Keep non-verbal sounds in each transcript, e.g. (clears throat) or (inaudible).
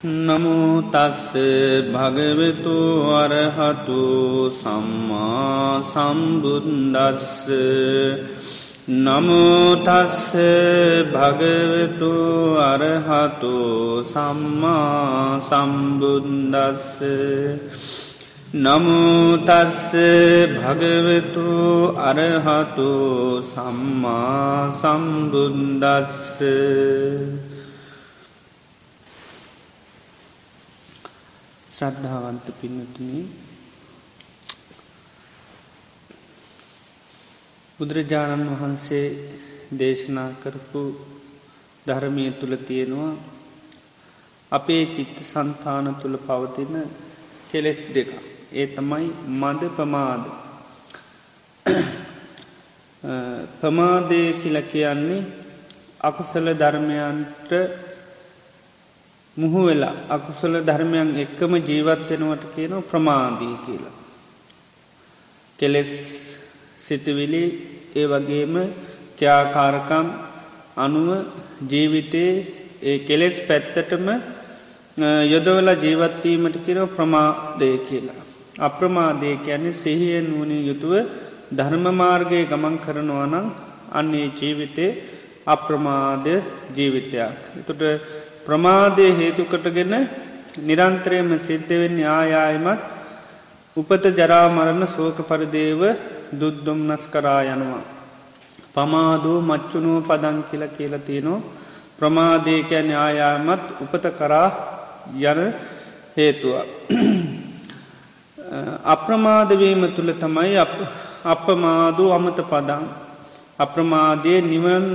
නමුතස්ස භගවෙතු අරහතු සම්මා සම්බුන්දස්ස නමුතස්ස භගවෙතු අරහතු සම්මා සම්බුන්දස්ස නමුතස්ස භගවෙතු අරහතු සම්මා සම්බුන්දස්ස ශ්‍රද්ධාවන්ත පින්නතුන බුදුරජාණන් වහන්සේ දේශනා කරපු ධර්මය තුළ තියෙනවා අපේ චිත්ත සන්තාන තුළ පවතින කෙලෙස් දෙක. ඒ තමයි මද ප්‍රමාද. (clears throat) ප්‍රමාදය කියල කියන්නේ අකුසල ධර්මයන්ට මුහු වෙලා අකුසල ධර්මයන් එක්කම ජීවත්වෙනවට කියන ප්‍රමාදී කියලා. කෙලෙස් සිටවිලි ඒ වගේම ක්‍යාකාරකම් අනුව ජීවිතයේ ඒ කෙලෙස් පැත්තටම යොදවල ජීවත්වීමට කිරව ප්‍රමාදය කියලා. අප්‍රමාදය කියන්නේ සිහියෙන් වුණේ යුතුව ධර්මමාර්ගය ගමන් කරනවනං අන්නේ ජීවිතේ අප්‍රමාදය ජීවිතයක්. එතුට ප්‍රමාදය හේතුකටගෙන නිරන්ත්‍රයම සිද්ධවෙන්නේ ආයායමත් උපත ජරාමරණ සෝක පරිදේව දුද්දුම්නස් කරා යනවා. පමාදූ මච්චුනුව පදන් කියල කියලා තියෙනවා ප්‍රමාදයකැන ආයාමත් උපත කරා යන හේතුවක්. අප්‍රමාදවීම තුළ තමයි අපමාදූ අමත පදන් අප්‍රමාදය නිවන්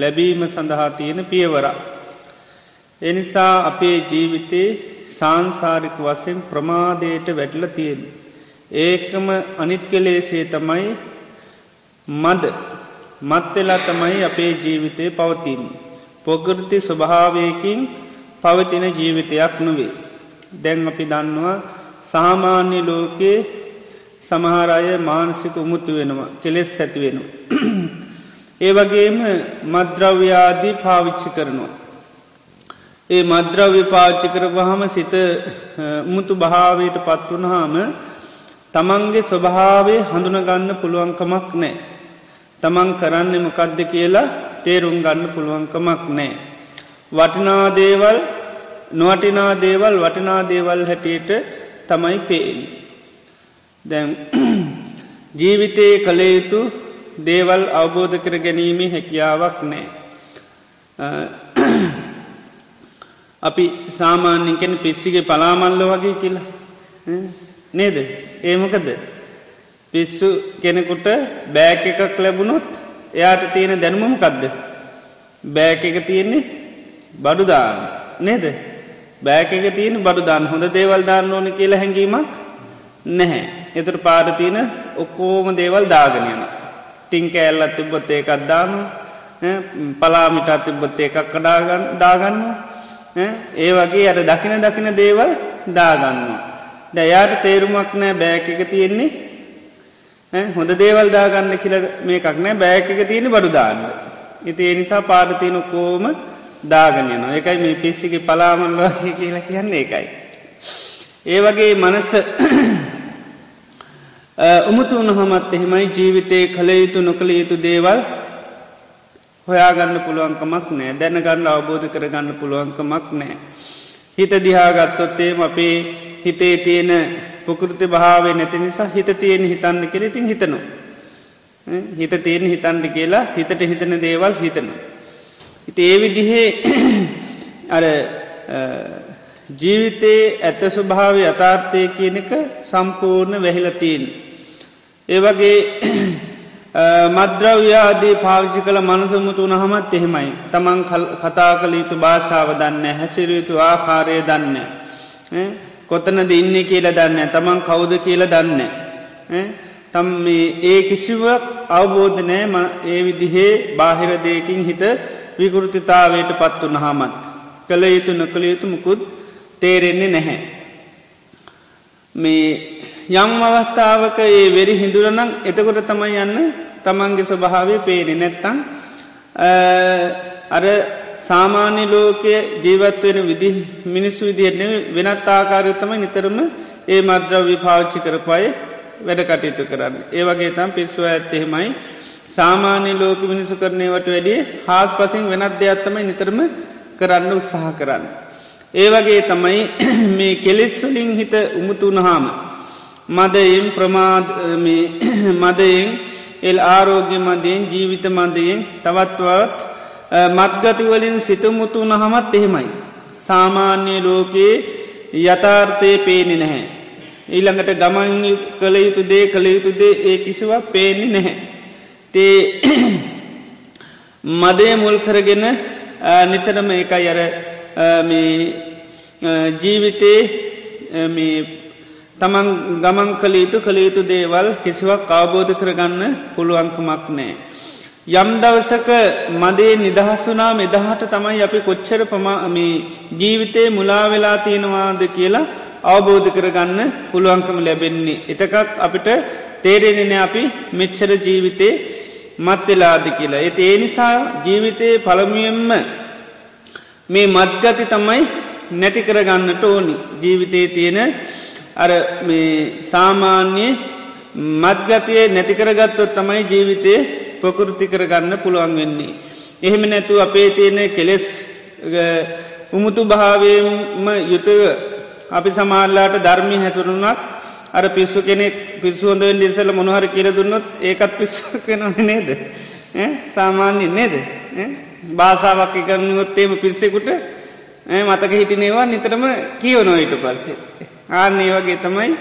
ලැබීම සඳහා තියෙන පියවරක්. එනිසා අපේ ජීවිතේ සාංසාරික වසෙන් ප්‍රමාදයට වැටල තියෙන. ඒකම අනිත් කලේසේ තමයි මද මත්වෙලා තමයි අපේ ජීවිතය පවතින්. පොගෘති ස්වභාවයකින් පවතින ජීවිතයක් නොවේ. දැන් අපි දන්නවා සාමාන්‍ය ලෝකයේ සමහරය මානසික උමුතු වෙනවා කෙලෙස් ඇති වෙනවා. (clears throat) ඒ වගේම මද්‍රව්‍යාදී පාවිච්චි කරනවා. ඒ මද්‍රව්‍ය පාච්චි කරවහම සිත මුතු භාවයට පත්වනහාම තමන්ගේ ස්වභාවේ හඳුනගන්න පුළුවන්කමක් නෑ. තමන් කරන්න මොකක්ද කියලා තේරුම් ගන්න පුළුවන්කමක් නෑ. වටිනා දේවල් නොවටිනා දේවල් වටිනා දේවල් හැටියට තමයි පේෙන්. දැම් (clears throat) ජීවිතයේ කළයුතු දේවල් අවබෝධ කර ගැනීමේ හැකියාවක් නෑ. අපි සාමාන්‍යෙන් කෙන පිස්සිගේ පලාමල්ල වගේ කියලා. නේද? ඒමකද පිස්සු කෙනෙකුට බෑක එකක් ලැබුණොත් එයාට තියෙන දැනුමම කදද බෑක එක තියෙන්නේ බඩුදාන්න නේද? බෑක එක තියෙන බඩුදාන්න හොඳ දේවල් දාන්න ඕන කියලා හැඟීමක් නැහැ. එතුර පාරතියන ඔක්කෝම දේවල් දාගනයන ටිංක ඇල්ලත් තිබ්බොත් ඒකත් දාම පලාමිට තිබ්බොත් එකක් කඩාගන්න දාගන්න ඒ වගේ අට දකින දකින දේවල් දාගන්න. දැයාට තේරුමක් නෑ බෑක එක තියෙන්නේ හොඳ දේවල් දාගන්න කියල මේකක් නෑ බෑක එක තියෙන බඩු දාන්න. ඉති ඒ නිසා පාඩතියනු කෝම දාගනයන එකයි මේ පිස්සිගේ පලාමල්වාගේ (laughs) කියලා කියන්නේ එකයි. ඒ වගේ මනස (clears throat) උමුතු උනහමත් එහෙමයි ජීවිතය කළ යුතු නොකළ යුතු දේවල් හොයාගන්න පුළුවන්කමක් නෑ දැනගන්න අවබෝධ කරගන්න පුළුවන්කමක් නෑ. හිත දිහාගත්තොත්තේම අපේ හිතේ තියෙන පුකෘති භාවය නැති නිසා හිත තියෙන හිතන්න කෙරෙතින් හිතනු. හිත තියෙන හිතන්ඩ කියලා හිතට හිතන දේවල් හිතනු. හිත ඒ විදිහේ (clears throat) අර ජීවිතයේ ඇත්ත ස්වභාව යථාර්ථය කියන එක සම්පූර්ණ වැහිලතිීන්. ඒවගේ මද්‍රව්‍යාදී පාවිච්චි කළ මනසමුතු නහමත් එහෙමයි. තමන් කතා කළ යුතු භාෂාව දන්න හැසිරයුතු ආකාරය දන්න. කොතනද ඉන්න කියල දන්න තමන් කවුද කියල දන්න. තම් ඒ කිසිවක් අවබෝධනෑ ඒ විදිහේ බාහිරදයකින් හිත විකෘතිතාවයට පත්තු නහමත්. කළ යුතු නොකළ යුතු මුකුත් තේරෙන්නේ නැහැ. මේ යම් අවස්ථාවක ඒ වෙරි හිදුරනම් එතකොට තමයි යන්න තමන්ගේ ස්වභාවය පේනෙ නැත්තං අර සාමාන්‍ය ලෝකය ජීවත්වෙන විදි මිනිස්සු විදිහන වෙනත් ආකාරයතමයි නිතරම ඒ මද්‍රව්‍ය පාච්චි කරපය වැඩ කටයුතු කරන්න. ඒවගේ තම් පිස්ව ඇත්තෙහෙමයි සාමාන්‍ය ලෝක මිනිසු කරනයවට වැඩේ හාත් පසින් වෙනත් දෙයක්ත්තමයි නිතරම කරන්න උත්සාහ කරන්න. ඒවගේ තමයි (clears throat) මේ කෙලෙස්වලින් හිත උමුතුනහාම. මදයෙන් ප්‍රමාද (clears throat) මදයෙන් එල් ආරෝග්‍ය මදයෙන් ජීවිත මදයෙන් තවත්වත් මත්ගතිවලින් සිතමුතු නහමත් එහෙමයි. සාමාන්‍ය ලෝකයේ යථාර්ථය පේනෙ නැහැ. ඊළඟට ගමන් කළ යුතු දේ කළ යුතු දේ ඒ කිසිවක් පේනෙ නැහැ. තේ (clears throat) මදය මුල් කරගෙන නිතරම එකයි අර ජීවිතේ තමන් ගමන් කළ යුතු කළ යුතු දේවල් කිසිවක් අවබෝධ කරගන්න පුළුවන්කමක් නෑ. යම් දවසක මදේ නිදහස්සුනාම එදහට තමයි අපි කොච්චර පමාමි ජීවිතේ මුලා වෙලා තියෙනවාද කියලා අවබෝධ කරගන්න පුළුවන්කම ලැබෙන්නේ. එතකක් අපිට තේරෙනෙන අපි මෙච්චර ජීවිතේ මත්වෙලාද කියලා. එති ඒ නිසා ජීවිතයේ පළමුුවෙන්ම මේ මත්ගති තමයි නැති කරගන්නට ඕනි. ජීවිතයේ තියෙන අර මේ සාමාන්‍යයේ මත්ගතිය නැතිකරගත්තොත් තමයි ජීවිතය ප්‍රකෘති කරගන්න පුළුවන් වෙන්නේ. එහෙම නැතු අපේ තියෙන කෙලෙස් උමුතු භාවයම යුතුව අපි සමාල්ලාට ධර්මි හැතුරුණක් අර පිස්සු කෙනෙක් පිස්සුවොඳෙන් දිසල මොනහර කියර දුන්නොත් ඒකත් පිස්සු කෙනන නේද? සාමාන්‍ය නේද? භාෂාවක් කරනුවොත්තේම පිස්සෙකුට මතක හිටිනේවා නිතරම කියවනොයිට පල්සේ ආන්නේ වගේ තමයි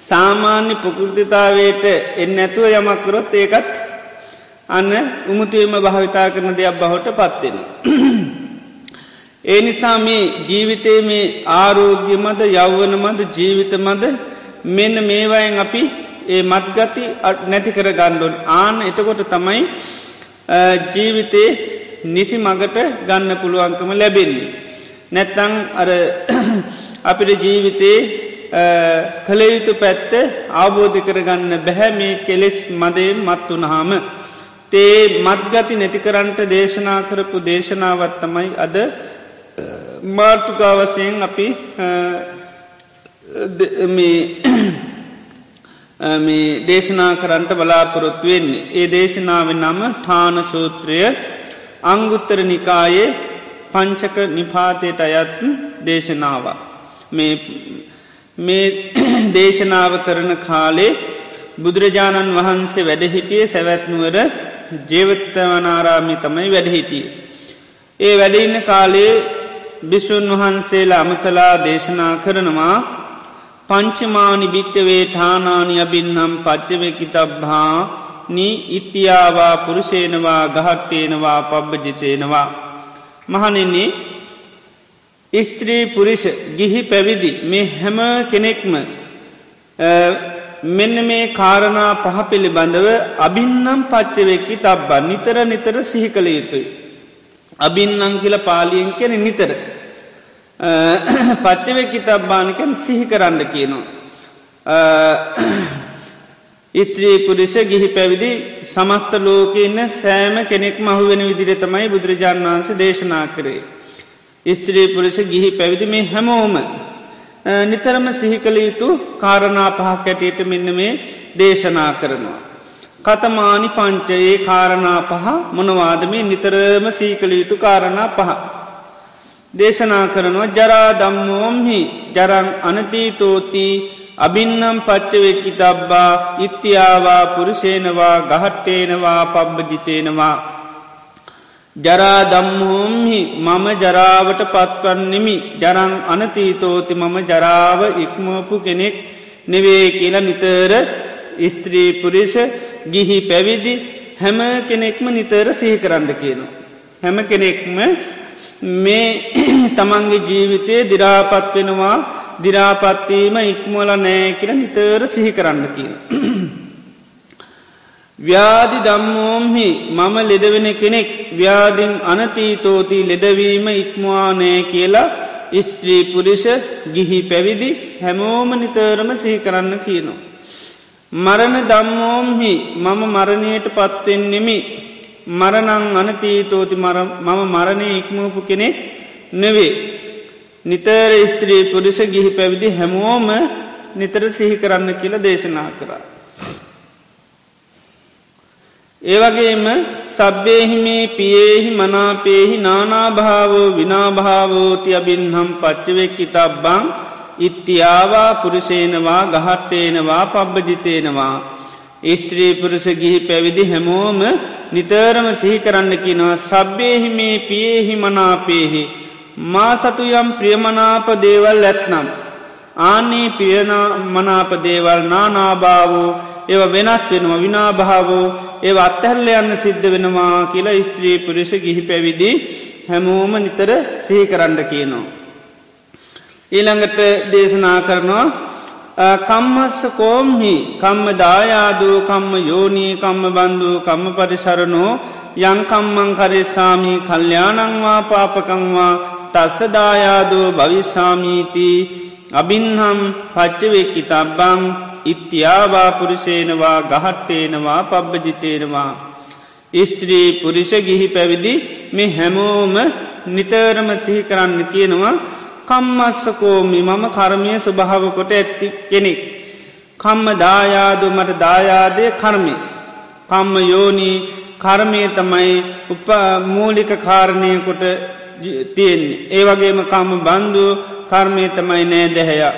සාමාන්‍ය ප්‍රකෘතිතාවයට එන්න ඇතුව යමක්කරොත් ඒකත් අන්න උමුතුවම භාවිතා කරන දෙයක් බහොට පත්වෙන. ඒ නිසා මේ ජීවිතය මේ ආරෝග්‍ය මද යව්වන මද ජීවිත මද මෙන්න මේවයෙන් අපි ඒ මත්ගති නැති කර ගණ්ඩොන් ආන එතකොට තමයි ජීවිතේ නිසි මගට ගන්න පුළුවන්කම ලැබෙන්නේ. නැත්තං අර අපිට ජීවිතේ කළයුතු පැත්ත අවබෝධි කරගන්න බැහැ මේ කෙලෙස් මදේ මත් වනහාම. තේ මත්ගති නැතිකරන්ට දේශනා කරපු දේශනාවත්තමයි අද මාර්ථකාවසයෙන් අපි මේ දේශනා කරන්ට බලාපොරොත්තු වෙන්නේ. ඒ දේශනාව නම ඨාන සූත්‍රය අංගුත්තර නිකායේ පංචක නිපාතයට අයත් දේශනාවක්. මේ (clears throat) දේශනාව කරන කාලේ බුදුරජාණන් වහන්සේ වැඩහිටිය සැවැත්නුවර ජේවත්තවනාරාමි තමයි වැඩහිටිය. ඒ වැඩඉන්න කාලේ බිසුන් වහන්සේලා අමතලා දේශනා කරනවා පංචමානි භික්කවේ ඨානානි අබින්නම් පච්චවෙකි තබ්හා නී ඉතියාවා පුරුෂේනවා ගහට්ටේනවා පබ්බජිතේනවා. මහනෙන්නේ ස්ත්‍රී පුරිෂ ගිහි පැවිදි මේ හැම කෙනෙක්ම මෙන්න මේ කාරණා පහ පිළිබඳව අභින්නම් පච්චවෙක්කි තබ්බා නිතර නිතර සිහි කළ යුතුයි. අභින්නං කියල පාලියෙන් කෙන නිතර. පච්චවෙක්කි තබ්බානිකැන් සිහි කරන්න කියනවා. ඉත්‍රී පුරිෂ ගිහි පැවිදි සමස්ත ලෝක ඉන්න සෑම කෙනෙක් මහුවෙන විදිර තමයි බුදුරජාණන් වහන්සේ දේශනා කරේ. ස්ත්‍රී පුරිෂ ගිහි පැවිදි මේ හැමෝම නිතරම සිහි කළ යුතු කාරණා පහක් ඇටයට මෙන්න මේ දේශනා කරනවා. කතමානි පංචයේ කාරණා පහ මොනවාදමේ නිතරම සීකළ යුතු කාරණා පහ. දේශනා කරනවා ජරා දම්මෝම්හි ජරං අනතීතෝතිී අබින්නම් පච්චවෙක්කි තබ්බා ඉත්තියාවා පුරුෂේනවා ගහට්ටේනවා පබ්බජිතේනවා. ජරා දම්හෝම්හි මම ජරාවට පත්වන්නෙමි ජරං අනතීතෝති මම ජරාව ඉක්මෝපු කෙනෙක් නෙවේ කියලා නිතර ස්ත්‍රී පුරිෂ ගිහි පැවිදි හැම කෙනෙක්ම නිතර සිහි කරන්න කියනවා. හැම කෙනෙක්ම මේ (clears throat) තමන්ගේ ජීවිතය දිරාපත් වෙනවා දිරාපත්වීම ඉක්මොල නෑ කියල නිතර සිහි කරන්න කියන. (clears throat) ව්‍යාධි දම්මෝම්හි මම ලෙඩවෙන කෙනෙක් ව්‍යාධින් අනතීතෝති ලෙඩවීම ඉක්මවානෑ කියලා ස්ත්‍රී පුරිෂ ගිහි පැවිදි හැමෝම නිතරම සිහි කරන්න කියනවා. මරණ දම්මෝම්හි මම මරණයට පත්වෙන්නෙමි මරණං අනතීතෝති මම මරණය ඉක්මූපු කෙනෙක් නෙවේ. නිතර ස්ත්‍රී පුරුෂ ගිහි පැවිදි හැමෝම නිතර සිහි කරන්න කියල දේශනා කරා. ඒවගේම සබ්බේහිමේ පියේහි මනාපේහි නානාභාවෝ විනාභාවෝති අබින්හම් පච්චවෙක්කි තබ්බං ඉත්තියාවා පුරුෂේනවා ගහට්ටේනවා පබ්බජිතේනවා. ස්ත්‍රී පුරුෂ ගිහි පැවිදි හැමෝම නිතරම සිහි කරන්න කිනවා සබ්බේහිමේ පියේහි මනාපේහි මා සතු යම් ප්‍රියමනාප දේවල් ඇත්නම්. ආන්නේ ප්‍රියමනාප දේවල් නානාභාවෝ ඒව වෙනස් වෙනවා විනාභාවෝ ඒ අත්තැරල යන්න සිද්ධ වෙනවා කියලා ස්ත්‍රී පුරුෂ ගිහි පැවිදි හැමෝම නිතර සිහි කරන්න කියනවා. ඊළඟට දේශනා කරනවා කම්මස්ස කෝම්හි කම්ම දායාදූ කම්ම යෝනී කම්ම බන්ධූ කම්ම පරිසරණෝ යංකම්මං කරෙසාමී කල්්‍යානංවා පාපකංවා තස්සදායාදෝ භවිස්සාමීති අබින්හම් පච්චවෙක්කි තබ්බං ඉත්තියාවා පුරුෂේනවා ගහට්ටේනවා පබ්බජිතේනවා. ස්ත්‍රී පුරිෂ ගිහි පැවිදි මේ හැමෝම නිතරම සිහි කරන්න කියනවා කම්මස්සකෝමි මම කර්මය ස්වභාව කොට ඇත්ති කෙනෙක්. කම්ම දායාදු මට දායාදය කර්මය. කම්ම යෝනී කර්මය තමයි උප මූලික කාරණයකොට තියෙන්නේ. ඒවගේම කම්ම බන්ධු කර්මය තමයි නෑ දැහැයා.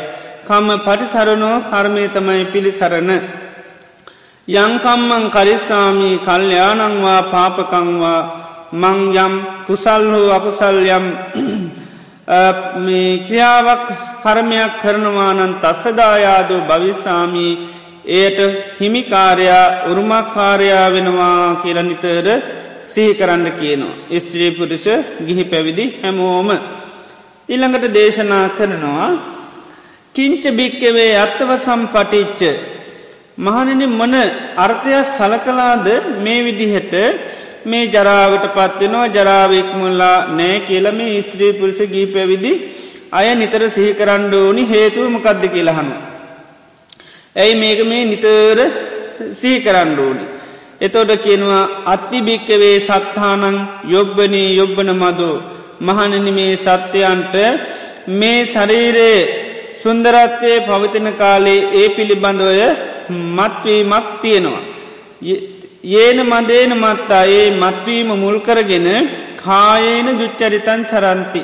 කම්ම පරිසරණෝ කර්මය තමයි පිළිසරණ. යංකම්මං කරිස්සාමී කල්්‍යයානංවා පාපකංවා මං යම් කුසල් හෝ අකුසල්යම් ක්‍රියාවක් කර්මයක් කරනවානන් තස්සදායාදෝ භවිස්සාමී එයට හිමිකාරයා උරුමක්කාරයා වෙනවා කියල නිතර සිහි කරන්න කියනවා. ස්ත්‍රීපුරුෂ ගිහි පැවිදි හැමෝම. ඉළඟට දේශනා කරනවා කිංච භික්කවේ අත්තව සම්පටිච්ච මහනනි මන අර්ථයක් සලකලාද මේ විදිහට මේ ජරාවට පත්වෙනවා ජරාවක්මුල්ලා නෑ කියලම ස්ත්‍රී පුරුෂ ගී පැවිදි අය නිතර සිහි කරන්න ඕනි හේතුව මොකක්ද කියලහනු. ඇයි මේක මේ නිතර සිහි කරන්න ඕනි. එතොට කියනවා අත්තිභික්කවේ සත්හානං යොබ්බනී යොබ්බන මදෝ මහනනි මේ සත්‍යයන්ට මේ ශරීරයේ සුන්දරත්වය පවතින කාලේ ඒ පිළිබඳවය මත්වීමක් තියෙනවා. ඒන මදේන මත්තා ඒ මත්වීම මුල්කරගෙන කායේන දුච්චරිතන් චරන්ති.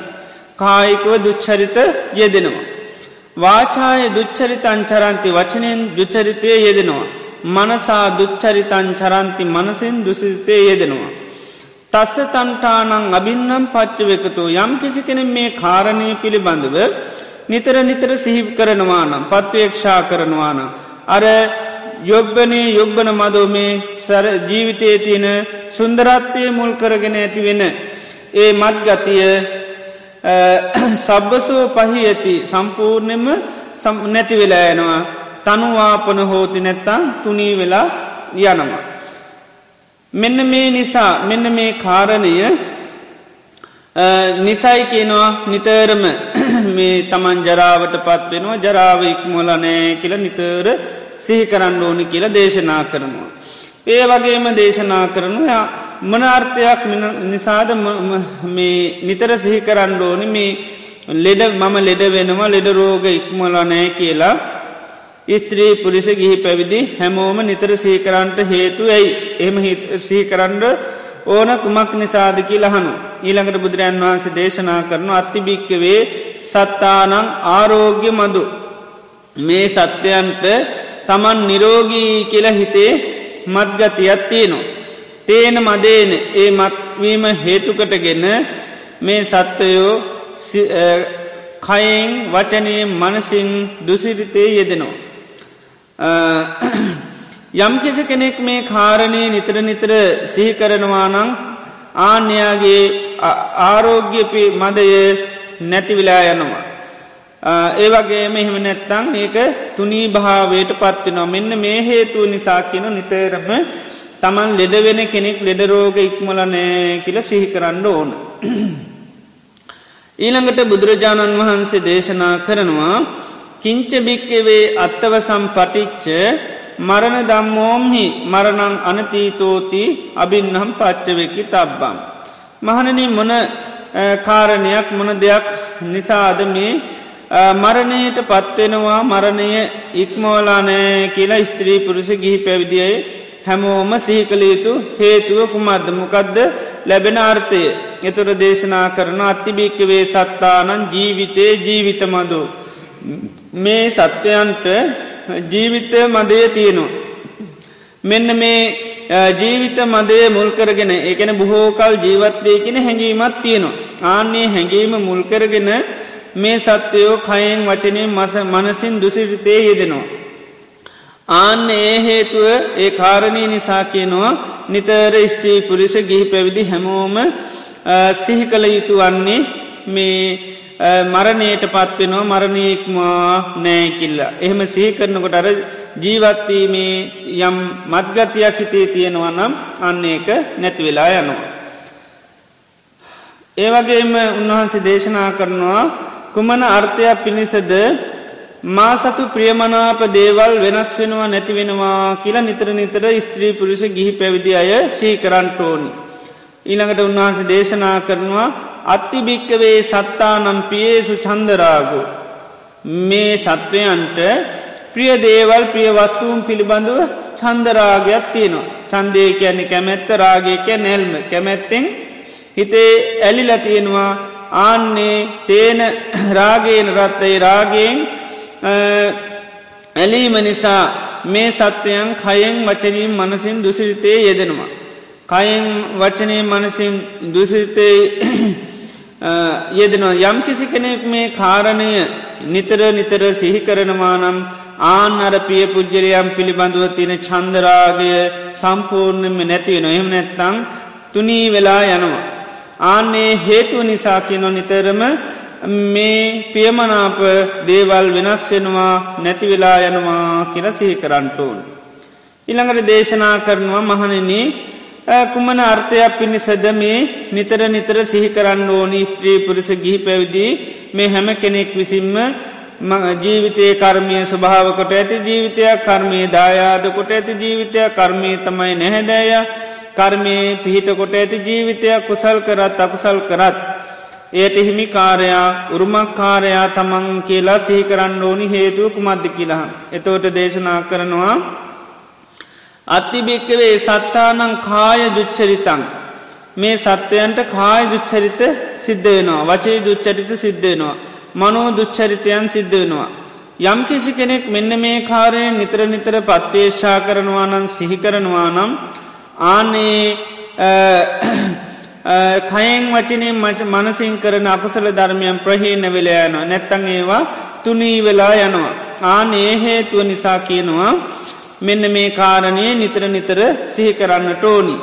කායිකව දුච්චරිත යෙදෙනවා. වාචාය දුච්චරිතන් චරන්ති වචනයෙන් දුචරිතය යෙදෙනවා. මනසා දුච්චරිතන් චරන්ති මනසින් දුසිතය යෙදෙනවා. තස්ස තන්ටානං අබින්නම් පච්චවෙකතු යම් කිසි කෙන මේ කාරණය පිළිබඳව නිතර නිතර සිහිප කරනවා නම් පත්වේක්ෂා කරනවා නම්. අර යොබ්බනේ යොබ්බන මදෝ මේ සර ජීවිතය තියෙන සුන්දරත්වය මුල් කරගෙන ඇති වෙන. ඒ මත්ගතිය සබ්බසුව පහි ඇති සම්පූර්ණයම නැති වෙලා යනවා. තනුවාපන හෝති නැත්තං තුනී වෙලා යනවා. මෙන්න මේ නිසා මෙන්න මේ කාරණය නිසයි කියනවා නිතරම මේ තමන් ජරාවට පත්වෙනවා ජරාව ඉක්මොලනෑ කියල නිතර සිහි කරන්න ඕනි කියලා දේශනා කරනවා. ඒ වගේම දේශනා කරනවා මනාර්ථයක් නිසාද නිතර සිහි කරන්න ඕනි. මේ ලෙඩ මම ලෙඩ වෙනවා ලෙඩ රෝග ඉක්මලනෑ කියලා ස්ත්‍රී පුරිස ගිහි පැවිදි හැමෝම නිතර සීකරන්ට හේතු ඇයි? එම සීකරන්ඩ ඕන කුමක් නිසාධකි ලහනු. ඊළඟට බුදුරන් වහන්සේ දේශනා කරනු අත්තිභික්කවේ සත්තානං ආරෝග්‍ය මදු. මේ සත්‍යයන්ට තමන් නිරෝගී කියල හිතේ මත්ගතියක් තියනවා. තේන මදේන ඒ මත්වීම හේතුකටගෙන මේ සත්වයෝ කයෙන් වචනය මනසිං දුසිරිතේ යෙදෙනවා. යම්කිසි කෙනෙක් මේ කාරණය නිතර නිතර සිහි කරනවානං ආන්‍යයාගේ ආරෝග්‍ය මදය නැතිවිලා යනවා. ඒවගේ මෙහෙම නැත්තං ඒක තුනී භාවයට පත්වෙනවා මෙන්න මේ හේතුව නිසා කියන නිතරම තමන් ලෙඩවෙන කෙනෙක් ලෙඩරෝග ඉක්මල නෑ කියල සිහි කරන්න ඕන. (clears throat) ඊළඟට බුදුරජාණන් වහන්සේ දේශනා කරනවා කිංච භික්කවේ අත්තවසම් පටිච්ච මරණ දම්මෝම්හි මරණං අනතීතෝති අබින්නම් පච්චවෙකි තබ්බම්. මහනන මොන කාරණයක් මොන දෙයක් නිසාද මේ මරණයට පත්වෙනවා මරණය ඉක්මෝලානෑ කියලා ස්ත්‍රී පුරුෂ ගිහි පැවිදියි හැමෝම සීකළ යුතු හේතුව කුමද්ද මොකක්ද ලැබෙන අර්ථය. එතුර දේශනා කරන අත්තිභික්කවේ සත්තානන් ජීවිතේ ජීවිතමදු. මේ සත්වයන්ට ජීවිතය මදය තියෙනවා. මෙන්න මේ ජීවිත මදය මුල්කරගෙන ඒකන බොහෝකල් ජීවත්වය කියෙන හැඟීමත් තියෙනවා. ආන්නේ හැඟීම මුල්කරගෙන මේ සත්වයෝ කයෙන් වචනය මස මනසින් දුසිරිතේ යෙදෙනවා. ආන්න ඒ හේතුව ඒ කාරණී නිසා කියනවා නිතර ස්ත්‍රී පුරිස ගිහි පැවිදි හැමෝම සිහි කළ යුතු වන්නේ මේ මරණයට පත්වෙනවා මරණයෙක්මා නෑකිල්ලා. එහෙම සිහි කරනකොට අර ජීවත්වීමේ යම් මත්ගතයක් හිතේ තියෙනවා නම් අන්න ඒක නැතිවෙලා යනවා. ඒවගේම උන්වහන්සේ දේශනා කරනවා කුමන අර්ථයක් පිණිසද මා සතු ප්‍රියමනාප දේවල් වෙනස් වෙනවා නැතිවෙනවා කියලා නිතර නිතර ස්ත්‍රී පුරුෂ ගිහි පැවිදි අය ශීකරන්ටෝනි. ඊළඟට උන්වහන්ස දේශනා කරනවා අත්තිභික්කවේ සත්තා නම් පියේසු චන්දරාගු. මේ සත්වයන්ට ප්‍රිය දේවල් ප්‍රියවත්වූම් පිළිබඳව චන්දරාගයක් තියෙනවා. චන්දය කියන්නේ කැමැත්ත රාගයක නැල්ම කැමැත්තෙන් හිතේ ඇලිල තියෙනවා ආන්නේ තේන රාගයෙන් රත්තයි රාගයෙන් ඇලීම නිසා මේ සත්‍යයන් කයෙන් වචනීම් මනසින් දුසිරිතේ යෙදෙනවා. කයෙන් වචනය මනසින් දුසිරිතේ යෙදෙනවා යම් කිසි කෙනෙක් මේ කාරණය නිතර නිතර සිහි කරනවා නම් ආන අර පිය පුද්ජරයම් පිළිබඳුව තියෙන චන්දරාගය සම්පූර්ණයම නැතිවෙන එහෙම නැත්තං තුනී වෙලා යනවා. ආන්නේ හේතුව නිසා කියනො නිතරම මේ පියමනාප දේවල් වෙනස් වෙනවා නැතිවෙලා යනවා කියල සිහි කරන්ටෝන්. ඉළඟට දේශනා කරනවා මහනනී කුමන අර්ථයක් පිණිසද මේ නිතර නිතර සිහි කරන්න ඕනි? ස්ත්‍රී පුරිස ගිහි පැවිදී මේ හැම කෙනෙක් විසින්ම ජීවිතය කර්මය ස්වභාවකොට ඇති ජීවිතයක් කර්මය දායාදකොට ඇති ජීවිතයක් කර්මය තමයි නැහැදෑය. කර්මය පිහිටකොට ඇති ජීවිතයක් කුසල් කරත් අකුසල් කරත්. ඒයට හිමි කාරයා උරුමක්කාරයා තමන් කියලා සිහි කරන්න ඕනි හේතුව කුමද්ද කියලහම්. එතෝට දේශනා කරනවා අත්තිභික්කවේ සත්තානං කාය දුච්චරිතං මේ සත්වයන්ට කාය දුච්චරිත සිද්ධ වෙනවා වචේ දුච්චරිත සිද්ධ වෙනවා මනෝ දුච්චරිතයන් සිද්ධ වෙනවා. යම් කිසි කෙනෙක් මෙන්න මේ කාරයෙන් නිතර නිතර පත්වේශා කරනවා නම් සිහි කරනවා නම් ආනේ කයෙන් වචනය මච මනසින් කරන අකුසල ධර්මයන් ප්‍රහීන වෙලා යනවා නැත්තං ඒවා තුනී වෙලා යනවා. ආන ඒ හේතුව නිසා කියනවා මෙන්න මේ කාරණය නිතර නිතර සිහි කරන්න ටෝනි.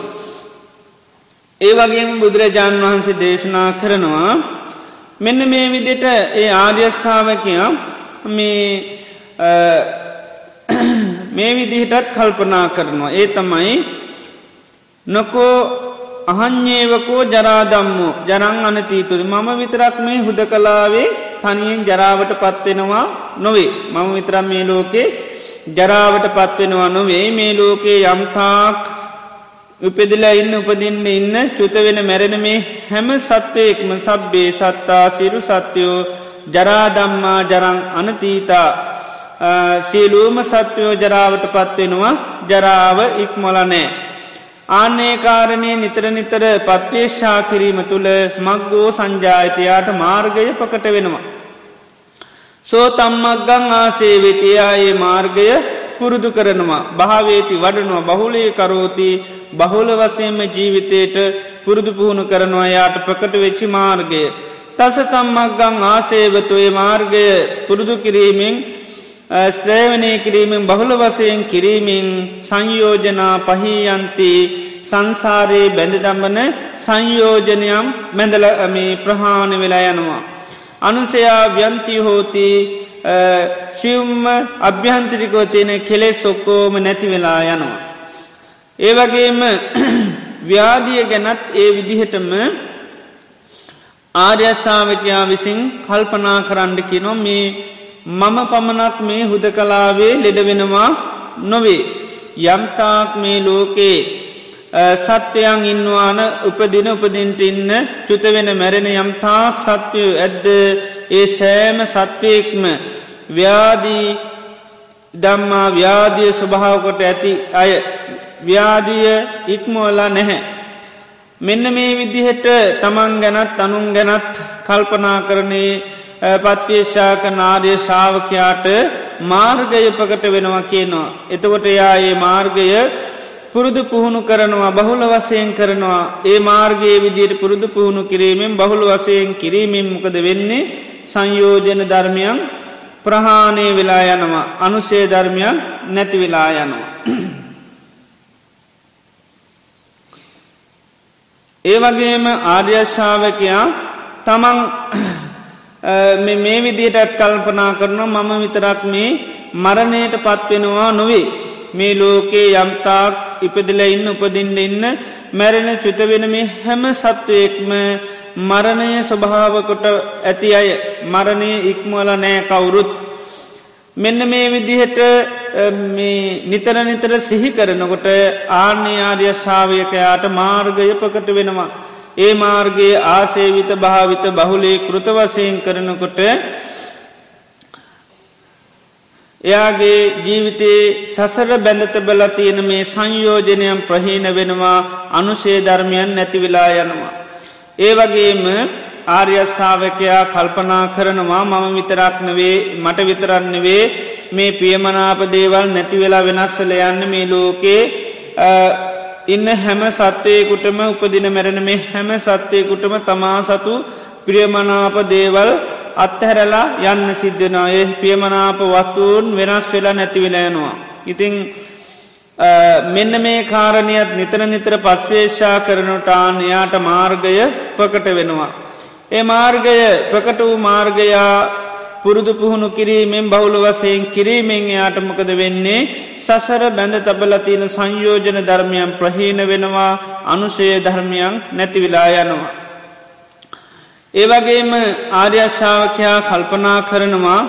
ඒ වගේම බුදුරජාණන් වහන්සේ දේශනා කරනවා මෙන්න මේ විදිට ඒ ආර්යස්සාාවකයා මේ මේ විදිහටත් කල්පනා කරනවා. ඒ තමයි නොකෝ අහං්ඥේවකෝ ජරාදම්මෝ ජරං අනතීතුරි. මම විතරක් මේ හුද කලාවේ තනියෙන් ජරාවට පත්වෙනවා නොවේ. මම විතරම් මේ ලෝකේ ජරාවට පත්වෙනවා නොවේ. මේ ලෝකයේ යම්තාක් උපෙදිලා ඉන්න උපදින්න ඉන්න චුත වෙන මැරෙන මේ හැම සත්වයෙක්ම සබ්බේ සත්තා සිරු සත්‍යයෝ ජරාදම්මා ජරං අනතීතා සියලූම සත්වයෝ ජරාවට පත්වෙනවා ජරාව ඉක්මොලනෑ ආන්නේ කාරණය නිතර නිතර පත්වේශා කිරීම තුළ මක්ගෝ සංජායතයාට මාර්ගය පකට වෙනවා. සෝ තම්මක්ගං ආසේ වෙතියායේ මාර්ගය පුරුදු කරනවා භාවේති වඩනවා බහුලේ කරෝති බහුල වසයෙන්ම ජීවිතයට පුරුදු පුහුණු කරනවා යාට ප්‍රකට වෙච්චි මාර්ගය. තස තම්මක්ගං ආසේවතුය මාර්ගය පුරුදු කිරීමෙන් ශ්‍රේවනය කිරීමෙන් බහුල වසයෙන් කිරීමෙන් සංයෝජනා පහීයන්ති සංසාරයේ බැඳ දම්බන සංයෝජනයම් මැඳලමි ප්‍රහාණ වෙලා යනවා. අනුසයා ව්‍යන්ති හෝති සිවුම්ම අභ්‍යන්තිරිකෝ තියෙන කෙලෙස් ඔක්කෝම නැති වෙලා යනවා. ඒවගේම (clears throat) ව්‍යාදිය ගැනත් ඒ විදිහටම ආර්යස්සාාවකයා විසින් කල්පනා කරන්න කිනො මේ මම පමණක් මේ හුද කලාවේ ලෙඩ වෙනවා නොවේ. යම්තාක් මේ ලෝකේ සත්‍යයන් ඉන්නවාන උපදින උපදින්ට ඉන්න චුතවෙන මැරෙන යම්තාක් සත්වයෝ ඇද්ද ඒ සෑම සත්වයෙක්ම ව්‍යාදී දම්මා ව්‍යාදිය ස්වභාවකොට ඇති අය ව්‍යාදිය ඉක්මෝලා නැහැ. මෙන්න මේ විදිහට තමන් ගැනත් අනුන් ගැනත් කල්පනා කරනේ පත්වේශාක නාර්ය ශාවකයාට මාර්ගය ප්‍රකට වෙනවා කියනවා. එතකොට යා ඒ මාර්ගය පුරුදු පුහුණු කරනවා බහුල වසයෙන් කරනවා ඒ මාර්ගයේ විදියට පුරුදු පුහුණු කිරීමෙන් බහුල වසයෙන් කිරීමෙන් මොකද වෙන්නේ සංයෝජන ධර්මයන් ප්‍රහාණය වෙලා යනවා අනුසේ ධර්මයන් නැති වෙලා යනවා. (clears throat) ඒ වගේම ආර්යශාවකයා තමන් (clears throat) මේ විදිහටත් කල්පනා කරනවා මම විතරක් මේ මරණයට පත්වෙනවා නොවේ. මේ ලෝකයේ යම්තාක් ඉපදිල ඉන්න උපදින්න ඉන්න මැරෙන චුතවෙන මේ හැම සත්වයෙක්ම මරණය ස්වභාවකොට ඇති අය මරණය ඉක්මවල නෑ කවුරුත් මෙන්න මේ විදිහට නිතර නිතර සිහි කරනකොට ආර්ණ්‍ය ආර්ය ශාවයකයාට මාර්ගය ප්‍රකට වෙනවා. ඒ මාර්ගයේ ආසේවිත භාවිත බහුලේ කෘත වසයෙන් කරනකොට එයාගේ ජීවිතයේ සසර බැඳත බල තියෙන මේ සංයෝජනයම් ප්‍රහීන වෙනවා අනුසේ ධර්මයන් නැතිවෙලා යනවා. ඒ වගේම ආර්යස්සාාවකයා කල්පනා කරනවා මම විතරක් නවේ මට විතරන්නවේ මේ පියමනාප දේවල් නැතිවෙලා වෙනස්වල යන්න මේ ලෝකේ ඉන්න හැම සත්‍යයකුටම උපදින මැරෙන මේ හැම සත්‍යයකුටම තමා සතු ප්‍රියමනාප දේවල් අත්හැරලා යන්න සිද්ධනා ඒ පියමනාප වත්තුූන් වෙනස් වෙලා නැතිවෙලෑනවා. ඉතිං මෙන්න මේ කාරණයත් නිතර නිතර පස්වේශා කරනටාන් එයාට මාර්ගය ප්‍රකට වෙනවා. ඒ මාර්ගය ප්‍රකට වූ මාර්ගයා පුරුදු පුහුණු කිරීමෙන් බහුල වසයෙන් කිරීමෙන් යාටමකද වෙන්නේ සසර බැඳ තබලතින සංයෝජන ධර්මයන් ප්‍රහීන වෙනවා අනුශය ධර්මයන් නැතිවිලා යනවා. ඒවගේම ආර්යශාවකයා කල්පනා කරනවා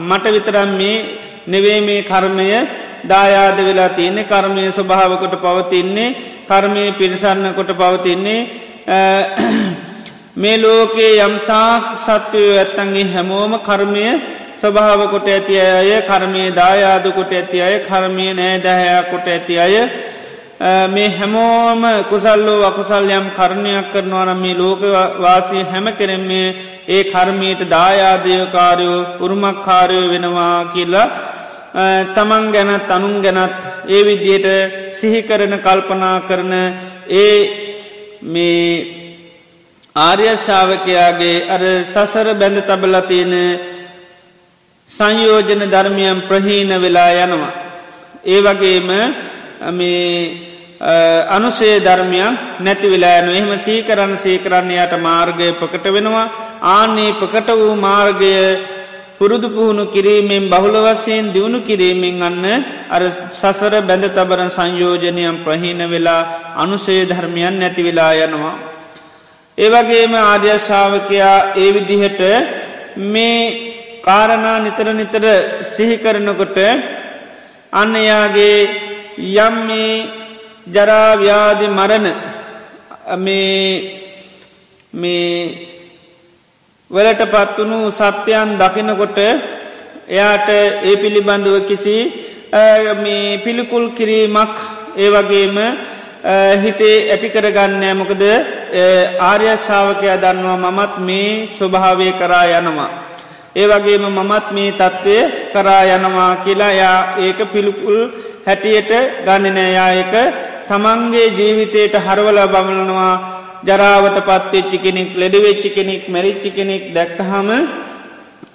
මට විතරම් මේ නෙවේ මේ කර්මය දායාද වෙලා තියන්නේ. කර්මය ස්වභාවකොට පවතින්නේ කර්මය පිරිසන්න කොට පවතින්නේ මේ ලෝකයේ යම්තාක් සත්වයෝ ඇත්තන්ගේ හැමෝම කර්මය ස්වභාවකොට ඇති අය කර්මය දායාදකොට ඇති අය කර්මය නෑ දැහැයා කොට ඇති අය මේ හැමෝම කුසල්ලෝ අකුසල් යම් කරණයක් කරනවනම් මේ ලෝකවාසය හැම කෙරෙන්නේ ඒ කර්මයට දායාදයකාරයෝ උරුමක්කාරයෝ වෙනවා කියලා තමන් ගැනත් අනුන් ගැනත් ඒ විදියට සිහිකරන කල්පනා කරන ඒ මේ ආර්යශාවකයාගේ අර සසර බැඳ තබල තියෙන සංයෝජන ධර්මයන් ප්‍රහීන වෙලා යනවා. ඒ වගේම මේ අනුසේ ධර්මයන් නැතිවෙලායන එහෙම සීකරන්න සීකරන්නයට මාර්ගය ප්‍රකට වෙනවා ආන්නේ ප්‍රකට වූ මාර්ගය පුරුදු පුහුණු කිරීමෙන් බහුල වසයෙන් දියුණු කිරීමෙන් අන්න අර සසර බැඳ තබරන් සංයෝජනයන් ප්‍රහීන වෙලා අනුසේ ධර්මයන් නැතිවෙලා යනවා. ඒවගේම ආර්යශාවකයා ඒ විදිහට මේ කාරණා නිතර නිතර සිහිකරනකොට අන්න යාගේ යම් මේ ජරාව්‍යාදි මරණ මේ වලට පත්වනු සත්‍යයන් දකිනකොට එයාට ඒ පිළිබඳව කිසි පිළිකුල් කිරීමක් ඒ වගේම හිතේ ඇති කරගන්නෑ මොකද ආර්යශාවකයා දන්නවා මමත් මේ ස්වභාවය කරා යනවා. ඒ වගේම මමත් මේ තත්ත්වය කරා යනවා කියලා යා ඒක පිළිකුල් හැටියට ගණනෑයා එක තමන්ගේ ජීවිතයට හරවල බමලනවා ජරාවට පත්වෙච්චි කෙනෙක් ලෙඩවෙච්චි කෙනෙක් මැරිච්චි කෙනෙක් දැක්කහම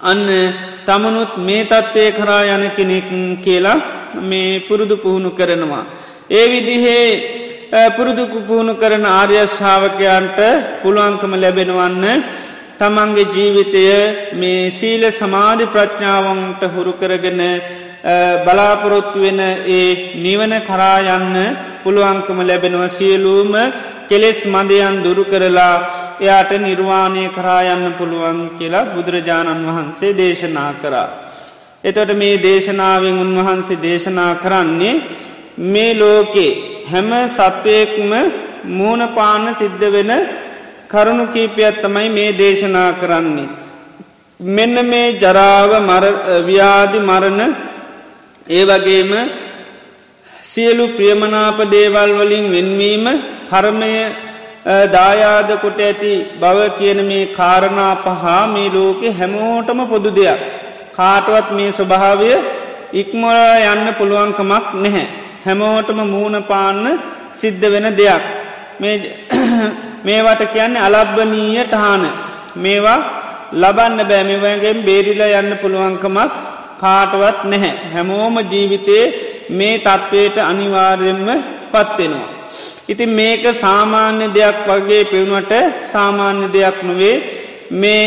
අන්න තමනුත් මේ තත්ත්වය කරා යන කෙනෙක් කියලා මේ පුරුදු පුහුණු කරනවා. ඒ විදිහේ පුරුදුකු පුහුණු කරන ආර්යශාවකයන්ට පුළුවන්කම ලැබෙනවන්න තමන්ගේ ජීවිතය මේ සීල සමාධි ප්‍රඥාවන්ට හුරු කරගෙන බලාපොරොත්තු වෙන ඒ නිවන කරායන්න පුළුවන්කම ලැබෙනව සියලූම කෙලෙස් මදයන් දුරු කරලා එයාට නිර්වාණය කරායන්න පුළුවන් කියලා බුදුරජාණන් වහන්සේ දේශනා කරා. එතොට මේ දේශනාවෙන් උන්වහන්සේ දේශනා කරන්නේ මේ ලෝකේ හැම සත්වයෙක්ම මූුණපාන සිද්ධ වෙන කරුණු කීපයක් තමයි මේ දේශනා කරන්නේ. මෙන්න මේ ජරාව ව්‍යාධි මරණ ඒ වගේම සියලු ප්‍රියමනාප දේවල් වලින් වෙන්වීම කර්මය දායාද කොට ඇති බව කියන මේ කාරණා පහා මේ ලෝකෙ හැමෝටම පොදු දෙයක්. කාටවත් මේ ස්වභාවය ඉක්මොල යන්න පුළුවන්කමක් නැහැ. හැමෝටම මූුණ පාන්න සිද්ධ වෙන දෙයක්. (clears throat) මේවට කියන්නේ අලබ්බනීය ටහාන. මේවා ලබන්න බෑමිවගෙන් බේරිල යන්න පුළුවන්කමක් කාටවත් නැහැ. හැමෝම ජීවිතයේ මේ තත්ත්වයට අනිවාර්යෙන්ම පත්වෙනවා. ඉතින් මේක සාමාන්‍ය දෙයක් වගේ පෙවුණට සාමාන්‍ය දෙයක් නොවේ මේ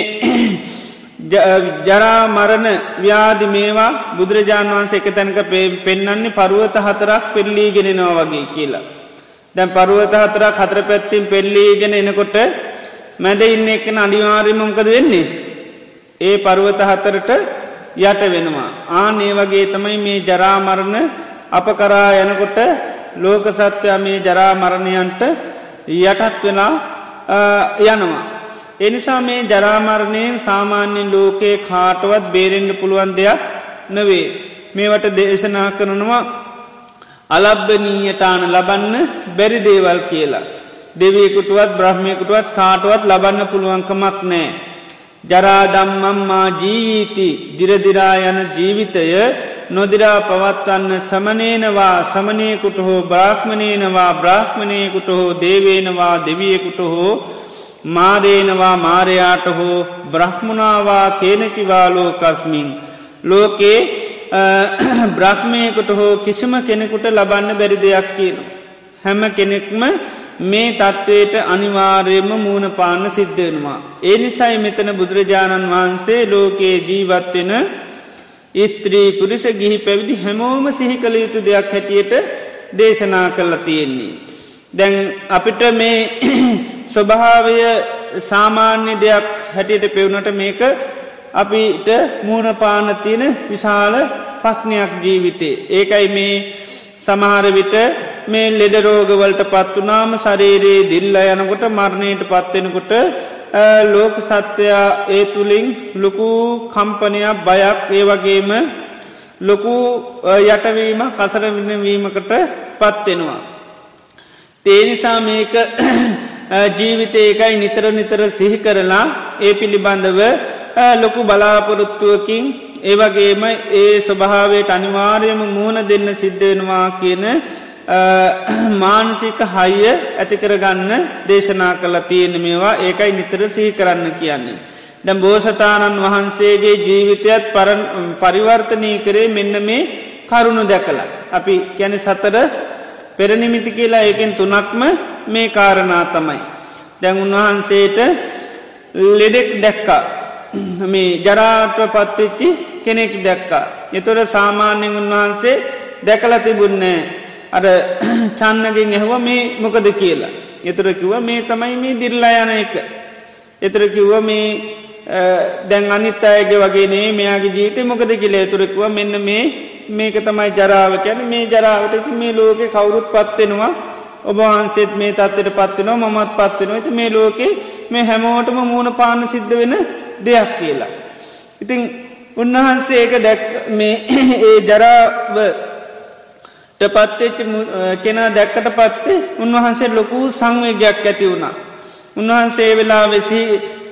ජරා මරණ ව්‍යාධි මේවා බුදුරජාණන් වහන්සේ එක තැනක පෙන්න්නන්නේ පරුවත හතරක් පෙල්ලීගෙනෙනවා වගේ කියලා. දැන් පරුවත හතරක් හතර පැත්තින් පෙල්ලීගෙන එනකොට මැද ඉන්න එකන අනිවාර්යමොකද වෙන්නේ. ඒ පරුවත හතරට යට වෙනවා. ආනේ වගේ තමයි මේ ජරාමරණ අප කරා යනකොට ලෝක සත්‍යයා මේ ජරා මරණයන්ට යටත් වෙලා යනවා. එනිසා මේ ජරාමරණයෙන් සාමාන්‍යෙන් ලෝකයේ කාටවත් බේරෙන්ඩ පුළුවන් දෙයක් නවේ. මේවට දේශනා කරනවා අලබ්බනීයටාන ලබන්න බැරි දේවල් කියලා. දෙවියකුටුවත් බ්‍රහ්මයකුටුවත් කාටුවත් ලබන්න පුළුවන්කමක් නෑ. ජරාදම්මම්මා ජීවිති දිරදිරා යන ජීවිතය නොදිරා පවත්වන්න සමනේනවා සමනයකුට හෝ බ්‍රාහ්මණයනවා බ්‍රාහ්මණයකුට හෝ දේවේනවා දෙවියෙකුට හෝ මාරේනවා මාරයාට හෝ බ්‍රහ්මුණවා කේනචිවාලෝ කස්මින් ලෝකේ බ්‍රහ්මයකුට හෝ කිසිම කෙනෙකුට ලබන්න බැරි දෙයක් කියන. හැම කෙනෙක්ම මේ තත්ත්වයට අනිවාර්යම මූුණ පාන්න සිද්ධවෙනවා. ඒ නිසයි මෙතන බුදුරජාණන් වහන්සේ ලෝකයේ ජීවත්වෙන ස්ත්‍රී පුරුෂ ගිහි පැවිදි හැමෝම සිහි කළ යුතු දෙයක් හැටියට දේශනා කරලා තියෙන්නේ. දැන් අපිට මේ (clears throat) ස්වභාවය සාමාන්‍ය දෙයක් හැටියට පෙවුණට මේක අපිට මූුණ පාන තියෙන විශාල පස්්නයක් ජීවිතේ. ඒකයි මේ සමහර විට මේ ලෙඩරෝගවලට පත්වනාම ශරීරයේ දිල්ල යනකොට මරණයට පත්වෙනකොට ලෝක සත්‍යයා ඒ තුළින් ලොකු කම්පනයක් බයක් ඒ වගේම ලොකු යටවීම කසර විනවීමකට පත්වෙනවා. තේනිසා මේක (clears throat) ජීවිතයකයි නිතර නිතර සිහි කරලා ඒ පිළිබඳව ලොකු බලාපොරොත්තුවකින් ඒවගේම ඒ ස්වභාවයට අනිවාර්යම මූුණ දෙන්න සිද්ධවෙනවා කියන මානසික හයිය ඇතිකරගන්න දේශනා කළ තියෙන මේවා ඒකයි නිතර සිහි කරන්න කියන්නේ. දැම් බෝසතාණන් වහන්සේගේ ජීවිතයත් පරිවර්තනය කරේ මෙන්න මේ කරුණු දැකලා. අපි කැන සතර පෙරනිමිති කියලා ඒකෙන් තුනක්ම මේ කාරණා තමයි. දැන් උන්වහන්සේට ලෙඩෙක් දැක්කා මේ ජරාට පත්වෙච්චි කෙනෙක් දැක්කා. එතොට සාමාන්‍යෙන් උන්වහන්සේ දැකල තිබුන්නේ අර (clears throat) චන්නගෙන් ඇහව මේ මොකද කියලා. එතුර කිව මේ තමයි මේ දිල්ලා යන එක. එතර කිව්ව මේ දැන් අනිත් අයගේ වගේනේ මෙයාගේ ජීතය මොකද කියල එතුරෙකුව මෙන්න මේ මේක තමයි ජරාව කැන මේ ජරාවට මේ ලෝකෙ කවුරුත් පත්වෙනවා ඔබවහන්සේත් මේ තත්වට පත්වෙනවා මමත් පත්වෙනවා ඇති මේ ලෝකෙ මේ හැමෝටම මූුණ පාන සිද්ධ වෙන දෙයක් කියලා. ඉතිං උන්වහන්සේ ඒක දැක් මේ (clears throat) ඒ ජරාව පත්තච්ච කෙනා දැක්කට පත්තේ උන්වහන්සේ ලොකු සංවේගයක් ඇති වුණා. උන්වහන්සේ වෙලා වෙසි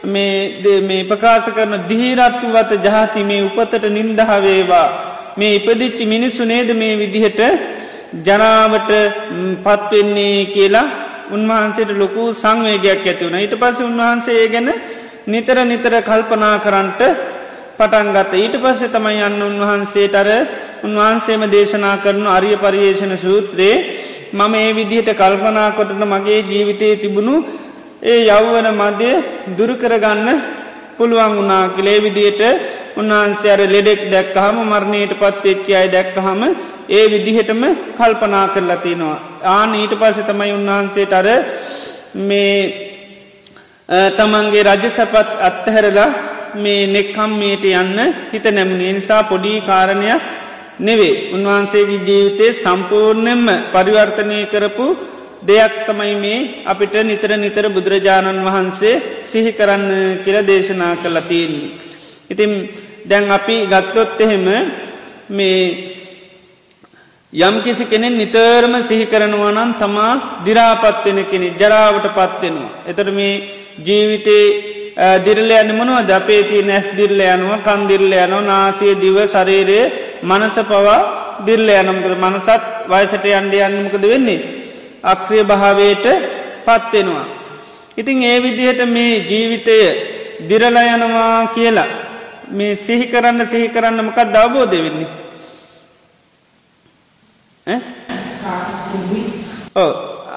මේ ප්‍රකාශ කරන දිහිරත්තුවත ජාති මේ උපතට නින්දහවේවා මේ ඉපදිච්චි මිනිස්සු නේද මේ විදිහට ජනාවට පත්වෙන්නේ කියලා උන්වහන්සේට ලොකු සංවේගයක් ඇති වුණ ඊට පස්ස උන්වහන්සේ ගැන නිතර නිතර කල්පනා කරන්ට පටන්ගත ඊට පස්සේ තමයි යන්න උන්වහන්සේට අර උන්වහන්සේම දේශනා කරනු අරිය පරියේෂණ සූත්‍රයේ මම ඒ විදිහට කල්පනා කොටන මගේ ජීවිතයේ තිබුණු ඒ යව්වන මධ්‍ය දුරුකරගන්න පුළුවන් වුනා කලේ විදියට උන්වහන්සේ අර ලෙඩෙක් දැක්කහම මරණයට පත්වෙච්චි අයි දැක්කහම ඒ විදිහටම කල්පනා කරලා තිනවා. ආන ඊට පස තමයි උන්වහන්සේට අර මේ තමන්ගේ රජ සැපත් අත්තහැරලා මේ නෙක්කම්මයට යන්න හිත නැමණේ නිසා පොඩි කාරණයක් නෙවේ උන්වහන්සේගේ ජීවිතය සම්පූර්ණයෙන්ම පරිවර්තනය කරපු දෙයක් තමයි මේ අපිට නිතර නිතර බුදුරජාණන් වහන්සේ සිහි කරන්න කියල දේශනා කළ තියෙන්නේ. ඉතින් දැන් අපි ගත්තොත් එහෙම මේ යම් කිසි කෙනෙ නිතරම සිහි කරනවනන් තමා දිරාපත්වෙන කෙනෙ ජරාවට පත්වෙනවා. එතට මේ ජීවිතේ දිරල යන මනුව දපේති නැස් දිරල යනුව කන්දිරල යනෝ නාසය දිව ශරීරය මනස පවා දිරල යනමකද මනසත් වයසට අන්ඩ යන්නමකද වෙන්නේ. අක්‍රිය භාවයට පත්වෙනවා. ඉතිං ඒ විදිහට මේ ජීවිතය දිරල යනවා කියලා මේ සිහි කරන්න සිහි කරන්න මකත් දවබෝධ වෙන්නේ.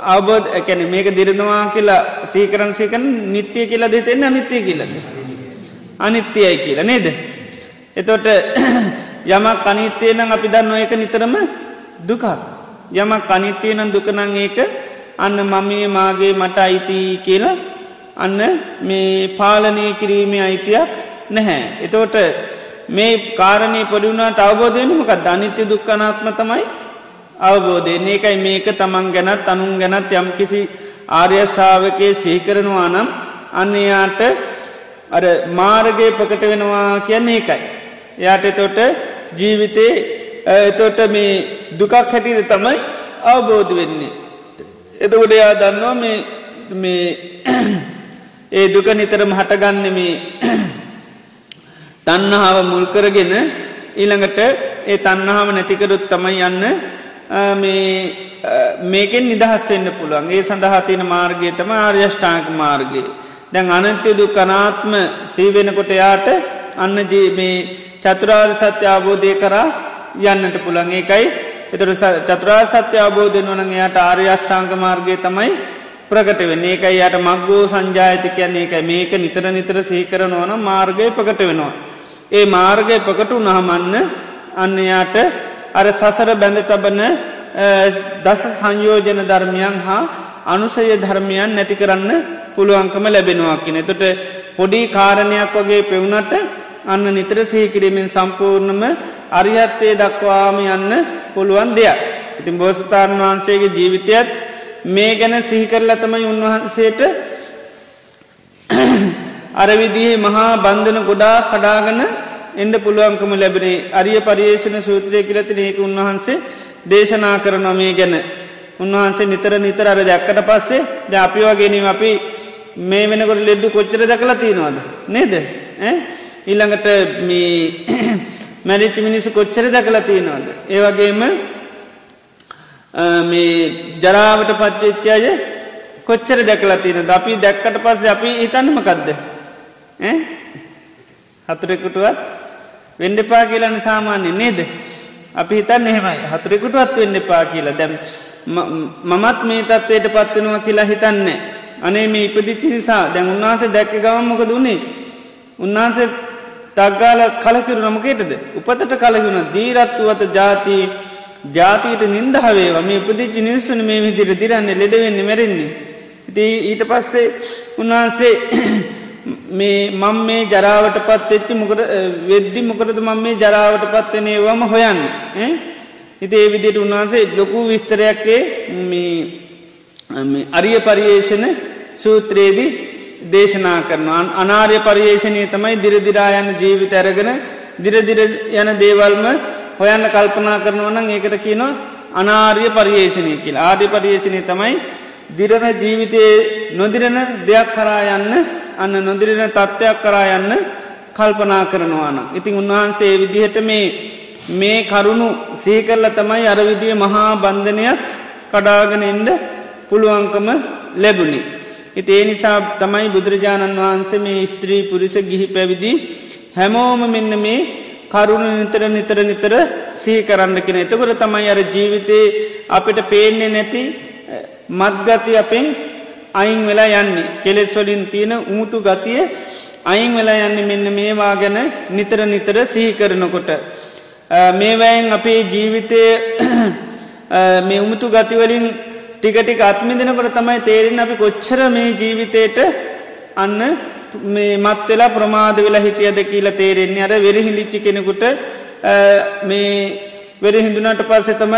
අවබෝධ ඇැන මේක දිරනවා කියලා සීකරන් සීකන නිත්‍යය කියලා දෙතෙන්න අනිත්‍යය කියලන්න. අනිත්‍යයයි කියලා නේද. එතොට (clears throat) යමක් අනිත්‍යය නම් අපි දන්න ඒක නිතරම දුකක්. යමක් අනිත්‍යය නම් දුකනං ඒක අන්න මමේ මාගේ මට අයිති කියලා අන්න මේ පාලනය කිරීමේ අයිතියක් නැහැ. එතෝට මේ කාරණය පොඩිවුණට අවබෝධයනමකක් ධනිත්‍ය දුක්කනාත්ම තමයි අවබෝධය ඒකයි මේක තමන් ගැනත් අනුන් ගැනත් යම් කිසි ආර්යශාවකය සීකරනවා නම් අන්නයාට අර මාර්ගය ප්‍රකට වෙනවා කියන්නේ ඒකයි. යාට එතොට ජීවිතේ එතොට මේ දුකක් හැටියට තමයි අවබෝධ වෙන්නේ. එතකොට යා දන්නවා මේ (clears throat) ඒ දුක නිතරම හටගන්න මේ (clears throat) තන්නහාව මුල්කරගෙන ඊළඟට ඒ තන්නහාව නැතිකරුත් තමයි යන්න මේකෙන් නිදහස් වෙන්න පුළුවන්. ඒ සඳහතින මාර්ගය තම ආර්යෂ්ඨාංක මාර්ගය. දැන් අනන්තයදු කනාත්ම සීවෙනකොට යාට අන්න මේ චතුරාර් සත්‍ය අවබෝධය කරා යන්නට පුළන් ඒකයි එතුර චතුරා සත්‍ය අවබෝධන වන යායට ආර්යශ්ාංක මාර්ගය තමයි ප්‍රකට වෙන්න. ඒකයි යට මක්ගෝ සංජායති කියන්නේ. එකයි මේක නිතර නිතර සීකරන ඕන මාර්ගය ප්‍රකට වෙනවා. ඒ මාර්ගය ප්‍රකටු නහමන්න අන්න යාට අර සසර බැඳ තබන දස සංයෝජන ධර්මයන් හා අනුසය ධර්මයන් නැති කරන්න පුළුවන්කම ලැබෙනවා කියෙන. එතට පොඩි කාරණයක් වගේ පෙවුණට අන්න නිතර සහිකිරීමෙන් සම්පූර්ණම අරිහත්තේ දක්වාම යන්න පුළුවන් දෙයක්. ඉතින් බෝසතාරන් වහන්සේගේ ජීවිතයත් මේ ගැන සිහිකරලා තමයි උන්වහන්සේට අරවිදියේ මහා බන්ධන ගොඩා කඩාගන එන්ඩ පුළුවන්කම ලැබෙනේ අරිය පරියේෂණ සූත්‍රය කියලතින ඒක උන්වහන්සේ දේශනා කරනොමේ ගැන. උන්වහන්සේ නිතර නිතර අර දැක්කට පස්සේ ද අපි වගේනීම අපි මේ වෙනකොට ලෙඩ්ඩු කොච්චර දැකලා තියෙනවාද? නේද? ඊළඟට මේ (coughs) මැරිච් මිනිස්සු කොච්චර දැකලා තියෙනවාද? ඒවගේම මේ ජරාවට පච්චච්චාය කොච්චර දැකලා තියෙන අපි දැක්කට පස්සේ අපි හිතන්නමකක්ද හතුරෙකුටුවත් වෙන්ඩපා කියලන සාමාන්‍ය නේද. අපි හිතන් එහෙමයි හතුරෙකුටුවත් වෙන්න එපා කියලා දැම් මමත් මේ තත්වයට පත්වෙනවා කියලා හිතන්නේ. අනේ මේ ඉපදිච්චි නිසා දැන් උන්වහන්සේ දැක්ක ගවම්මක දුන්නේ. උන්වහන්සේ තක්ගාල කලකිරු නමකේටද උපතට කලගුණ දීරත්තුවත ජාති ජාතියට නින්දහවේ මේ උපදිච්චි නිස්සුන මේ විදිර දිරන්න ලෙඩවෙන්නේ මැරෙන්නේ. ඉති ඊට පස්සේ උන්වහන්සේ මේ මං මේ ජරාවට පත් එච්චි මොකට වෙද්දි මොකරද මං මේ ජරාවට පත්වනේ වම හොයන්න හිති ඒ විදියට උන්වහන්සේ ලොකු විස්තරයක්කේ අරිය පරියේෂණ සූත්‍රයේදී දේශනා කරනවා. අනාර්ය පරියේෂණය තමයි දිරදිරායන ජීවිත ඇරගෙන දිරදිර යන දේවල්ම හොයන්න කල්පනා කරනවනම් ඒකට කියනවා අනාර්ය පරියේෂණය කියලා. ආධි පරියේෂණය තමයි දිරණ ජීවිතයේ නොදිරණ දෙයක් කරා යන්න අන්න නොදිරෙන තත්ත්වයක් කරා යන්න කල්පනා කරනවාන. ඉතිං උන්වහන්සේ විදිහට මේ මේ කරුණු සීකරල තමයි අරවිදිය මහා බන්ධනයක් කඩාගෙන එන්ඩ පුළුවන්කම ලැබුණි. ඉති ඒ නිසා තමයි බුදුරජාණන් වහන්සේ මේ ස්ත්‍රී පුරිස ගිහි පැවිදි හැමෝම මෙන්න මේ කරුණ නිතර නිතර නිතර සී කරන්න කෙන එතකොට තමයි අර ජීවිතේ අපිට පේන්නේ නැති මත්ගති අපෙන් අයින් වෙලා යන්නේ කෙලෙස්වලින් තියෙන ඌටු ගතිය අයින් වෙලා යන්න මෙන්න මේවා ගැන නිතර නිතර සිහි කරනකොට. මේවැයෙන් අපේ ජීවිතය මේ උමුතු ගතිවලින් ටිකටික අත්මිදිනකොට තමයි තේරෙන් අපි කොච්චර මේ ජීවිතයට අන්න මේ මත් වෙලා ප්‍රමාද වෙලා හිටියද කියීල තේරෙන්නේ අර වෙරහිඳිච්චි කෙනෙකුට මේ වෙරහිඳුනට පස්සේ තම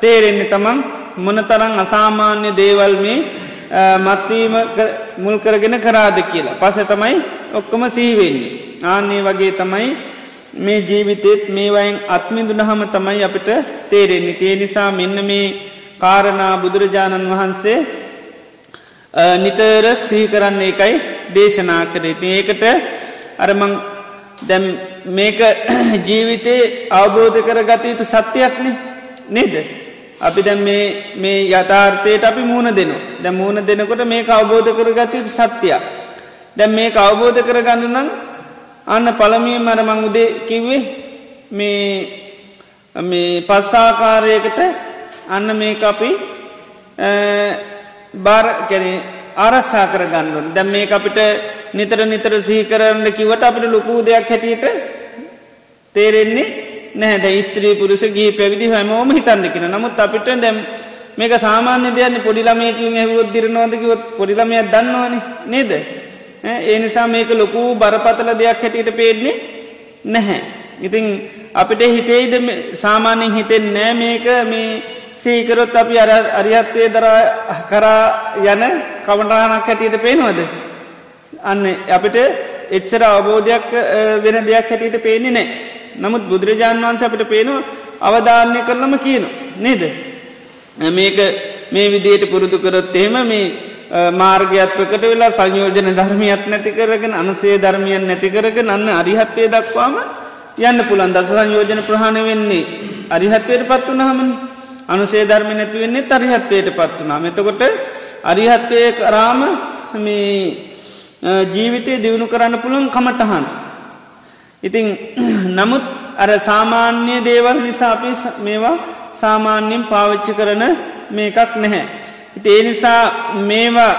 තේරෙන්නේ තමන් මොන තරං අසාමාන්‍ය දේවල් මේ මත්වීම මුල් කරගෙන කරාද කියලා. පස තමයි ඔක්කොම සීවෙන්නේ ආන්නේ වගේ තමයි මේ ජීවිතෙත් මේවයින් අත්මිදුනහම තමයි අපිට තේරෙන්නේ. තිය නිසා මෙන්න මේ කාරණා බුදුරජාණන් වහන්සේ නිතර සිහි කරන්න එකයි දේශනා කරේ. ති ඒකට අරමං දැම් මේක (clears throat) ජීවිතේ අවබෝධ කර ගත යුතු සත්‍යයක්නේ නේද? අපි දැම් මේ යථාර්ථයට අපි මූුණ දෙනු දැ මූුණ දෙනකොට මේ අවබෝධ කර ගත යුතු සත්‍යයක්. දැම් මේ අවබෝධ කරගන්න නම් අන්න පළමිය මරමං උදේ කිව්වේ මේ මේ පස්සාකාරයකට අන්න මේ අපි බාර කැනෙ ආරශ්ා කර ගන්නුන් දැම් මේ අපිට නිතර නිතර සීකරන්න කිවට අපිට ලොකූ දෙයක් හැටියට තේරෙන්නේ නැහැද ස්ත්‍රී පුරුස ගී පැවිදි හැමෝම හිතන්නකින නමුත් අපිට දැම් මේක සාමාන්‍ය දෙයන්න පොඩිලමයකින් ඇහුවොත් දිරනවාදකිවොත් පොඩිලමයක් දන්නවන නේද? ඒ නිසා මේක ලොකු බරපතල දෙයක් හැටියට පේන්නේ නැහැ. ඉතිං අපිට හිතේද සාමාන්‍යෙන් හිතෙන් නෑ මේක මේ සීකරොත් අපි අර අරිහත්වය දර කරා යන කවටානක් හැටියට පේනවද? අන්න අපිට එච්චර අවබෝධයක් වෙන දෙයක් හැටියට පේන්නේ නෑ නමුත් බුදුරජාණන් වන්ස අපිට පේනවා අවධාරණය කරලම කියන නේද? මේක මේ විදියට පුරුදු කරොත් එහෙම මේ මාර්ගයත්වකට වෙලා සංයෝජන ධර්මියත් නැති කරගෙන අනුසේ ධර්මියන් නැති කරගෙන අන්න අරිහත්වය දක්වාම යන්න පුළන් දස සංයෝජන ප්‍රහණ වෙන්නේ අරිහත්වයට පත් වනහමනි අනුසේ ධර්මි නැති වෙන්නේ තරිහත්වයට පත් වනා මෙතකොට අරිහත්වය කරාම මේ ජීවිතය දියුණු කරන්න පුළුවන් කමටහන් ඉතිං (clears throat) නමුත් අර සාමාන්‍ය දේවල් නිසාපි මේවා සාමාන්‍යයෙන් පාවිච්චි කරන මේකක් නැහැ. ඉති ඒ නිසා මේවා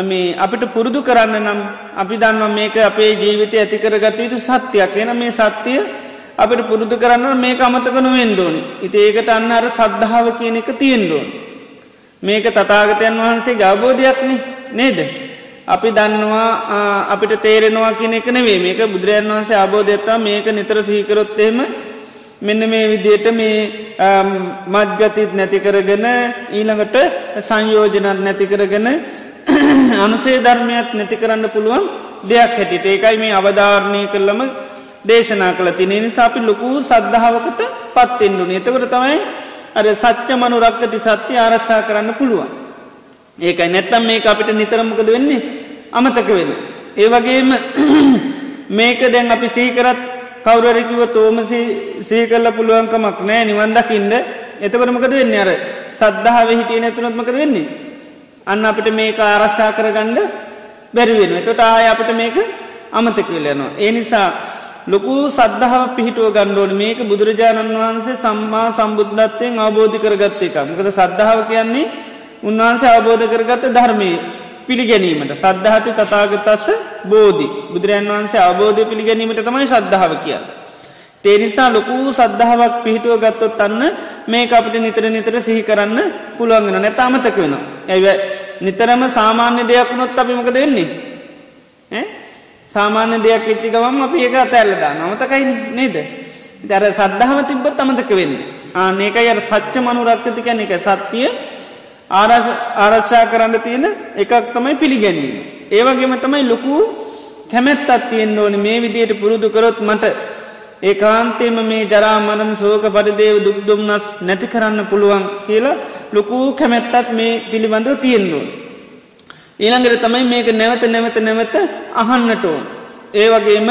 මේ අපිට පුරුදු කරන්න නම් අපි දන්ව මේක අපේ ජීවිතය ඇතිකර ගත යුතු සත්‍යයක්. එන මේ සත්‍යය අපිට පුරුදු කරන්න මේ අමතකන වෙන්ඩෝනි ඉති ඒකට අන්න අර සද්ධාව කියන එක තියෙන්ඩෝන් මේක තතාගතයන් වහන්සේ ගබෝධයක්න නේද? අපි දන්නවා අපිට තේරෙනවා කියන එක නෙවේ මේක බුදුරජන් වහන්සේ අබෝධයත්තා මේක නිතර සීකරොත්තේම මෙන්න මේ විදියට මේ මත්ගතිත් නැතිකරගෙන ඊළඟට සංයෝජනත් නැතිකරගෙන (clears throat) අනුසේ ධර්මයක් නැති කරන්න පුළුවන් දෙයක් හැටිට ඒකයි මේ අවධාරණය කරලම දේශනා කළ තින නිසා අපි ලොකූ සද්ධාවකට පත්තෙන්ඩුන එතකට තමයි අර සච්ච මනු රක්කති සත්‍යය ආරක්ෂා කරන්න පුළුවන්. ඒකයි. නැත්තම් මේ අපිට නිතරමකද වෙන්නේ? අමතක වෙන. ඒ වගේම (clears throat) මේක දැන් අපි සීකරත් කවුරරකිව තෝම සීකල්ල පුළුවන්කමක් නෑ නිවන්දකින්ද එතකරමකද වෙන්න අර සද්ධාව හිටිය නැතුනත්මකද වෙන්නේ. අන්න අපිට මේක ආරශ්ා කරගණ්ඩ බැරිවෙන. එතොට ආය අපට මේක අමතක වෙලයනවා. ඒ නිසා ලොකු සද්ධාව පිහිටුව ගණ්ඩෝන මේක බුදුරජාණන් වහන්සේ සම්මා සම්බුද්ධත්වයෙන් අවබෝධි කරගත්තේ එක මකද සද්ධාව කියන්නේ උන්වහන්සේ අවබෝධ කරගත්ත ධර්මය පිළිගැනීමට සද්ධහති තතාගතස්ස බෝධි බුදුරන් වහන්සේ අවබෝධය පිළිගැනීමට තමයි සද්ධාව කිය. තේනිසා ලොකු සද්ධාවක් පිහිටුව ගත්තොත් අන්න මේ අපිට නිතර නිතර සිහි කරන්න පුළුවන්ගෙන නැත අමතක වෙන. ඇයි නිතරම සාමාන්‍ය දෙයක් වුණොත් අපිමකද වෙන්නේ. සාමාන්‍ය දෙයක් එච්චි ගවම් අප ඒක අතැල්ලදා නමතකයි නේද. දැර සද්ධාව තිබ්බත් අමතක වෙන්නේ. ආනඒක අර සච්ච මනුරක්කතිකැන එක සත්‍යය ආරශ්ා කරන්න තියෙන එකක් තමයි පිළිගැනීම. ඒවගේම තමයි ලොකු කැමැත්තත් තියෙන් ඕන මේ විදියට පුරුදු කරොත් මට ඒ කාන්තේම මේ ජරාමණන සෝක පරිදේව දුක්දුම්න්නස් නැති කරන්න පුළුවන් කියලා ලොකූ කැමැත්තත් මේ පිළිබඳව තියෙන්නුවන්. ඊළඟට තමයි මේක නැවත නැවත නැවත අහන්නට ඕන්. ඒ වගේම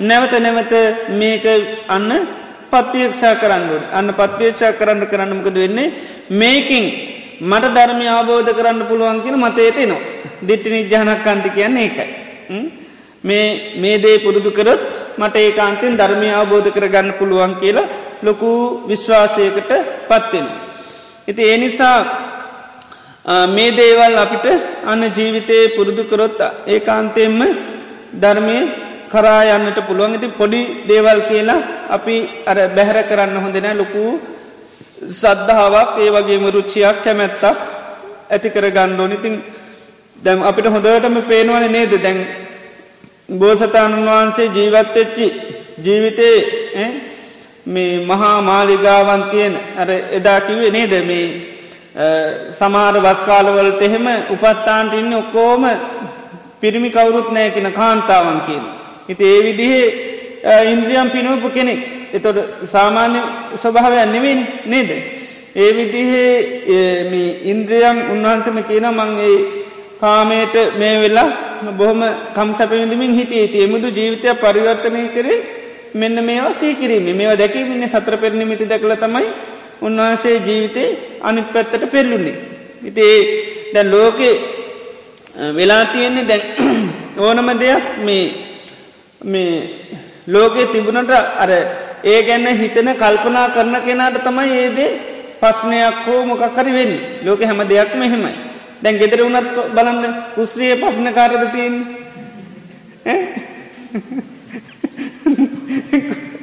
නැවත නැවත මේක අන්න පත්තියක්ෂා කරන්නුව අන්න පත්තියක්ෂා කරන්න කරන්නමකද වෙන්නේ මේකින් මට ධර්මය අවබෝධ කරන්න පුළුවන් කියෙන මතයට නවා. දිට්ටි නිජ්ජානක් අන්ති කියන්නේ ඒකයි. මේ මේ දේ පුරුදු කරොත් මට ඒකාන්තෙන් ධර්මය අවබෝධ කරගන්න පුළුවන් කියලා ලොකු විශ්වාසයකට පත්වෙන. ඉති ඒ නිසා මේ දේවල් අපිට අන්න ජීවිතයේ පුරුදු කරොත් ඒකාන්තයෙන්ම ධර්මය කරා යන්නට පුළුවන් ඉති පොඩි දේවල් කියලා අපි අර බැහැර කරන්න හොඳෙන ලොකූ සද්ධාවක් ඒ වගේම රුච්චියක් කැමැත්තක් ඇති කර ගණ්ඩෝනිතින් දැම් අපිට හොඳටම පේනවන නේද? දැන් බෝසතාණන් වහන්සේ ජීවත්වෙච්චි ජීවිතේ මේ මහා මාලිගාවන්තියෙන් අර එදා කිවේ නේද? මේ සමාර වස්කාලවලට එහෙම උපත්තාන්ට ඉන්න ඔක්කෝම පිරිමි කවුරුත් නෑ කියෙන කාන්තාවන් කියන. ඉති ඒ විදිහේ ඉන්ද්‍රියම් පිනෝපු කෙනෙක්. එතොට සාමාන්‍ය ස්වභාවයක් නෙවෙනි නේද. ඒ විදිහේ ඉන්ද්‍රියම් උන්වහන්සම කියන මංගේ කාමයට මේ වෙලා බොහොම කම් සැපවිඳමින් හිටිය ති එමුදු ජීවිතය පරිවර්තනය කරේ මෙන්න මේවා සීකිරීම මේවා දැකීමන්න සත්‍ර පෙරණිමිති දැකල තමයි උන්වහන්සේ ජීවිතේ අනිත් පැත්තට පෙල්ලුන්නේ. ඉති දැ ලෝකෙ වෙලා තියෙන්නේ දැන් (clears throat) ඕනම දෙයක් මේ මේ ලෝකෙ තිබුණට අර ඒ ගැන්න හිතන කල්පනා කරන කෙනාට තමයි ඒදේ පස්්නයක් හෝ මොකකරි වෙන්නේ. ලෝක හැම දෙයක් මෙහෙමයි දැන් ගෙදර වුණත් බලන්න උස්්‍රිය පස්්න කාරද තියන්නේ?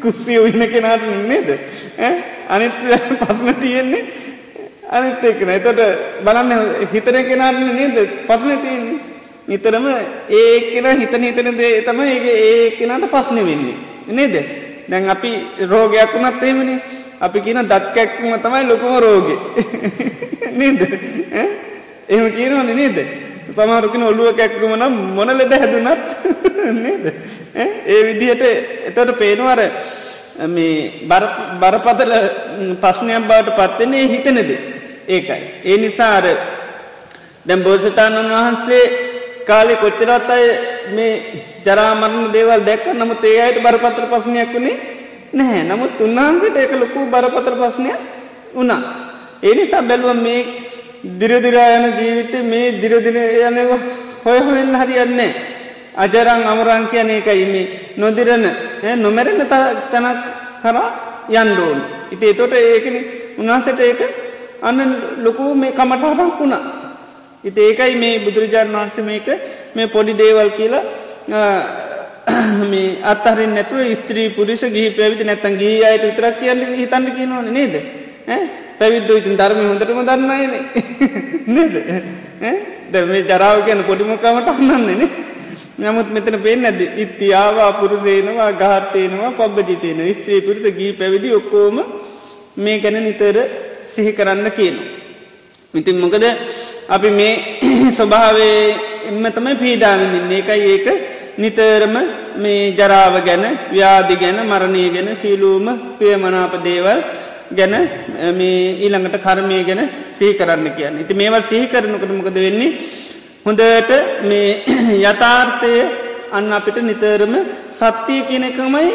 කුස්සිය ඉන්න කෙනාට නේද? අනිත් පස්න තියෙන්නේ? අනිත් එක්න එතොට බලන්න හිතන කෙනාට නේද පස්න තියන්නේ? නිතරම ඒ කෙන හිතන හිතන දේ තම ඒ ඒ කෙනට පස්න වෙන්නේ. නේද? දැන් අපි රෝගයක් වුණත් එහෙමනි. අපි කියන දත්කැක්ම තමයි ලොකුම රෝග (laughs) නේද? එහෙම කියනවන නේද? සමහරුකින ඔල්ලුව කැක්කම නම් මොන ලෙඩ හැදුනත් (laughs) නේද? ඒ විදිහට එතට පේනවර මේ බරපතල පස්්නයක් බවට පත්වෙන්නේ හිතනෙද? ඒකයි. ඒ නිසාර දැම් බෝසතාණන් වහන්සේ කාලෙ කොච්චරත් අය මේ ජරාමරණ දේවල් දැක්ක නමුත් ඒ අයට බරපත්‍ර පසනයක් වුණේ නැහැ නමුත් උන්වහන්සට එක ලොකු බරපත්‍ර පස්නයක් වුණා. ඒ නිසා බැලුව මේ දිරදිරා යන ජීවිත මේ දිරදින යනවා හොය හොෙන් හරියන්නේ. අජරං අමරං කියන එකයි මේ නොදිරන නොමැරෙන තැනක් කරා යන්ඩෝන්. ඉති එතොට ඒකන උන්වහසට ඒක අන්න ලොකු මේ කමටහරක් වුණා. ඉති ඒකයි මේ බුදුරජාණන් වහන්ස මේක මේ පොඩි දේවල් කියලා මේ අත්හරින් නැතුව ස්ත්‍රී පුරිස ගිහි පැවිදි නැත්තන් ගී අයට විතරක් කියන්න හිතන්න කියනවන නේද? පැවිද්ද ඉතින් ධර්මය හොඳටම දන්නයන (laughs) නේද? ද මේ ජරාව කියන පොඩිමොකාමට අන්නන්නේනේ නමුත් මෙතන පේෙන් ඇද ඉත්තියාවා පුරුසේනවා ගාට්ටේනවා පබ්බජිතයන ස්ත්‍රී පිරිත ගී පැවිදි ඔක්කෝම මේ ගැන නිතර සිහි කරන්න කියන. ඉතින් මොකද අපි මේ (clears throat) ස්වභාවේ එම තමයි පීඩාවිඳින්නේ එකයි ඒක නිතරම මේ ජරාව ගැන ව්‍යාදි ගැන මරණය ගැන සීලූම ප්‍රියමනාප දේවල් ගැන මේ ඊළඟට කර්මය ගැන සී කරන්න කියන්න. ඉති මේවා සිහි කරනකටමකද වෙන්නේ? හොඳට මේ (clears throat) යථාර්ථය අන්න අපිට නිතරම සත්‍යය කියනකමයි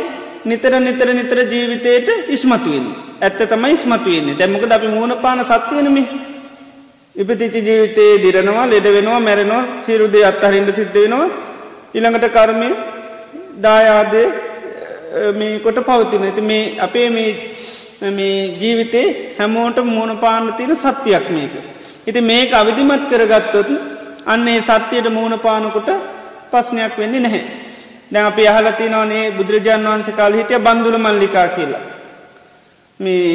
නිතර නිතර නිතර ජීවිතයට ඉස්මතුවෙන් ඇත්ත තමයි ඉස්මතුවන්නේ දැමක අපි මූුණ පාන සත්‍යයනමි ඉපතිචි ජීවිතයේ දිරනවා ලෙඩ වෙනවා මැරෙනවා සිරුදේ අත්හරින්ට සිද්ධ වෙනවා ඉළඟට කර්මය දායාදය මේ කොට පවතින ඇති මේ අපේ මේ මේ ජීවිතේ හැමෝට මෝන පාන්න තියෙන සත්‍යයක් මේක. ඉති මේක අවිධිමත් කරගත්තොත් අන්නේ සත්‍යයට මූුණ පානකොට පස්්නයක් වෙන්නේ නැහැ. දැන් අපි අහලති නවනේ බුදුරජාන් වහන්සේ කාල හිටිය බන්දුල මල්ලිකා කියලා. මේ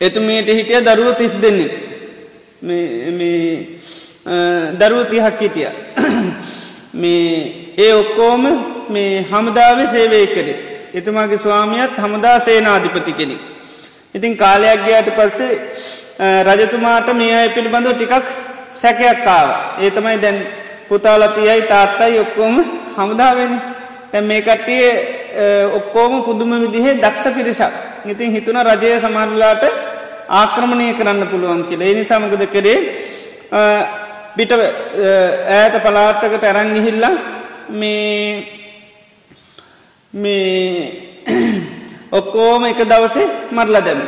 එතුමයට හිටිය දරුව තිස් දෙන්නේ. දරුව තිහක් හිටිය. මේ ඒ ඔක්කෝම මේ හමුදාව සේවය කරේ. එතුමාගේ ස්වාමියත් හමුදා සේනාධිපති කෙනෙ. ඉතින් කාලයක් ගයාට පස්සේ රජතුමාට මේ අය පිළිබඳව ටිකක් සැකයක් ආව ඒ තමයි දැන් පුතාලතියයි තාත්තයි ඔක්කෝම හමුදාවෙන තැ මේ කට්ටිය ඔක්කෝම පුදුම විදිහේ දක්ෂ පිරිසක් ඉතින් හිතුන රජය සමරලාට ආක්‍රමණය කරන්න පුළුවන් කියල. එනි සමගද කරේ? පිට ඈත පලාත්තකට ඇරංගිහිල්ල මේ මේ (clears throat) ඔක්කෝම එක දවසේ මරලා දැම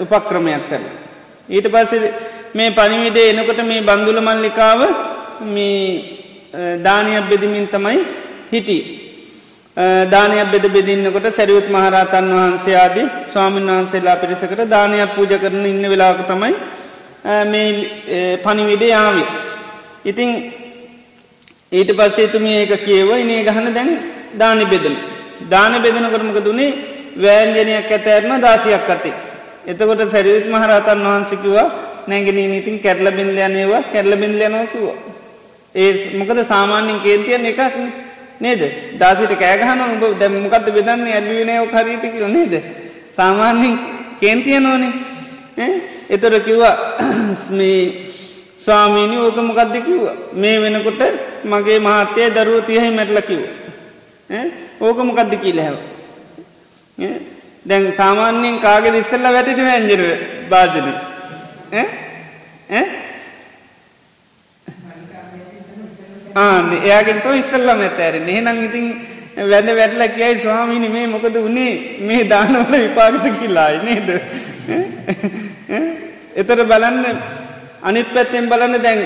උපක්‍රමයක් කර ඊට පස්සේ මේ පනිවිදේ එනකොට මේ බන්දුල මල්ලිකාව මේ දානයක් බෙදමින් තමයි හිටි. දානයක් බෙද බෙදින්නකොට සැරියුත් මහරතන් වහන්සේ ආදී ස්වාමීන් වහන්සේලා පිරිසකට දානයක් පූජ කරන ඉන්න වෙලාක තමයි මේ පනිවිඩේ ආවි. ඉතිං ඊට පස්සේ තුමිය ඒක කියව ඉනේ ගහන දැන් දානි බෙදන. දාන බෙදනකොටමක දුනේ වෑන්ජනයක් ඇතෑරම දාසියක් අතේ. එතකොට සැරියුත් මහරතන් වහන්සිකිවා නැගෙන ඉතින් කැරල බින්දයනේවා කැරල බින්දයනෝ කිව්වා. ඒ මොකද සාමාන්‍යෙන් කේන්තියන් එකක්න නේද? දාසිට කෑගහන උඹ දැම්මකක්ද බෙදන්නේ? ඇල්ලිවිනයෝ හරිට කියල? නේද? සාමාන්‍යෙන් කේන්තිය නොනේ එතොර කිව්වා (clears throat) මේ ස්වාමීනි ඕක මොකක්ද කිව්ව? මේ වෙනකොට මගේ මහත්තය දරුව තියහහි මැටල කිව් ඕක මොකක්ද කියීල හැව දැන් සාමාන්‍යයෙන් කාගෙ ඉස්සල්ල වැටට ඇන්ජර බාධන ආන එයාගෙන්ත ඉස්සල්ලම ඇතෑරෙන එහෙනම් ඉතින් වැඳ වැටල කියයි ස්වාමීනි මේ මොකද වනේ? මේ දානවල විපාගත කිල්ලායි නේද? එතර බලන්න අනිත් පැත්තෙන් බලන්න දැන්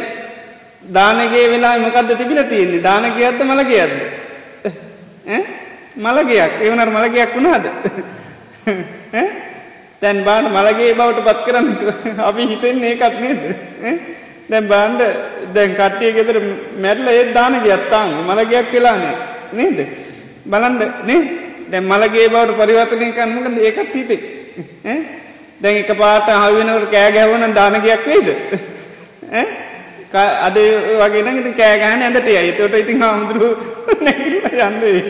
දානගේ වෙලා මොකක්ද තිබිල තියෙන්නේ? දානගේ ඇත්ත මළගේ ඇද මළගයක් එවනර මළගයක් වුණාද? තැන් බාන මළගේ බවට පත් කරන්න අපි හිතෙන්නේ ඒකත් නේද? දැන් බාන්ඩ දැන් කට්ටිය ගෙදර මැරල ඒත් දානග අත්තාම මළගයක් වෙලානේ නේද? බලන්ඩ නේ? දැන් මළගේ බවට පරිවර්තනය කන්නක ඒකත් හිතේ. දැන් එක පාට හවිනවට කෑ ගැහවන දානගයක් වේද අද වගේ ඉති කෑගෑන ඇඳට අයි තොට ඉතින් හාමුදුරු යන්නේ.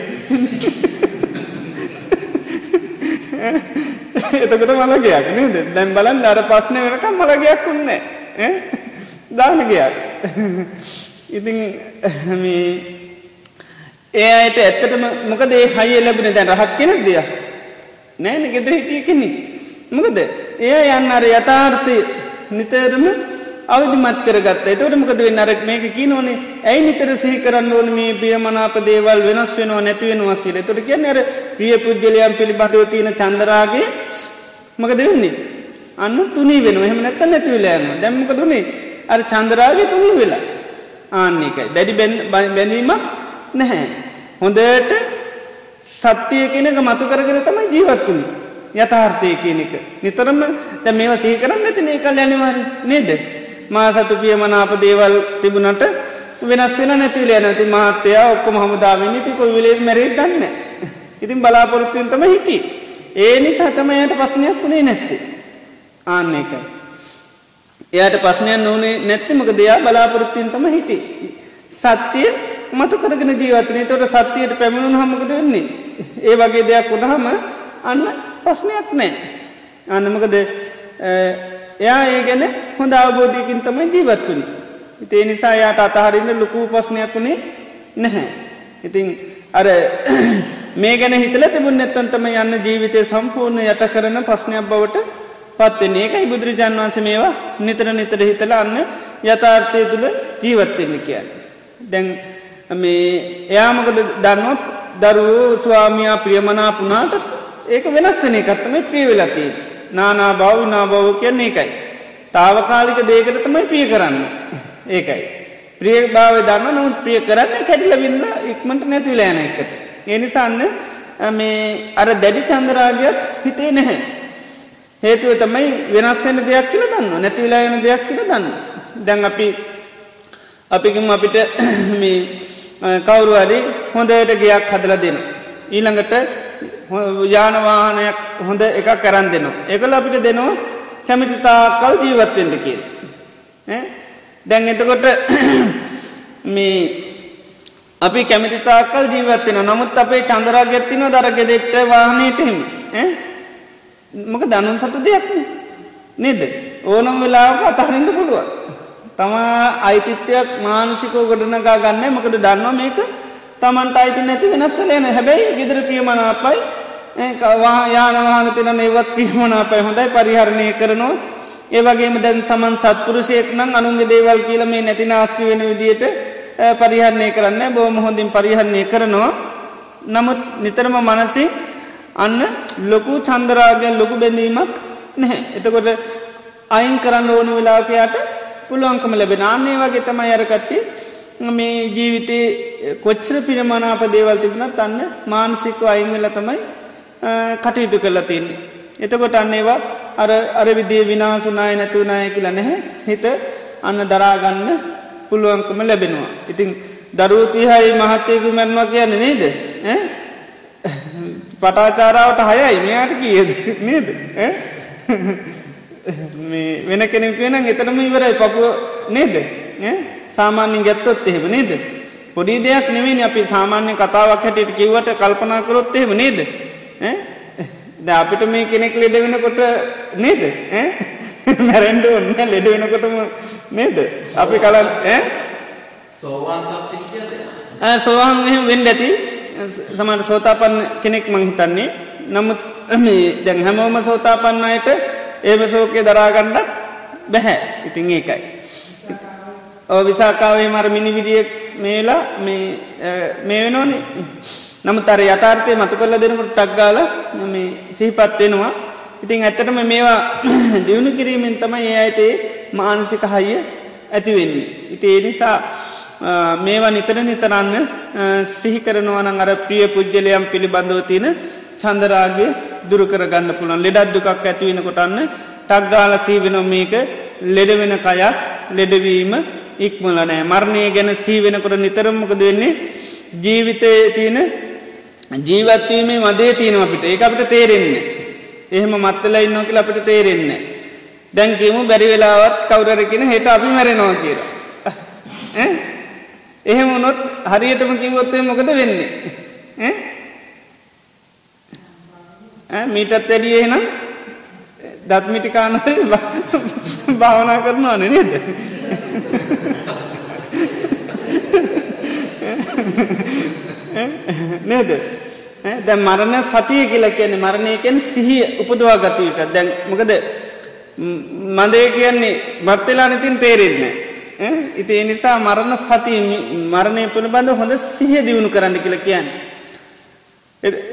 එතකට මළගයක් නේද? දැන් බලන් අර පස්්නය වෙනකම් මළගයක් වුන්නේ දානගයක් ඉතින් ඒ අයට ඇත්තටම මොකදේ හය ලැබෙන දැන් රහත් කෙනෙක් දිය නෑන ගෙදර හිටිය කෙනෙක්. මොකද? එය යන්න අර යථාර්ථය නිතරම අවධිමත් කරගත් එතවට මොකද වෙන්න? අරක් මේක කී නොනේ ඇයි නිතර සිහි කරන්න ඕන මේ ප්‍රියමනාප දේවල් වෙනස් වෙනවා නැතිවෙනවා කියල. තොට කියන්න අර ප්‍රිය පුද්ගලයන් පිළිබඳව තියෙන චන්දරාගේ මකද වෙන්නේ? අන්න තුනී වෙන එහෙම නැත්ත නැතිවෙලයන්න දැම්මක දුනේ අර චන්දරාගේ තුනී වෙලා. ආන්නේකයි දැඩි බැඳීමක් නැහැ. හොඳට සත්‍යය කෙනක මතු කරගෙන තමයි ජීවත්තුනි යථාර්ථය කියන එක. නිතරම දැ මේවා සහි කරන්න ඇතින එකල් යනිවාර නේද? මා සතු පියමනාප දේවල් තිබුණට වෙනස් වෙන නැතිවල නැති මහත්තයා ඔක්කොම හමුදාවෙන් ඉති කොයි විලේ මැරේ දන්න ඉතින් බලාපොරොත්තුවෙන් තම හිටි ඒ නිසා තමයට පස්සනයක් වුණේ නැත්තේ. ආන්න එකයි. එයට පස්සනයක් නොනේ නැත්තමක දෙයා බලාපොරොත්තුවෙන් තම හිටි සත්‍යය මතු කරගෙන ජීවතනය තොට සත්‍යයට පැමිණුණු හමකද වෙන්නේ? ඒ වගේ දෙයක් වුණහම අන්න ප්‍රශ්නයක් නෑ. අන්නමකද එයා ඒ ගැන හොඳ අවබෝධයකින් තමයි ජීවත්වනි ඉතේ නිසා යායට අතහරින්න ලොකූ ප්‍රශ්නයක් වුණේ නැහැ. ඉතිං අර (clears throat) මේ ගැන හිතල තිබුණ නැත්තන්තම යන්න ජීවිතය සම්පූර්ණ යට කරන ප්‍රශ්නයක් බවට පත්වෙන්නේ ඒකයි බුදුරජාන් වන්ස මේවා නිතර නිතර හිතල අන්න යථාර්ථය තුළ ජීවත්වෙන්න කියන්න දැන් මේ එයාමකද දන්නොත් දරුවෝ ස්වාමයා ප්‍රියමනා පුනාට ඒක වෙනස් වන එකත්තම ප්‍රිය වෙලතිී නානා බව නා බව කියන්නේ එකයි. තාවකාලික දේකට තමයි ප්‍රිය කරන්න ඒකයි. ප්‍රිය භාව දන්න නොත් ප්‍රිය කරන්න කැටිල වින්න ඉක්මට නැතිවිලෑන එකට. එනිසන්න මේ අර දැඩි චන්දරාගයක් හිතේ නැහැ. හේතුව තමයි වෙනස් වෙන දෙයක් කියල දන්න නැතිවිලා යන දෙයක් කියල දන්න. දැන් අපි අපිකින් අපිට (clears throat) මේ කවුරුවරි හොඳයට ගයක් හදල දෙන. ඊළඟට යානවාහනයක් හොඳ එකක් කරන් දෙනවා. එකල අපිට දෙනවා කැමිති තාකල් ජීවත්තෙන්ට කියල්. දැන් එතකොට (clears throat) මේ අපි කැමිතිතාකල් ජීවත්වෙන නමුත් අපේ චන්දරාගත්තින දරගෙදෙක්ට වාහනයටහෙම මක දනුන් සතු දෙයක්න නේද? ඕනම් වෙලාක අතහරින්ට පුළුව තමා අයිතිත්‍යයක් මානසිකෝ ගොඩනගා ගන්න. මකද දන්නවා මේක තමන්ට අයිති නැති වෙනස්වලයන හැබැයි ගෙදර ප්‍රියමනාපයි. යානවාන තින ඒවත් පිහමනාපයි හොඳයි. පරිහරණය කරනවා. ඒවගේම දැන් සමන් සත්පුරුෂයෙක් නම් අනුන්ගේ දේවල් කියල මේ නැති නාස්ති වෙන විදියට පරිහරණය කරන්න බෝම හොඳින් පරිහරණය කරනවා. නමුත් නිතරම මනසින් අන්න ලොකු චන්දරාගෙන් ලොකු බැඳීමක් නැහැ. එතකොට අයින් කරන්න ඕනු වෙලාකයාට පුළුවන්කම ලැබෙන. අන්නේ වගේ තම අයරකට්ටි මේ ජීවිතේ කොච්චර පිනමනාප දේවල් තිබුණත් අන්න මානසික අයිංවෙල තමයි කටයුතු කරලා තින්නේ. එතකොට අන්නේවා අර අර විදිේ විනාසුනාය නැතුනාය කියලා නැහැ. හිත අන්න දරාගන්න පුළුවන්කම ලැබෙනවා. ඉතිං දරුවතිහයි මහත්තයකු මැරණවා කියන්න නේද? පටාචාරාවට හයයි. මෙයාට කියද? නේද? වෙන කෙනෙක් වෙන එතනම ඉවරයි පපුුව. නේද? සාමාන්‍යින් ගැත්තොත් එහෙම නේද? පොඩි දෙයක් නෙවෙයි අපි සාමාන්‍ය කතාවක් හැටියට කිව්වට කල්පනා කරොත් එහෙම නේද? ද අපිට මේ කෙනෙක් ලෙඩ වෙනකොට නේද? මැරෙන්ඩ ඔන්න ලෙඩ වෙනකොටම නේද? අපි කලන් සෝහන් වෙන්ඩ ඇති සමට සෝතාපන්න කෙනෙක් මංහිතන්නේ නමුත් දැන් හැමෝම සෝතාපන්න අයට ඒම සෝකය දරාගණ්ඩත් බැහැ ඉතින් ඒකයි. ඕ විසාකාවේ මර මිනිවිදිියෙක් මේලා මේ වෙනෝනේ නමුත් අර යථාර්ථය මතු කල්ල දෙනකට ටක්ගාල මේ සිහිපත් වෙනවා ඉතින් ඇත්තටම මේවා දියුණු කිරීමෙන් තමයි ඒ අයට මානසික හයිය ඇතිවෙන්නේ. ඉති ඒ නිසා මේවා නිතර නිතරන්න සිහි කරනවන අර ප්‍රිය පුද්ගලයම් පිළිබඳව තියෙන චන්දරාගේ දුරුකර ගන්න පුළන් ලෙඩත් දුකක් ඇතිවෙන කොටන්න ටක්ගාල සීවෙන මේක. ලෙඩවෙන කයක් ලෙඩවීම ඉක්මල නෑ මරණය ගැන සීවෙනකොට නිතරමකද වෙන්නේ? ජීවිතය තියෙන ජීවත්වීමේ මදේ තියෙන අපිට. ඒ අපිට තේරෙන්නේ එහෙම මත්තල ඉන්න කියල අපිට තේරෙන්නේ දැන්කීමු බැරි වෙලාවත් කවුරරකින හෙට අපි මැරෙනවා කියලා. එහෙම උනොත් හරියටම කිවොත්තය මොකද වෙන්නේ? මීටත් ඇඩිය එහෙනම් දත්මිටිකානරි භාවනා කරනවා නේද? නේද? දැ මරණ සතිය කියලා කියන්නේ මරණයකෙන් සිහිය උපදවා ගතයුට දැන් මොකද මදේ කියන්නේ බත්වෙලා නතින් තේරෙන්නේ ඉති නිසා මරණ සතිය මරණය පිළිබඳ හොඳ සිහිය දියුණු කරන්න කියල කියන්න.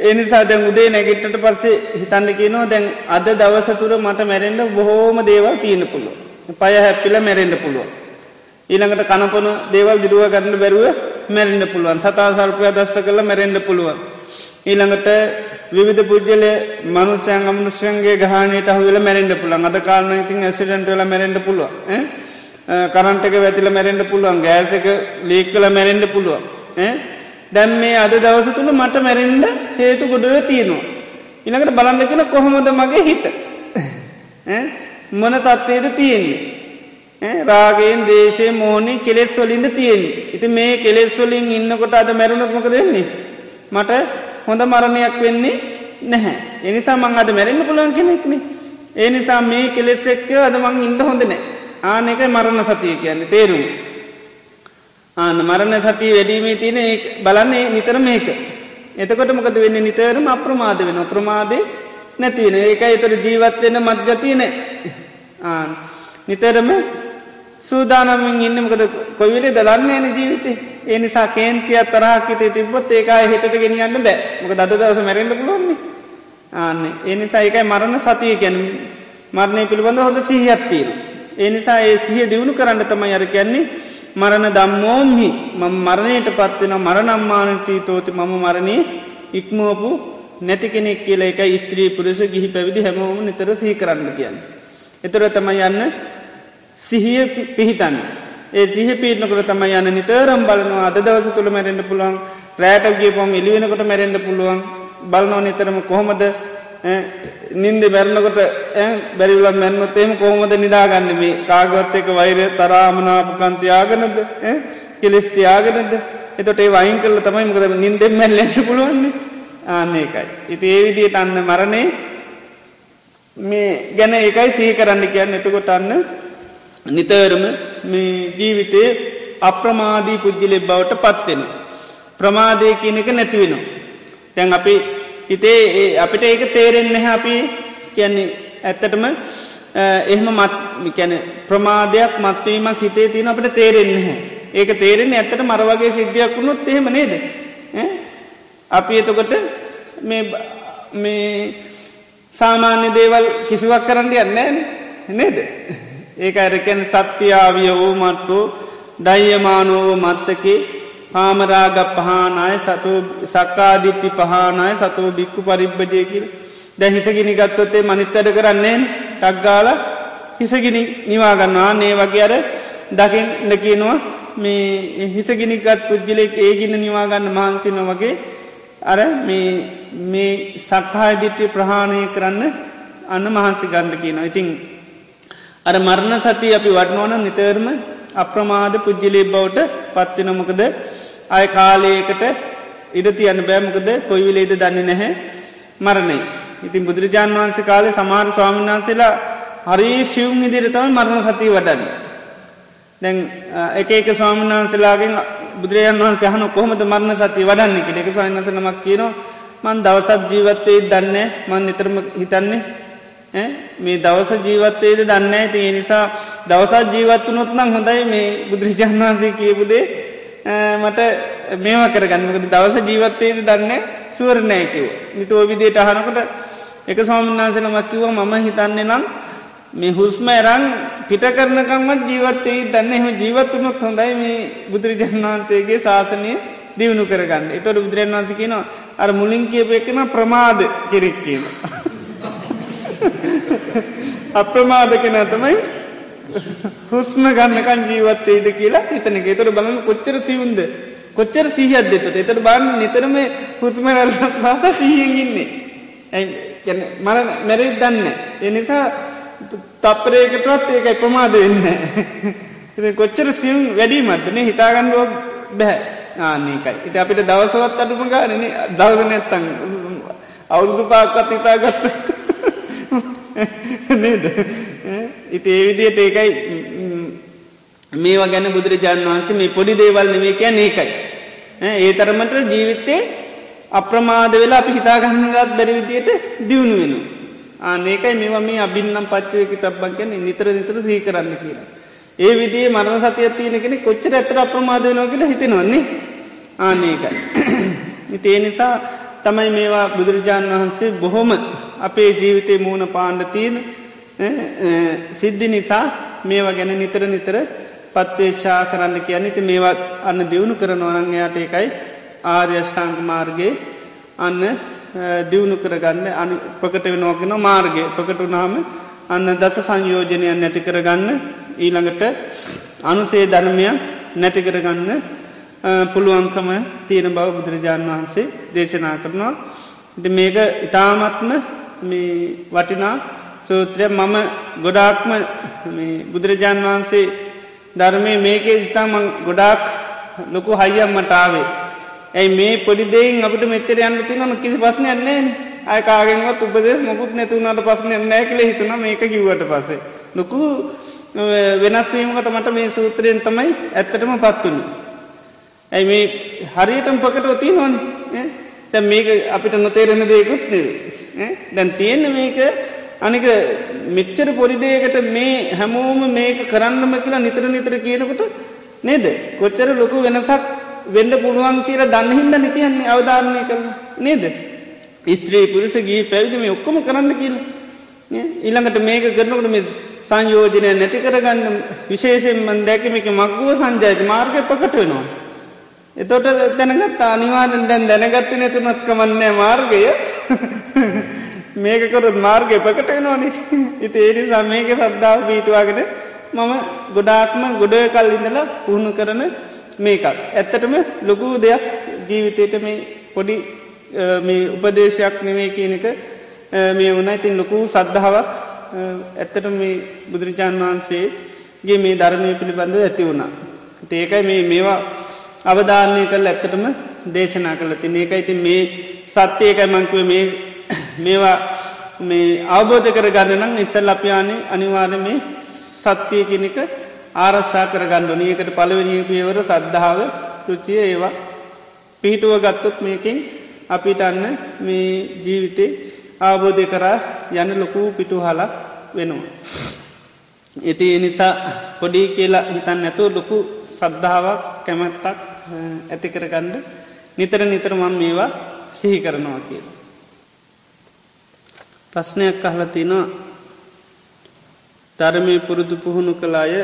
එනිසා දැන් උදේ නැගිට්ට පස්සේ හිතන්න කියනවා දැන් අද දවසතුර මට මැරෙන්ඩ බොහෝම දේවල් තියෙන පුළුව පය හැපිල මැරෙන්ඩ පුළුව ඊළඟට කනපන දේවල් දිරුව ගන්න බැරුව මැරෙන්ඩ පුළුවන්. සතා සල්පය දෂ්ට කළ මැරෙන්ඩ පුළුවන්. ඊළඟට විවිධ පුද්ගල මනුචයන් අමනුෂ්‍යන්ගේ ගහනයට අහුවෙල මැරෙන්ඩ පුළන් අද කාරණ ඉතින් ඇසිඩන්ටල මැරෙන්ඩ පුළුව කරන්ටක වැතිල මැරෙන්ඩ පුළුවන් ගෑසක ලීක් කල මැරෙන්ඩ පුළුවන් දැම් මේ අද දවස තුළ මට මැරෙන්ඩ හේතු ගොඩුව තියෙනවා. ඉළඟට බලන්නකෙන කොහොමද මගේ හිත? මොන තත්වේද තියෙන්නේ? රාගෙන් දේශය මෝනි කෙලෙස් වලින්ද තියෙන් ඉති මේ කෙලෙස් වලින් ඉන්නකොට අද මැරුණක්මක දෙන්නේ මට හොඳ මරණයක් වෙන්නේ නැහැ. එනිසා මං අද මැරෙන්න්න පුළන් කෙනෙක්නේ ඒ නිසා මේ කෙලෙස් එක්ක අද මං ඉන්න හොඳ නෑ ආන එක මරණ සතිය කියන්නේ තේරුම්. ආන මරණ සතිය වැඩීමේ තියෙන බලන්නේ නිතර මේක. එතකොට මොකද වෙන්න? නිතරම අප්‍රමාද වෙන ප්‍රමාදය නැතිවෙන ඒක එතර ජීවත්වෙන මත්ගතියන ආ නිතරම සූදානමින් ඉන්න මොකද? කොයිවෙලේ දලන්න ඇන ජීවිතේ. ඒ නිසා කේන්තිය තරහකිතේ තිබොත් ඒකයි හිටට ගෙනියන්න බෑ. මොක දද දවස මැරෙන්ට පුළුවන්නේ. ආන්න ඒ නිසා ඒකයි මරණ සතිය කැන මරණය පිළිබඳ හොඳ සිහියත්තිීර ඒ නිසා ඒ සිහිය දියුණු කරන්න තමයි අර කියන්නේ මරණ දම්මෝම්හි මම මරණයට පත්වෙන මරණම්මානතී තෝති මම මරණය ඉක්මෝපු නැති කෙනෙක් කියල එක ස්ත්‍රී පුරුස ගිහි පැවිදි හැමෝම නිතර සිහි කරන්න කියන්න. එතුර තමයි යන්න සිහිය පිහිටන්න. ඒ සිහ පීටනකට තම යන නිතරම් බලනවා අද දවස තුළ මැරෙන්ට පුළුවන් රෑටගේ පොම එලිවෙනකොට මැරෙන්ට පුළුවන් බලනව නිතරම කොහොමද නින්ද මැරණකොට බැරිවල මැන්නොත් එම කොහොමද නිදාගන්න මේ කාගවත් එක වෛරය තරාමනාපකන්තියාගනද කෙලෙස්තියාගෙනද එතොට ඒ වයින් කරල තමයි මොකද නින්දෙන් මැල්ලෙන්ට පුළුවන්නේ ආන්නේ එකයි. ඉති ඒ විදියට අන්න මරණේ මේ ගැන ඒකයි සී කරන්න කියන්න එතකොට අන්න නිතරම මේ ජීවිතය අප්‍රමාදී පුද්ජිලෙ බවට පත්වෙන. ප්‍රමාදය කියන එක නැතිවෙන. තැන් අපි හිතේ අපිට ඒක තේරෙන්න හැ අපි කියන්නේ ඇත්තටම එහෙම මත් කැන ප්‍රමාදයක් මත්වීමක් හිතේ තියෙන අපට තේරෙන්න හැ ඒක තේරෙන්නේ ඇත්තට මරවගේ සිද්ධියක් වුණොත් එහෙම නේද? අපි එතකොට මේ සාමාන්‍ය දේවල් කිසිවක් කරන්න යන්න නේද? ඒක අරකැන සත්‍යාවිය වූ මට්ටු ඩයියමානුවෝ මත්තකි පාමරාග පහනාය සතු සක්කාදිට්ටි පහනාය සතුව බික්කු පරිබ්බජයකිල් දැ හිසගිනි ගත්තොත්තේ මනිත් වැඩ කරන්නේ ටක්ගාල හිසගිනි නිවාගන්නවා නේ වගේ අර දකිින් නැකිනවා මේ හිසගිනිකත් පුද්ජලෙක් ඒගින්න නිවාගන්න මහන්සින වගේ අර මේ සක්හාදිට්ටි ප්‍රහාණය කරන්න අන්න මහන්සි ගණ්ඩ කියනවා. ඉතිං අර මරණ සති අපි වටනෝන නිතරම අප්‍රමාද පුද්ජිලේ බවට පත්වෙනමකද අය කාලයකට ඉඩ තියන්න බෑමකද කොයිවිලේද දන්නේ නැහැ. මරණයි. ඉතින් බුදුරජාණන් වහන්සේ කාලේ සමාර ස්වාමීන් වහන්සේලා හරි ශිවුම් ඉදිරිතම මරණ සතිය වඩන්න. දැන් එක එක ස්වාමීන් වහන්සේලාගෙන් බුදුරජාන් වහන්සේ හන කොහොමද මරණ සතිය වඩන්න එක එක ස්වාන්නස නමක් කියනවා මන් දවසත් ජීවත්වයේ දන්න මන් නිතරම හිතන්නේ මේ දවස ජීවත්වයේද දන්න ඇති ඒ නිසා දවසත් ජීවත්තු නොත් නම් හොඳයි මේ බුදුරජාන් වහන්සේ කියපුදේ මට මේම කරගන්නකද දවස ජීවත්තයේද දන්න සුවරණයකිව නිතෝ විදියට අහනකොට එක ස්වාමින්නාසන මක්කිව මම හිතන්නේ නම් මේ හුස්ම ඇරං පිට කරනකම්මත් ජීවත්තේ දන්න එම ජීවත්තුනොත් හොඳයි මේ බුදුරජාණන් වහන්සේගේ ශාසනය දියුණු කරගන්න. එතොට බුදුරන් වන්ස කියන අර මුලින් කියප එකන ප්‍රමාද කෙරෙක් කියන (laughs) අප්‍රමාද කෙන තමයි හුස්ම ගන්නකන් ජීවත්තේද කියලා හිතන එක. තොට බලන්න කොච්චර සිවුන්ද? කොච්චර සිහිත් දෙතට එතට බාන්න නිතරම හුස්ම රල්වාස සිහියෙන්ගින්නේ ඇ මර මැරෙත් දන්න එනිසා තප්පරයකටවත් ඒකයි ප්‍රමාද වෙන්න කොච්චර සියුම් වැඩීමත්දන හිතාගන්නුව බැහැ ආනකයි ඉති අපිට දවසවත් අඩුම ගානන දවස නැත්තන් අවුරුදු පාක්කත් හිතාගත්ත (laughs) නේද ඉති ඒ විදියට ඒකයි මේවා ගැන බුදුරජාණන් වහන්සේ මේ පොඩි දේවල් නෙවේ කිය ඒකයි. ඒ තරමට ජීවිත්තේ අප්‍රමාද වෙලා අපි හිතාගන්නගත් බැරි විදියට දියුණු වෙන. ආනේකයි මෙවා මේ අබින්නම් පච්චවයකි තබ්බක් ගැන නිතර නිතර සී කරන්න කියලා. ඒ විදිේ මරණ සතිය තියෙන කෙන කොච්චර ඇතර අප්‍රමාද වෙනෝ කියලා හිතෙනවන්නේ ආනේකයි. (clears throat) ඉතේ නිසා තමයි මේවා බුදුරජාණන් වහන්සේ බොහොම අපේ ජීවිතය මූුණ පාණ්ඩ තියෙන සිද්ධි නිසා මේවා ගැන නිතර නිතර පත්වේශා කරන්න කියන්න. ති මේවත් අන්න දියුණු කරන ඕනන් එයාට එකයි ආර්යෂ්ඨාංක මාර්ගයේ අන්න දියුණු කරගන්න අනි පකට වෙනෝගෙන මාර්ගය. පකට වනාම අන්න දස සංයෝජනයන් නැති කරගන්න ඊළඟට අනුසේ ධර්මයක් නැති කරගන්න පුළුවන්කම තියෙන බව බුදුරජාණන් වහන්සේ දේශනා කරනවා. ද මේක ඉතාමත්ම මේ වටිනා සූත්‍රය මම ගොඩාක්ම බුදුරජාණන් වහන්සේ ධර්මය මේකේ ඉතාම ගොඩාක් ලොකු හයියම්මටාවේ. ඇයි මේ පොඩිදෙයින් අපට මෙච්චර යන්න තිනම කිසි පස්සන යන්නේන අයකාගෙන්වත් උපදෙස් මොකුත් නැතුනට පස්සන නෑ කළ හිතුන මේක කිව්වට පසේ. ලොකු වෙනස්වීමකට මට මේ සූත්‍රයෙන් තමයි ඇත්තටම පත්වනි. ඇයි මේ හරියටම පකට ොති නොන තැ මේක අපිට නොතේරෙන දෙයකුත් නෙවේ. දැන් තියෙන මේක? අනික මෙච්චර පොරිදයකට මේ හැමෝම මේක කරන්නම කියලා නිතර නිතර කියනකොට නේද? කොච්චර ලොකු වෙනසක් වෙන්ඩ පුළුවන් කියලා දන්න හිදන්න කියන්නේ අවධාරණය කරන නේද? ස්ත්‍රී පුරුස ගී පැවිදිම ඔක්කොම කරන්න කියල. ඊළඟට මේක කරනකට මේ සංයෝජනය නැති කරගන්න විශේෂෙන්මන් දැකමක මක්ගුව සංජයති මාර්ග පකට වෙනවා. එතොට දැනගත් අනිවාරෙන් දැන් දැනගත්ත නැතුනත් කමන්නේ මාර්ගය මේකකොරත් මාර්ගය පකට වෙනවානි ඉති ඒනි සමයක සද්ධාව පීටවාගෙන මම ගොඩාක්ම ගොඩ කල් ඉඳලා පුහුණු කරන මේකක්. ඇත්තටම ලොකු දෙයක් ජීවිතයට මේ පොඩි මේ උපදේශයක් නෙවේ කියන එක මේ වන ඉතින් ලොකු සද්ධාවක් ඇත්තට මේ බුදුරජාණන් වහන්සේගේ මේ ධර්මය පිළිබඳව ඇති වුණා. ඒකයි මේ මේවා අවධාරණය කල් ඇත්තටම දේශනා කළ තින ඒකයි ඉතින් මේ සත්‍යයකයි මංකුව මේ (coughs) මේවා මේ අවබෝධ කර ගන්නනම් ඉස්සල් අපයානේ අනිවාර්ය මේ සත්‍යය කෙනෙක ආරශ්ා කර ගණ්ඩ නියකට පළවෙනි පියවර සද්ධාව රුචිය ඒවා පිහිටුව ගත්තොත් මේකින් අපිට අන්න මේ ජීවිතේ අවබෝධය කරා යන ලොකූ පිටු හලා වෙනවා. ඉති නිසා පොඩි කියලා හිතන් නැතුව ලොකු සද්ධාවක් කැමැත්තක් ඇති කරගණ්ඩ නිතර නිතරමන් මේවා සිහි කරනවා කියලා. ප්‍රශ්නයක් අහලතිනවා ධර්මය පුරුදු පුහුණු කළාය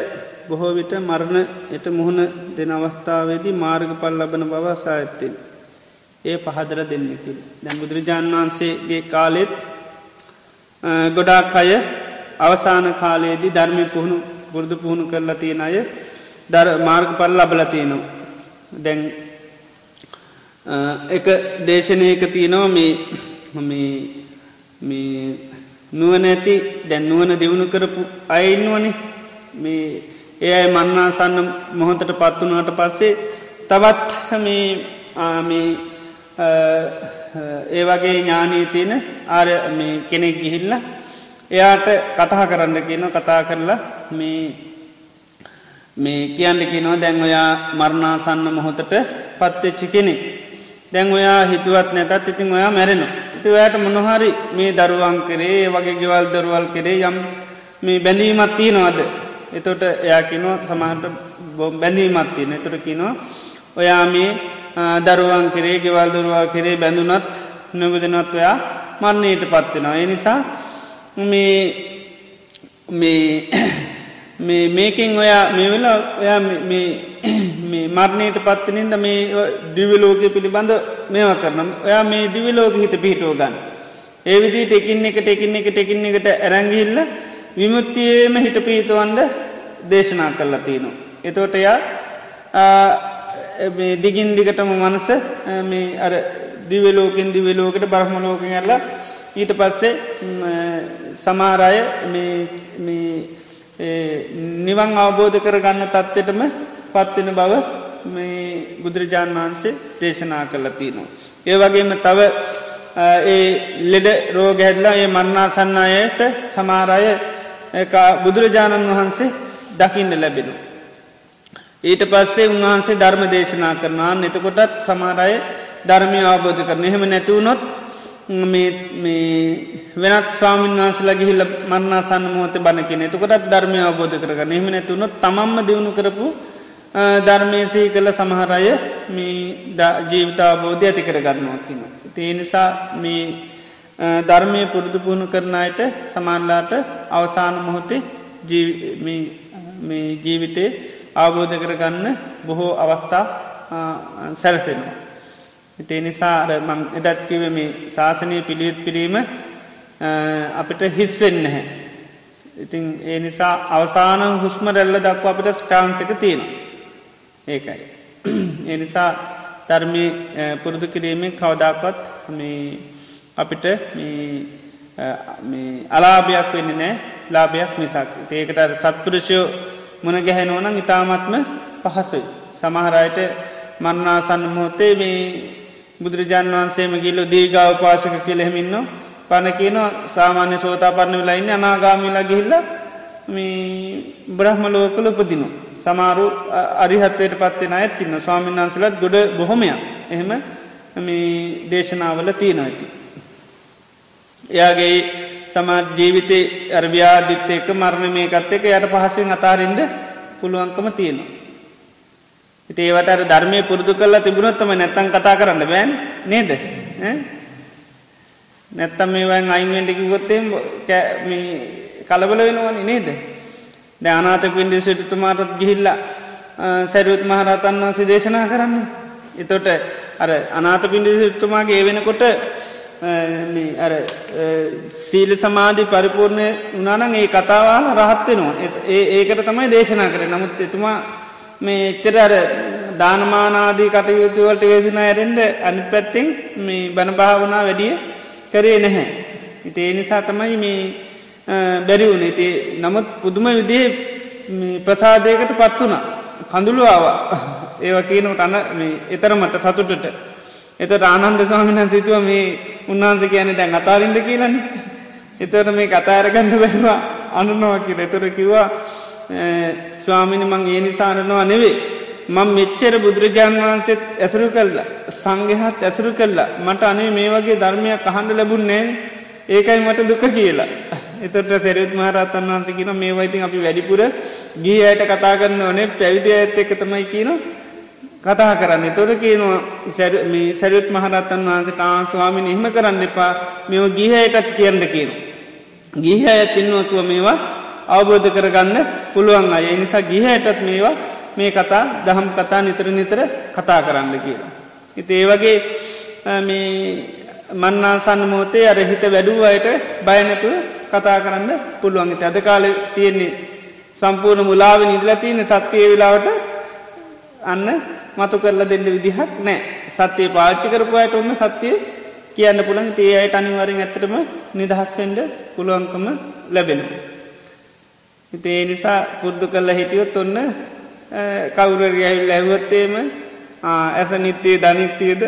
බොහෝ විට මරණ එට මුහුණ දෙන අවස්ථාවේදී මාර්ග පල් ලබන බව සාඇත්තෙන්. ඒ පහදර දෙන්නකි. දැන් බුදුරජාණන් වහන්සේගේ කාලෙත් ගොඩාක් අය අවසාන කාලයේදී ධර්මය පුහුණු පුරුදු පුහුණු කරලා තියෙන අය දර මාර්ග පල් ලබල තියෙනවා. දැන් එක දේශනයක තියෙනවා මේ මේ නුවනැති දැන් නුවන දෙවුණු කරපු අයින්වනේ මේ ඒ අයි මන්නාසන්න මොහොතට පත්වනාට පස්සේ තවත් මේ ඒ වගේ ඥානී තියෙන ආර කෙනෙක් ගිහිල්ල එයාට කතා කරන්න කියන කතා කරලා මේ මේ කියන්න කියනවා දැන් ඔයා මරණාසන්න මොහොතට පත්වෙච්චි කෙනෙ දැන් ඔයා හිතුවත් නැතත් ඉතින් ඔයා මැරෙන ඉති ඔයායට මොනොහරි මේ දරුවන් කරේ වගේ ගෙවල් දරුවල් කරේ යම් මේ බැඳීමත් තියෙනවාද? එතොට එයා කිනෝ සමහට බැඳීමත් තියෙන එතුර කිනවා ඔයා මේ දරුවන් කරේ ගෙවල් දරුවා කරේ බැඳුනත් නොබදනත් ඔයා මරණයට පත්වෙනවා. ඒ නිසා මේ මේ මේකින් ඔයා මේ වෙලා ඔයා මේ මරණයට පත්වනින්ද මේ (clears throat) දිවිලෝක පිළිබඳ මේව කරනම් ඔයා මේ දිවිලෝක හිත පිහිටෝ ගන්න. ඒ විදි ටෙකින් එක ටෙකින් එක ටෙකින් එකට ඇරැංගිල්ල විමුත්තියේම හිට පිහිටවන්ඩ දේශනා කරලා තියනවා. එතෝට එයා දිගින් දිගටම මනස මේ අර දිවලෝකින් දිවලෝකට බ්‍රහ්මලෝක ඇල්ලා ඊට පස්සේ සමාරය නිවන් අවබෝධ කරගන්න තත්ත්වටම පත්වෙන බව මේ බුදුරජාණන් වහන්සේ දේශනා කරලා තියනවා. ඒ වගේම තව ඒ ලෙඩ රෝග හැදලා ඒ මන්නා සන්නායට සමාරය බුදුරජාණන් වහන්සේ දකින්න ලැබෙනවා. ඊට පස්සේ උන්වහන්සේ ධර්ම දේශනා කරනවා එතකොටත් සමාරය ධර්මය අවබෝධ කරන එහෙම නැතිවුණොත් වෙනත් ස්වාමීන් වහන්සලා ගිහිල්ල මන්නාසන්න මෝත බණකින එතකොටත් ධර්මය අවබෝධ කරගන්න එහෙම නැතිවුණොත් තමම්ම දියුණු කරපු ධර්මේසී කළ සමහරය මේ ජීවිතාබෝධය ඇති කරගන්නවා කියන. තිය නිසා මේ ධර්මය පුරුදු පුුණු කරනයට සමාන්ලාට අවසාන මොහොතේ ජීවිතේ අවබෝධ කරගන්න බොහෝ අවස්ථා සැරසෙනවා. ඉතිේ නිසා මං එදත්කිව මේ ශාසනය පිළියත් පිරීම අපිට හිස්වෙන්න හැ. ඉතින් ඒ නිසා අවසාන හුස්ම රැල්ල දක්ව අපිට ස්ටාන්සක තියෙන. ඒකයි. ඒ නිසා ධර්මය පුරුදු කිරීමෙන් කවදාපත් අපිට අලාභයක් වෙන්න නෑ ලාභයක් මිසක් ඒකට සත්පුරුෂයෝ මුණ ගැහැනෝනම් ඉතාමත්ම පහසුයි. සමහරයට මන්නාසන්න මොහොතේ මේ බුදුරජාන් වන්සේම ගිල්ල දීගාව පාශක කෙළෙමින්න පණකින සාමාන්‍ය සෝතා පරණ වෙලාඉන්න අනාගාමිලා ගිහිල්ල මේ බ්‍රහ්ම ලෝකල උපදිනු. සමාරු අරිහත්වයට පත්වෙන ඇත්තින්න ස්වාමීන් වන්සලත් ගොඩ බොහොමය එහෙම මේ දේශනාවල තියෙන ඇති. එයාගේ සමත් ජීවිතය අර්ව්‍යාධිත්‍යයක මරණ මේකත් එක යට පහසුවෙන් අතාරෙන්ට පුළුවන්කම තියෙනවා. ඉති ඒවට අර ධර්මය පුරුදු කරලා තිබුණොත්තම නැත්තන් කතා කරන්න බෑන්. නේද? නැත්තම් මේවන් අයින්වෙන්ටිකි ගොත්තේ කලබල වෙනවනි නේද? ද අනාත පින්ඩි සිටතුමාටත් ගිහිල්ලා සැරුවත් මහරතන් වන්සේ දේශනා කරන්න. එතොට අර අනාත පින්ඩි සිටතුමාගේ ඒ වෙනකොට අර සීල සමාධි පරිපූර්ණය උනානං ඒ කතාවාල රහත්වෙනවා ඒ ඒකට තමයි දේශනා කර නමුත් එතුමා මේ එච්චර අර දානමානාදී කටයුතුවලට වේසින ඇරෙන්ට අනි පැත්තිෙන් මේ බණභාවනා වැඩිය කරේ නැහැ. ඉති ඒ නිසා තමයි මේ බැරිවුණ ඉති නමුත් පුදුම විදිේ ප්‍රසාදයකට පත් වුණ. කඳුළු ආවා. ඒව කියනට අන එතරමට සතුටට. එතට ආනන්ද ස්වාමින සිතුව මේ උන්වහන්ස කියන දැන් අතාරින්ට කියලන. එතට මේ කතාරගන්න බැරවා අනුනවා කියල. එතොර කිව්වා ස්වාමිනි මං ඒ නිසාරනවා නෙවේ මං මෙච්චර බුදුරජාණන් වහන්සේත් ඇසුරු කල්ලා සංගහත් ඇසුරු කල්ලා මට අනේ මේ වගේ ධර්මයක් අහන්ඩ ලැබුන්නේ ඒකයි මට දුක කියලා. එතට සෙරත් මහරත්තන් වහන්සකින මේ වයිතින් අපි වැඩිපුර ගී අයට කතා කරන්න ඕනේ පැවිදි ඇත් එක තමයි කියනවා කතා කරන්න. තොර කියනවා සැරුත් මහරත්තන් වහන්සේ තා ස්වාමින එහෙම කරන්න එපා. මෙව ගිහයටත් කියන්න කියන. ගිහ ඇතින්නුවකුව මේවා අවබෝධ කරගන්න පුළුවන් අය නිසා ගිහයටත් මේවා මේ කතා දහම් කතා නිතර නිතර කතා කරන්න කියලා. ඉති ඒ වගේ මන්නාසන්න මෝතේ අර හිත වැඩූ අයට බයනැතුව කතා කරන්න පුළුවන් අද කාල තියෙන්නේ සම්පූර්ණ මුලාව නිදල තියෙන සත්‍යය වෙලාවට අන්න මතු කරලා දෙන්න විදිහක් නෑ සත්‍යය පාච්චි කරපුයට ඔන්න සත්‍යය කියන්න පුළන් තේ අයට අනිවරෙන් ඇත්තටම නිදහස්වෙන්ඩ පුළුවන්කම ලැබෙන. ඉතේ නිසා පුද්දු කල්ල හිටියොත් ඔන්න කවුරරි ඇවිල් ඇවත්තේම ඇස නිත්‍යය ධනිත්‍යයද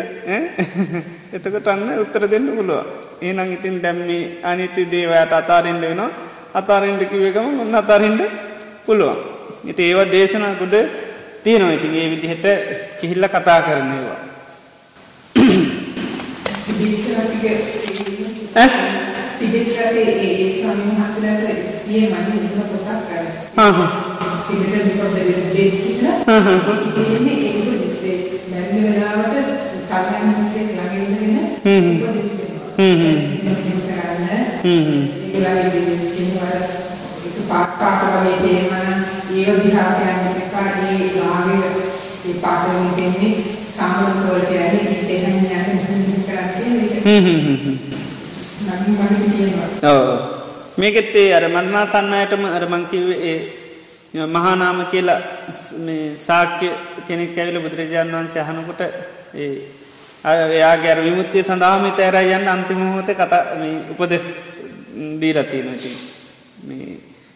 (laughs) එතකට අන්න උත්තර දෙන්න පුළුව ඒනම් ඉතින් දැම්මි අනිත්‍ය දේවයට අතාරෙන්ඩ වෙනවා. අතාරෙන්ට කිවේකම ඔන්න අතාරෙන්ඩ පුළුවන්. ඉති ඒවා දේශනාකුඩ තියෙනවා. ඉතින් ඒ විදිහට කිහිල්ල කතා කරනේවා (coughs) තිබෙත්රට ඒ ස්වාමීන් වහන්සේලාට ඒ මම ඉන්න පොතක් කර. හා හා. තිබෙත විපද දෙන්න කියලා. හා හා. ඉන්නේ ඒක දිස්සේ දැන් වෙලාවට කල්යනා මිත්‍රෙක් ළඟ ඉඳගෙන හ්ම් හ්ම්. හ්ම්. කරන්න. හ්ම් හ්ම්. ඒගොල්ලන්ගේ කිනුවර ඒක පාට පාට වගේ තේමන ඒ දිහා කියන්න එපා ඒ ලාගේ ඒ පාට වලින් දෙන්නේ කාමර වලට යන්නේ එහෙම යන්නේ. හ්ම් හ්ම් හ්ම්. කියනවා. ඔව්. මේකෙත්තේ අර මරණාසන්නයටම අර මංකිව ඒ මහානාම කියලා සාක්‍ය කෙනෙක් ඇවිල බුදුරජාණන් වන්සේ අහනකොට ඒ එයාගේ අර විමුත්තිය සඳහාම තෑරයි යන්න අන්තිමහොත කතා උපදෙස් දීරතිය නොති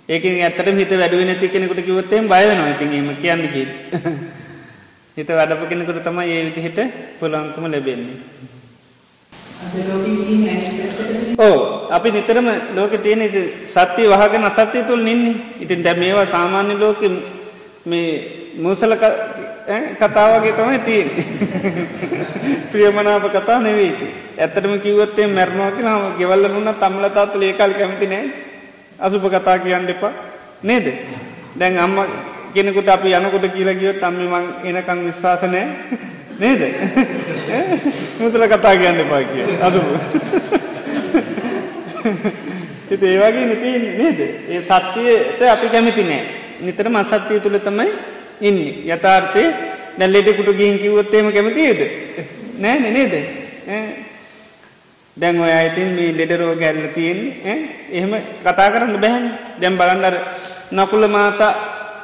ඒකින් ඇත්තට හිත වැඩුව නැති කෙනෙකුට කිවොත්තේ බයවනවා ඉතින් එම කියන්නකි (laughs) හිත වැඩප කෙනෙකුට තම ඒ විදිහිට පුළංකම ලැබෙන්නේ ඕ අපි නිතරම ලෝක තියෙන සත්‍යය වහගෙන අසත්‍යය තුළ නින්නේ. ඉතින් දැ මේවා සාමාන්‍ය ලෝක මේ මූසල කතාවගේ තමයි තියෙන් (laughs) ප්‍රියමනාප කතා නෙවෙයි ඇත්තටම කිවත්තේ මැරණවා කියලාම ගෙවල්ල වුන්න තම්ලතාතුල ඒකල් කැමති නෑ. අසුප කතා කියන්න එපා. නේද? දැන් අම්ම කෙනෙකුට අපි යනකොට කියලා කිවත් අම්ම මං එනකං විශ්වාසනෑ (laughs) නේද? (laughs) මුතුල කතා කියන්න එපා කිය අසුප හිත ඒවගේ නති නේද? ඒ සත්‍යයට අපි කැමිති නෑ. නිතර මසත්‍යය තුළ තමයි ඉන්න. යථාර්ථය. දැල්ලෙටකුට ගිහින් කිවොත්තේම කැමතිේද? නෑ නනේද දැන් ඔය අයිතින් මේ ලෙඩරෝ ගැල්ල තියෙන් එහෙම කතා කරන්න බැහැන් දැම් බලන්ඩර නකුල මාතා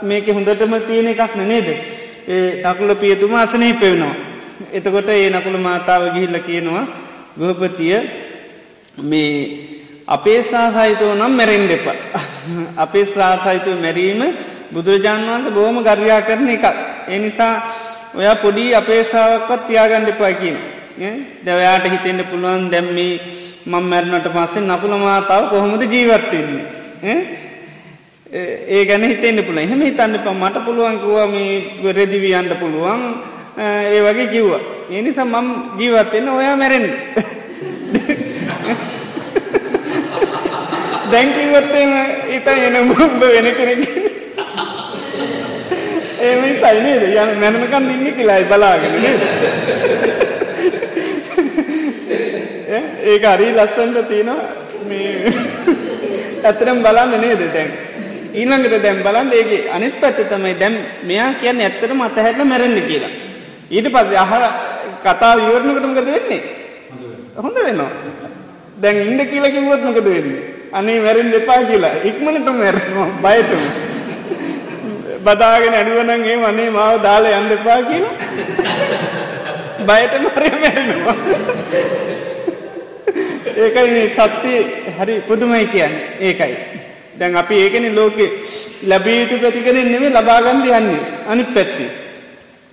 මේක හොඳටම තියෙන එකක් නනේද ඒ නකුල පියතුම අසනී පෙවනවා එතකොට ඒ නකුල මාතාව ගිහිල්ල කියනවා ගෘහපතිය මේ අපේ සාසහිතුව නම් මැරෙන් දෙප අපේ සාසහිතුව මැරීම බුදුරජාන් වන්ස බෝම ගර්යා කරන එක එනිසා ඔයා පොඩි අපේශාවක්වත් තියාගන්න දෙපා කියන. දැවයාට හිතෙන්ට පුළුවන් දැම්මේ මං මැරණට පස්සේ නපුල මාතාව කොහොමද ජීවත්වෙන්නේ ඒ ගැන හිතෙන්න්න පුළ එහෙම හිතන්න ප මට පුළුවන්කුවම රෙදිවියන්ට පුළුවන්. ඒ වගේ කිව්වා. එනිසා මම් ජීවත්වෙන්න ඔයා මැරෙන් දැංකිවත්තේම ඉතා එන මුම්බ වෙන කෙනෙක්. ඒම තයිනේද යන මැනමකන් දින්න කියලායි බලාගෙන (laughs) ඒක අරි ලස්සන්ට තියෙනවා. මේ (laughs) ඇතරම් බලන්න නේද දැන්? ඊළඟට දැම් බලන් ඒගේ අනිත් පැත්ත තමයි දැම් මෙයා කියන්න ඇත්තට මත හැටල මැරෙන්න්න කියලා. ඊට පස්ස අහ කතා විවරණකටමකද වෙන්නේ? හොඳ වෙනවා. දැන් ඉන්ඩ කියලා කිවොත්මකද වෙන්නේ අනේ මැරෙන් දෙපා කියලා. ඉක්මනට මැරෙනවා. බයටම. බදාගෙන ඇඩුවනන්ගේ මනේ මාව දාලා යන්න එපා කියලා. බයට මරය මැරෙනවා. ඒකයි මේ සත්‍යය හරි පුදුමයි කියන්න. ඒකයි. දැන් අපි ඒකන ලෝකෙ ලැබීතු පැතිකරෙන් නෙවේ ලබාගන්ද යන්නේ. අනි පැත්ති.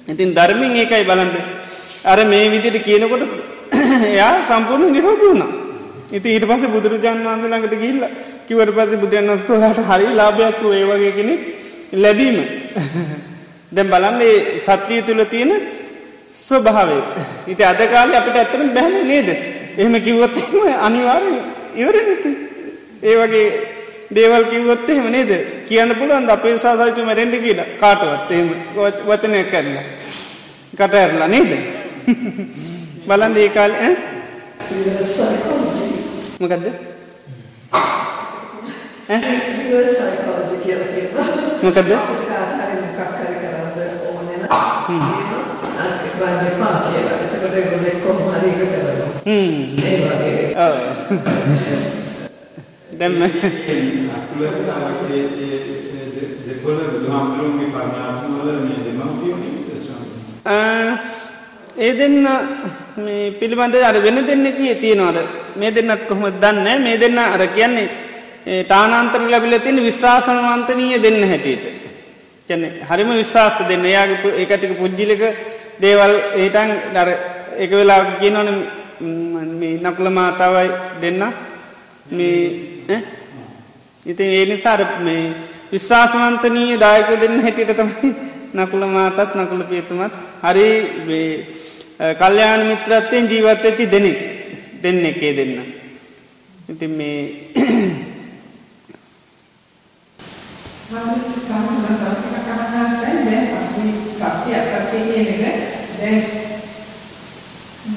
ඉතින් ධර්මින් ඒකයි බලන්ට අර මේ විදිට කියනකොට එයා සම්පූර්ණ නිරෝධ වුණා. ඉති ඊට පස බුදුරජාන් වන්ස ළඟට ගිල්ල කිවට පස බුදුන් වස්ක හට හරි ලාභයක් ඒ වගේ කෙනෙ ලැබීම. (laughs) දැම් බලන්නේ සත්‍යය තුළ තියෙන ස්වභාවේ ඉති අද කාලය අපිට ඇත්තරම් බැහම නේද? එහෙම කිව්වොත්තම අනිවාර්ය ඉවර නැති ඒ වගේ දේවල් කිව්වොත් එහෙම නේද? කියන්න පුළුවන් අපේ සාසාහිතු මැරෙන්ඩ කියලා? කාටවත් එහෙම වචනය කරලා කට ඇරලා නේද? (laughs) බලන්ඩ ඒ කාල මොකක්ද මොකක්ද දැම්ම දෙකොල බුදුහාමුදුරුවන්ගේ පරමාත්මවල මේ දෙමව්පියෝ ඒ දෙන්න මේ පිළිබඳ අර වෙන දෙන්නෙක තියෙනවාද මේ දෙන්නත් කොහොම දන්න? මේ දෙන්න අර කියන්නේ ටානාන්තර ලැබිල තින විශ්වාසනවන්තනීය දෙන්න හැටියට. කැන හරිම විශ්වාස දෙන්න. යාගේ එකටික පුද්ජිලක දේවල් ඒටන් දර එක වෙලා කියනවන මේ නකුල මාතාවයි දෙන්න. මේ ඉතින් ඒ නිසාර මේ විශ්වාසවන්තනී දායක දෙන්න හැටියට තමයි (laughs) නකුල මාතත් නකුල පියතුමත් හරි කල්්‍යයාන මිත්‍රත්වයෙන් ජීවත්තච්චි දෙනෙක් දෙන්න එකේ දෙන්න. ඉතින් මේ සත්‍ය අසත්‍ය කියන එක දැන්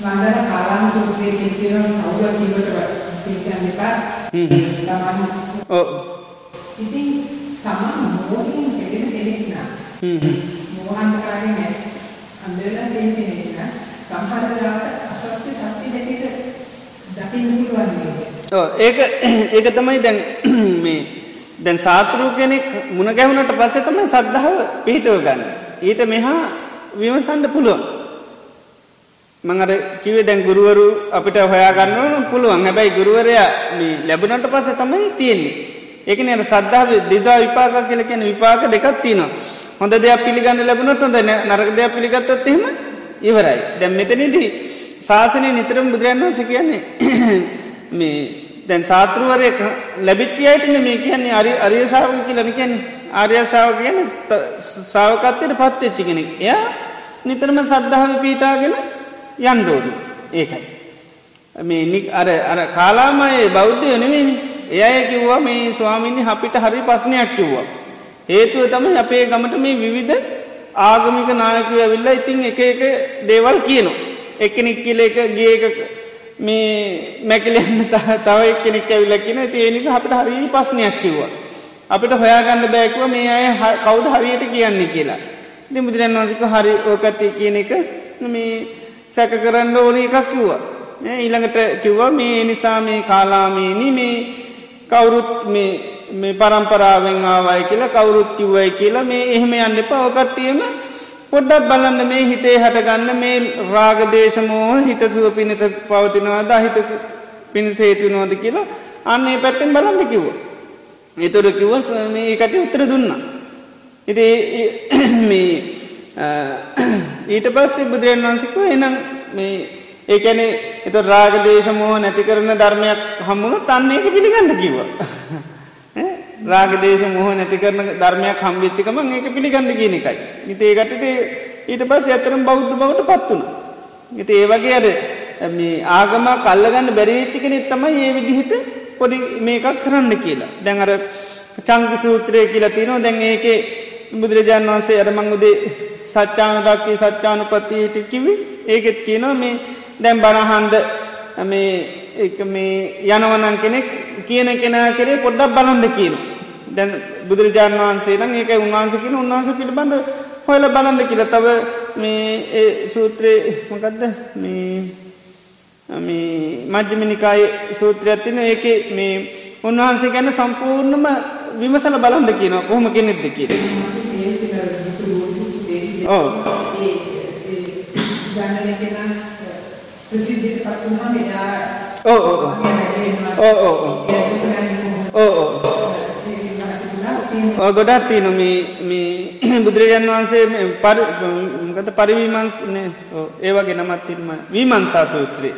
වන්දන කාලාම සූත්‍රයේ කියන කවුරු කිව්වට පිළිගන්න එපා. තමන් ඔව්. ඉතින් තමන් මොකකින් දෙගෙන කෙනෙක් නා. හ්ම්. මොහන්කාරී නැස්. අන්දරලා දෙන්න. සමහර වෙලාවට අසත්‍ය සත්‍ය දෙකට දකින්න පුළුවන් නේද? ඔව් ඒක ඒක තමයි දැන් (clears throat) මේ දැන් සාත්‍රූ කෙනෙක් මුණ ගැහුණට පස්සේ තමයි සද්ධාව පිහිටව ගන්න. ඊට මෙහා විමසන්න පුළුවන්. මං අර කිවේ දැන් ගුරුවරු අපිට හොයාගන්නවන පුළුවන් හැබැයි ගුරුවරයා ලැබුණට පස තමයි තියෙන්නේ. ඒකන අර සද්ධාව දිදා විපාක කියල කියන විපාක දෙකක් තියනවා. හොඳ දෙයක් පිළිගන්න ලැබුණොත් හොඳ නරක දෙයක් පිළිගත්තොත්හෙම ඉවරයි. දැම් මෙතනදී ශාසනය නිතරම් බුදුරන් වන්ස කියන්නේ (coughs) මේ දැන් සාතෘවරය ලැබිච්චියයටන මේ කියන්නේ අරි අරියසාාව කියලන කියන්නේ ආර්යශාව කියන සාවකත්තයට පත්වෙච්චි කෙනෙක් එයා නිතරම සද්ධාව පීටාගෙන යන්ඩෝඩු ඒකයි. මේ නික් අර අර කාලාමයේ බෞද්ධය නෙවෙනි එය කිව්වා මේ ස්වාමිනි අපිට හරි ප්‍රශ්නයක් කිව්වා. හේතුව තමයි අපේ ගමට මේ විවිධ ආගමික නායකව ඇවිල්ලා ඉතින් එක එක දේවල් කියනවා. එකනෙක් කියල එක ගේක මේ මැකලෙන්න තව එක්කෙනෙක් ඇවිල්ල කියන ඒ නිසා අපිට හරි ප්‍රශ්නයක් කිව්වා. අපිට හොයාගන්න බෑකුව මේ අය කවුද හරියට කියන්නේ කියලා. දෙ බුදුරන් වන්සික හරි ඕකට කියන එක මේ සැක කරන්න ඕන එකක් කිව්වා. ඊළඟට කිව්වා මේ නිසා මේ කාලාමේනි මේ කවුරුත් මේ පරම්පරාවෙන් ආවයි කියලා කවුරුත් කිව්වයි කියලා මේ එහෙම යන්න පවකට්ටියම පොඩ්ඩක් බලන්න මේ හිතේ හටගන්න මේ රාගදේශමෝහ හිතසුව පිණිත පවතිනවාද හිත පිණිසේතුනවාද කියලා අන්නේ පැත්තෙන් බලන්න කිව්වා. එතොට කිව්ව මේ එකට උත්තර දුන්න. ඉති (coughs) මේ (coughs) ඊට පස්සේ බුදුරන් වන්සිකව එනම් මේ ඒකැනෙ එත රාගදේශමෝ නැති කරන ධර්මයක් හම්මුණු තන්නේ එක පිළිගන්න කිව. (laughs) රාගදේශ මොහ නැති කරන ධර්මයක් හම්බිච්චිකම ඒක පිළිගන්න කියන එකයි. ඉති ඒකටට ඊට පස් ඇතරම් බෞද්ධ බවට පත් වුණ. ඉති ඒ වගේ අද ආගම කල්ලගන්න බැරිච්චිකෙනෙත් තමයි ඒ විදිහට පොඩි මේකක් කරන්න කියලා. දැන් අර චංගි සූත්‍රය කියලා තිනෝ දැන් ඒකේ බුදුරජාණන් වන්සේ අරමංගුදේ සච්චානටක්කී සච්චාන පතියට කිවි ඒකෙත් කියනවා මේ දැම් බණහන්ඩ මේ මේ යනවනන් කෙනෙක් කියන කෙනා කරේ පොඩ්ඩක් බලන්ද කියන. දැන් බුදුරජාණන් වහන්සේ නම් ඒක උන්වහන්සකින උන්වහන්ස පිළිබඳ හොයල බලන්ද කියල. තව මේ සූත්‍රය මොකක්ද මේ මජ්්‍යමිනිකායි සූත්‍රයක් තින ඒක මේ උන්වහන්සේ ගැන සම්පූර්ණම විමසල බලන්ද කියන කොහොම කෙනෙක්ද කියර ඕ ඕ ගොඩත් තියන මේ (clears throat) බුදුරජාන් වහන්සේ පරිගත පරිවීමන්ස් ඒවගේ නමත් තිරම වීමන්සා සූත්‍රයේ.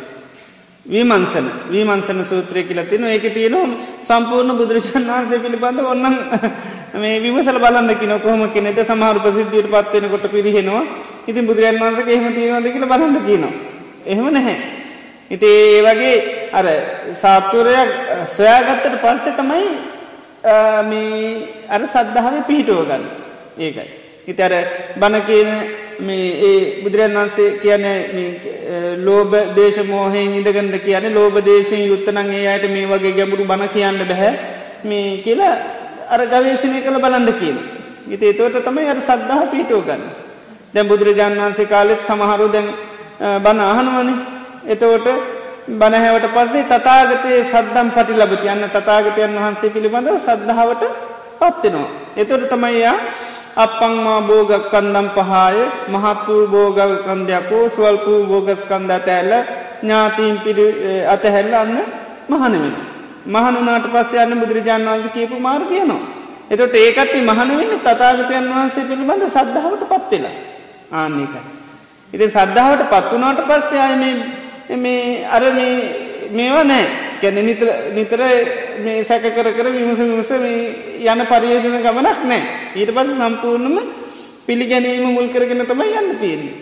වීමන්සන වීමන්සන සූත්‍රය කියලා තින ඒක තියෙනවා සම්පූර්ණ බුදුරජාන් වහන්සේ පිළිබඳ ඔන්නන් (laughs) මේ විමසල බලන්න කින කොහම කෙනෙද සමහර ප්‍රසිද්ධියට පත්වෙනකොට පිරිහෙනවා. ඉතින් බුදුරන් වන්සක එහෙම තියෙනවද කියලා බලන්න කියනවා. එහෙම නැහැ. ඉති ඒ වගේ අර සාත්තුරයක් සොයාගත්තට පස්ස තමයි මේ අර සද්ධාව පිහිටුව ගන්න ඒකයි. ඉතර බණ කියන මේ ඒ බුදුරන් වන්සේ කියන ලෝබ දේශමෝහයෙන් ඉදගන්න කියන ලෝබ දේශයෙන් යුත්තනගේ අයට මේ වගේ ගැඹුරු බණ කියන්න බැහැ මේ කියලා අර ගවේශණය කළ බලන්න කියන. ඉති ඒතවට තමයි අර සද්ධහ පිටෝ ගන්න. දැන් බුදුරජාණන් වන්සේ කාලෙත් සමහරු දැන් බණ අහනුවනේ එතවට බණහැවට පස්සේ තතාගතයේ සද්ධම් පටි ලබති යන්න තතාගතයන් වහන්සේ පිළිබඳව සද්ධාවට පත්වෙනවා. එතොට තමයියා අපංමා බෝගක් කන්දම් පහාය මහත්වූ බෝගල් කන්දයක්කෝ ස්වල්පූ බෝගස් කන්ද ඇතඇල්ල ඥාතීන් පිරි අතහැල්ල අන්න මහනවෙන. මහනුනාට පස්ස යන්න බුදුරජාණන් වන්ස කියපු මාර්ගයනවා. එතොට ඒකට මහනවෙන්න තතාගතයන් වහන්සේ පිළිබඳ සද්ධාවට පත්වෙලා ආන්නේකයි. ඉති සද්ධාවට පත්වනාට පස්සේ අය මේ අර මේවා නෑ කැන නිතර නිතර මේ සැක කර කර විමස විමස යන පරියේෂණ ගමනක් නෑ ඊට පස සම්පූර්ණම පිළිගැනීම මුල් කරගෙන තමයි යන්න තියෙන්නේ.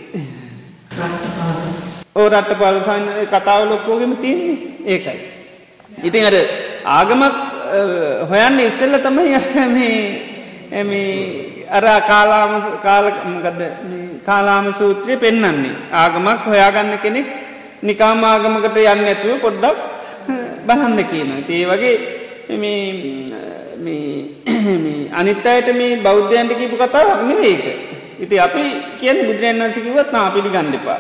ඕ රට්ට පාලසන්න කතාව ලොක්කෝගෙම තියන්නේ ඒකයි. ඉතින් අර ආගමක් හොයන්න ඉස්සෙල්ල තමයි මේ අර කාලාම කාලමකද කාලාම සූත්‍රය පෙන්නන්නේ ආගමක් හොයාගන්න කෙනෙක් නිකාමාගමකට යන්න ඇතුව පොඩ්ඩක් බලන්න කියන. ඒ වගේ අනිත් අයට මේ බෞද්ධයන්ට කිපු කතාවක් නෙවේක. ඉති අපි කියන බුදුරන් වන්සිකිවත් නා පිළි ගණ්ඩපා.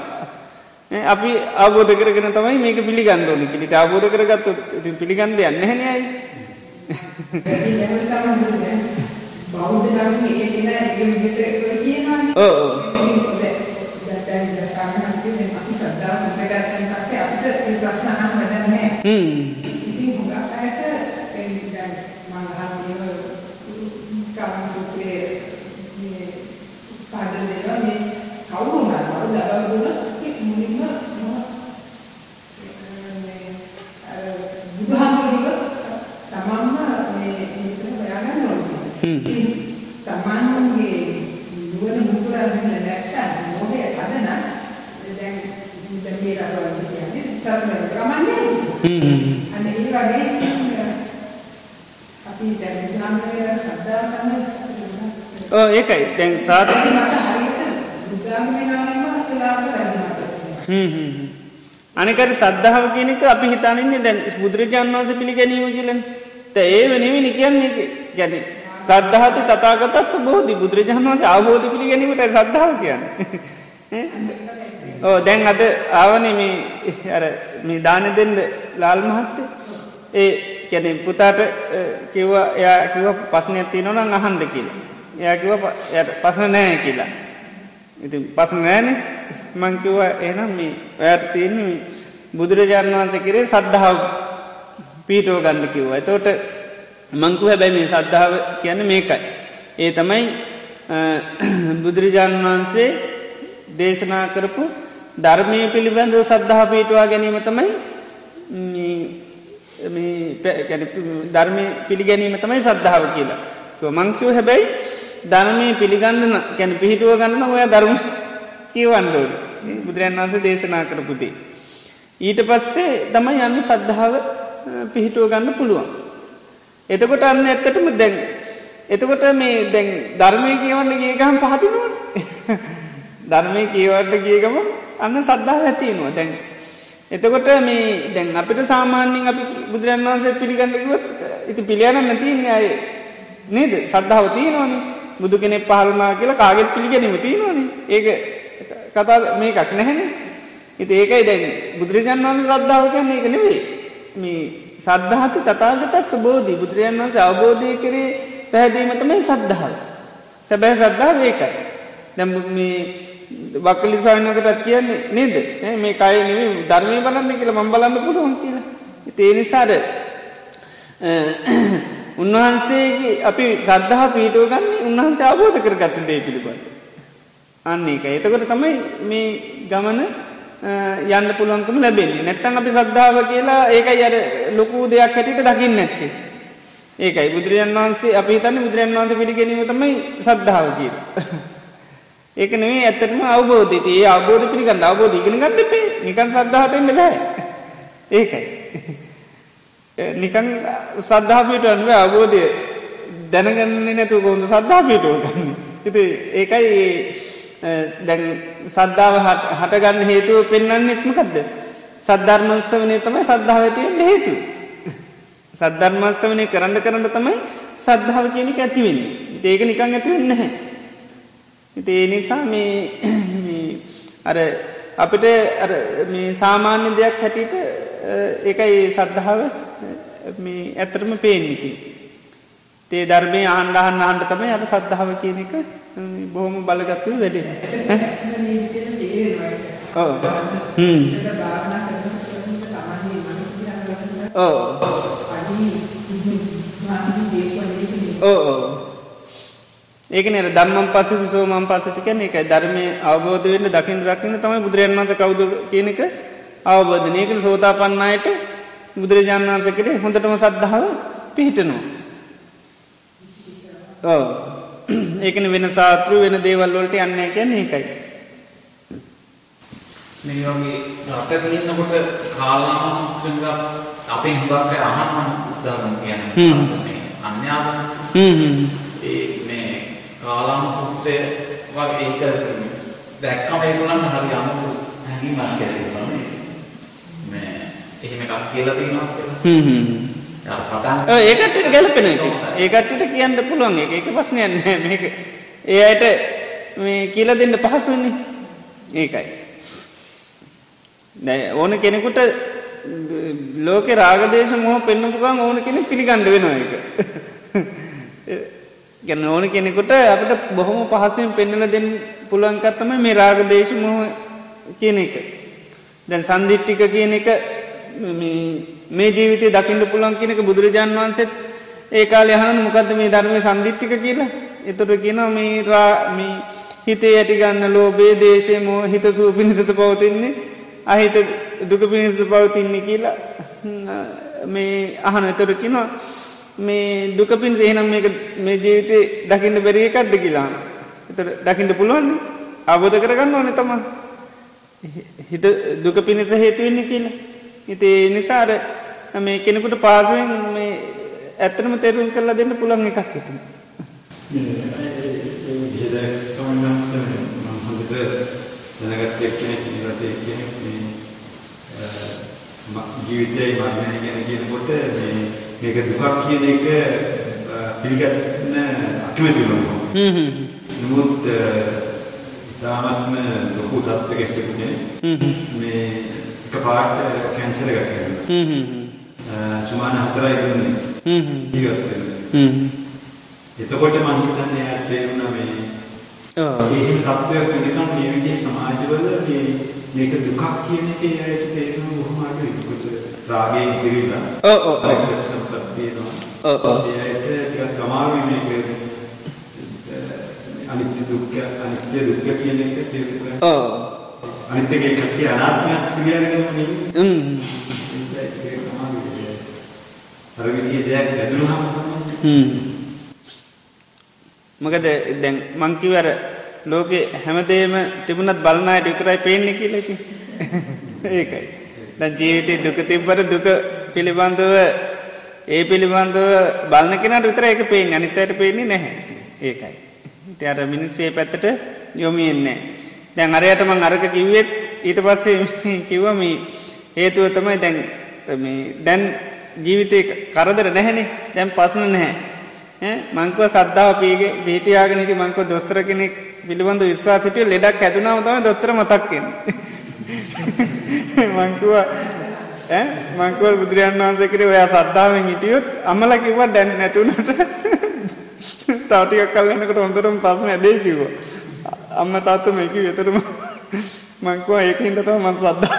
අපි අවබෝධ කරගෙන තමයි මේක පිළිගන්නඩෝනි කිලිට අවබෝධ කරගත්තු පිළිගන්ද යන්න හැනයයි. බෞද්ධ (laughs) කියන එක විදිහට කියනවා. ඔව්. දැන් සාමාන්‍යයෙන් අපි සද්දා මුදගත්තන් පස්සේ අපිට මේ ප්‍රශ්න අහන්න නැහැ. හ්ම්. ඉතින් හුඟක් අයට දැන් දැන් මම අහන්නේ කාම සූත්‍රයේ මේ පාඩම් දෙනවා මේ කවුරු නෑ මම දරව දුන්න මුලින්ම මේ අර බුදුහාමුදුරුවෝ තමන්ම මේ ඉස්සර හොයාගන්න ඕනේ. තමන්ගේ නුවණ මුකුරන්නේ නැත්නම් මොහේ හදන දැන් රටවල කියන්නේ සරල ගමන්නේ. අන්න ඒ වගේ අපි දැන් බුදුහාමුදුරුවෝ සද්දා කරන ඕ ඒකයි දැන් නමම කලාවට වැඩිමත. අනිකර සද්ධාව කියනක අපි හිතානන්නේ දැන් බුදුරජාන් වන්ස පිළිගැනීම කියලන. ඒ වනවෙනි කියන්නේ ගැන සද්ධහත තතාගතස් බෝධි. බුදුරජාන් වන්ස අවබෝධ පිළිගැනීමට සද්ධාව කියන්න (laughs) ඕ දැන් අද ආවන මේ අර මේ දාන දෙන්න ලාල් මහත්තේ ඒ කැන පුතාට කිව්ව එයා කිව පස්සන ඇති නොන අහන්ඩ කියලා. එයා කිව පසන නෑ කියලා. ඉති පසන නෑනේ මංකිව එනම් මේ ඔයට තියන්නේ බුදුරජාණන් වහන්ස කරේ සද්ධාව පීටෝ ගන්න කිව්ව. එතෝට මංකු හැබැයි මේ සද්ධාව කියන්න මේකයි. ඒ තමයි බුදුරජාණන් වහන්සේ දේශනා කරපු ධර්මය පිළිබඳව සද්ධහා පීටවා ගැනීම තමයි ධර්මය පිළිගැනීම තමයි සද්ධාව කියලා මංකිව හැබැයි ධර්මය පිළිගන්න කැන පිහිටුව ගන්න ඔය ධර්ම (laughs) කියවන්ඩෝඩ බුදුරන් වන්ස දේශනා කරපුටේ. ඊට පස්සේ තමයි යන්න සද්ධාව පිහිටුව ගන්න පුළුවන්. එතකොට අන්න ඇත්තටම දැන් එතකොට මේ දැන් ධර්මය කියවන්න ගේගහම් පහතිනුවන් (laughs) ධර්මය කියවන්න ගියගම අන්න සද්ධාව ඇතියෙනවා දැන්. එතකොට මේ දැන් අපිට සාමාන්‍යෙන් අපි බුදුරන් වන්සේ පිළිගන්නකිවත් ඉති පිළියන නැතින්නේ අය. නේද? සද්ධාව තියෙනවානේ. බුදු කෙනෙක් පහල්මා කියලා කාගෙත් පිළිගැනීම තියෙනවානේ. ඒක කතා මේකක් නැහැන. ඉති ඒකයි දැන් බුදුරජාන් වන්ස සද්ධාව කියන්නේ එක නෙවේ මේ සද්ධාති තතාගත සබෝධී. බුදුරජන් වන්ස අවබෝධය කරේ පැහැදීම තමයි සද්ධාව. සැබැහ සද්ධාව ඒකයි. දැම් මේ වක්කලි සයනකටත් කියන්නේ නේද මේ කයි නෙවේ ධර්මය බලන්න කියලා මම් බලන්න පුළුවන් කියලා ඒ නිසාද උන්වහන්සේගේ අපි සද්ධහා පීටෝ ගන්නේ උන්වහන්සේ අවබෝධ කරගත්ත දේ පිළිබඳ. අන්න එක එතකොට තමයි මේ ගමන යන්න පුළුවන්කම ලැබෙන්නේ නැත්තන් අපි සද්ධාව කියලා ඒකයි අර ලොකූ දෙයක් හැටිට දකින්න නැත්තේ. ඒකයි බුදුරජන් වහන්සේ අපි තන්න බුදුරන් වහන්ස පිළිගැනීම තමයි සද්ධාව කියල. (laughs) ඒක නෙවේ ඇත්තටම අවබෝධයට ඒ අවබෝධ පිළිගන්න අවබෝධ ඉගෙන ගන්නපේ නිකන් සද්ධාවටෙන්න්න බෑ ඒකයි. (laughs) නිකං සද්ධාපීටුවන්ව අවබෝධය දැනගන්නේ නැතු කොහොඳ සද්ධාපීටුව ගන්න. ඉති ඒකයි දැන් සද්ධාව හටගන්න හේතුව පෙන්න්න එත්මකක්ද. සද්ධර්මංස වනේ තමයි සද්ධාව තියෙන් හේතු. (laughs) සද්ධර්මංස වනේ කරන්න කරන්න තමයි සද්ධාව කියනක ඇතිවෙන්නේ. ඒක නිකං ඇතිවෙන්න හැ. ඉති නිසා (clears throat) මේ අර අපිට සාමාන්‍ය දෙයක් හැටියට ඒකයි සද්ධාව ඇතරම පේනිති. තේ ධර්මය ආණ්ඩහන්න අහන්ට තමයි අට සද්ධාව කියන එක බොහොම බලගත්තු වැඩේ. ඕ ඕ (laughs) ඒකන දම්මම් පස්සසි සෝමම් පස්සති කැන එකයි ධර්මය අවබෝධ වෙන්න දකිින් දකින්න තමයි බුදුරජන් වන්ස කවුද කියන එක අවබෝධ නයකන සෝතා පන්නයට බුදුරජාණන් වන්ස කරේ හොඳටම සද්ධාව පිහිටනවා. ඕ (clears throat) ඒකන වෙන සාතෘ වෙන දේවල්වලට යන්න කියන්න ඒකයි. මේ වගේ රට තියෙනකොට කාලාම සුත්‍රංග අපේ හුඟක් අහන්න උදාහරණ කියන්නේ අන්‍යාගම ඒ කාලාම සූත්‍රය වගේ ඒක දැක්කම ඒගොල්ලන් හරි අමුතු හැඟීමක් ඇතිවෙනවා මේ එහෙම එකක් කියලා තියෙනවා කියලා. ඒකටට ගැලපෙන ඒකටට කියන්න පුළුවන් එක. එක ප්‍රශ්නයන්න මේක. ඒ අයට මේ කියල දෙන්න පහසුන්නේ ඒකයි. ඕන කෙනෙකුට ලෝක රාගදේශ මොහ පෙන්න්නපුකම් ඕන කෙනෙ පිළිගන්න වෙනවා එක ගැන ඕන කෙනෙකුට අපට බොහොම පහසුවෙන් පෙන්නල දෙන්න පුළුවන්කත්තම මේ රාගදේශ මොහ කියන එක. දැන් සන්දිිට්ටික කියන එක මේ ජීවිතය දකිට පුළන් කියනක බුදුරජාන් වන්සෙත් ඒ කාල යහන මොකද මේ ධර්මය සන්දිිට්ටික කියලා? එතොට කියන මේ රාමී හිතේ ඇටිගන්න ලෝබේ දේශය මෝ හිත සූ පිණිසත පවතින්නේ? අහිත දුක පිණිස පවතින්නේ කියලා මේ අහන එතොට කිනවා මේ දුක පින් එහෙනම් මේක මේ ජීවිතේ දකින්න බැරි එකක්ද කියලා. එතකොට දකින්න පුළුවන් අවබෝධ කරගන්න ඕනේ තමයි. හිත දුක පිණිස හේතු වෙන්නේ කියලා. ඉතින් ඒ නිසා මේ කෙනෙකුට පාසුවෙන් මේ ඇත්තටම තේරුම් කරලා දෙන්න පුළුවන් එකක් හිටින්. මේ සෝමනන්ස මම හොඳට දැනගත්ත එක්කෙනෙක් ඉරටේ කෙනෙක් මේ ජීවිතයේ මරණය ගැන කියනකොට මේ මේක දුකක් කියන එක පිළිගන්න අකමැති වෙනවා. නමුත් ඉතාමත්ම ලොකු තත්ත්වයක සිටින්නේ මේ එකපාරට කැන්සර් එකක් හැදුනා. සුමාන හතරයි දුන්නේ. ජීවත් වෙන්න. එතකොට මම හිතන්නේ යාට තේරුණා මේ එහෙම තත්ත්වයක් වෙනකම් මේ විදිහේ සමාජවල මේ මේක දුකක් කියන එක එයාට තේරෙනවා බොහොම අඩුයි. රාගයෙන් පිරීලා ඔව් ඔව් එක්සෙප්ෂන් එකක් තියෙනවා. ඔව් ඔව්. එයාට ටිකක් අමාරුයි මේක අනිත්‍ය දුක්ඛ අනිත්‍ය දුක්ඛ කියන එක තේරුම් ගන්න. ඔව්. අනිත් එක කට්ටිය අනාත්මයක් පිළිගන්නම නෙවෙයි. හ්ම්. ඒක. අර විදිහේ දෙයක් ලැබුණාම හ්ම්. මොකද දැන් මං කිව්ව අර ලෝකේ හැමදේම තිබුණත් බලනායට විතරයි පේන්නේ කියලා ඉතින්. (laughs) ඒකයි දැන් ජීවිතේ දුක තිබ්බට දුක පිළිබඳව ඒ පිළිබඳව බලන කෙනාට විතරයි ඒක පේන්නේ. අනිත් අයට පේන්නේ නැහැ. ඒකයි. ඉතින් අර මිනිස්සේ පැත්තට යොමු වෙන්නේ දැන් අරයට මං අරක කිව්වෙත් ඊට පස්සේ කිව්වා මේ හේතුව තමයි දැන් මේ දැන් ජීවිතේ කරදර නැහැනේ. දැන් පසුන නැහැ. මංකව සද්ධාව පීගේ පීටියාගෙනට මංකව දොස්තර කෙනෙක් පිළිබඳ විශ්වාසිටිය ලෙඩක් හැදුනාව තම දොත්තර මතක්කෙන් මංකුව මංකුව බුදුරයන් වහන්සකර ඔයා සද්ධාවෙන් හිටියොත් අමල කිව්ව දැන් නැතුනට තවටියක් කල්ලන්නකට හොඳරම් පසම ඇදේ කිව්ව. අම්ම තාත්තම එක වෙතරම මංකුව ඒකින්ද තම මන් සද්දා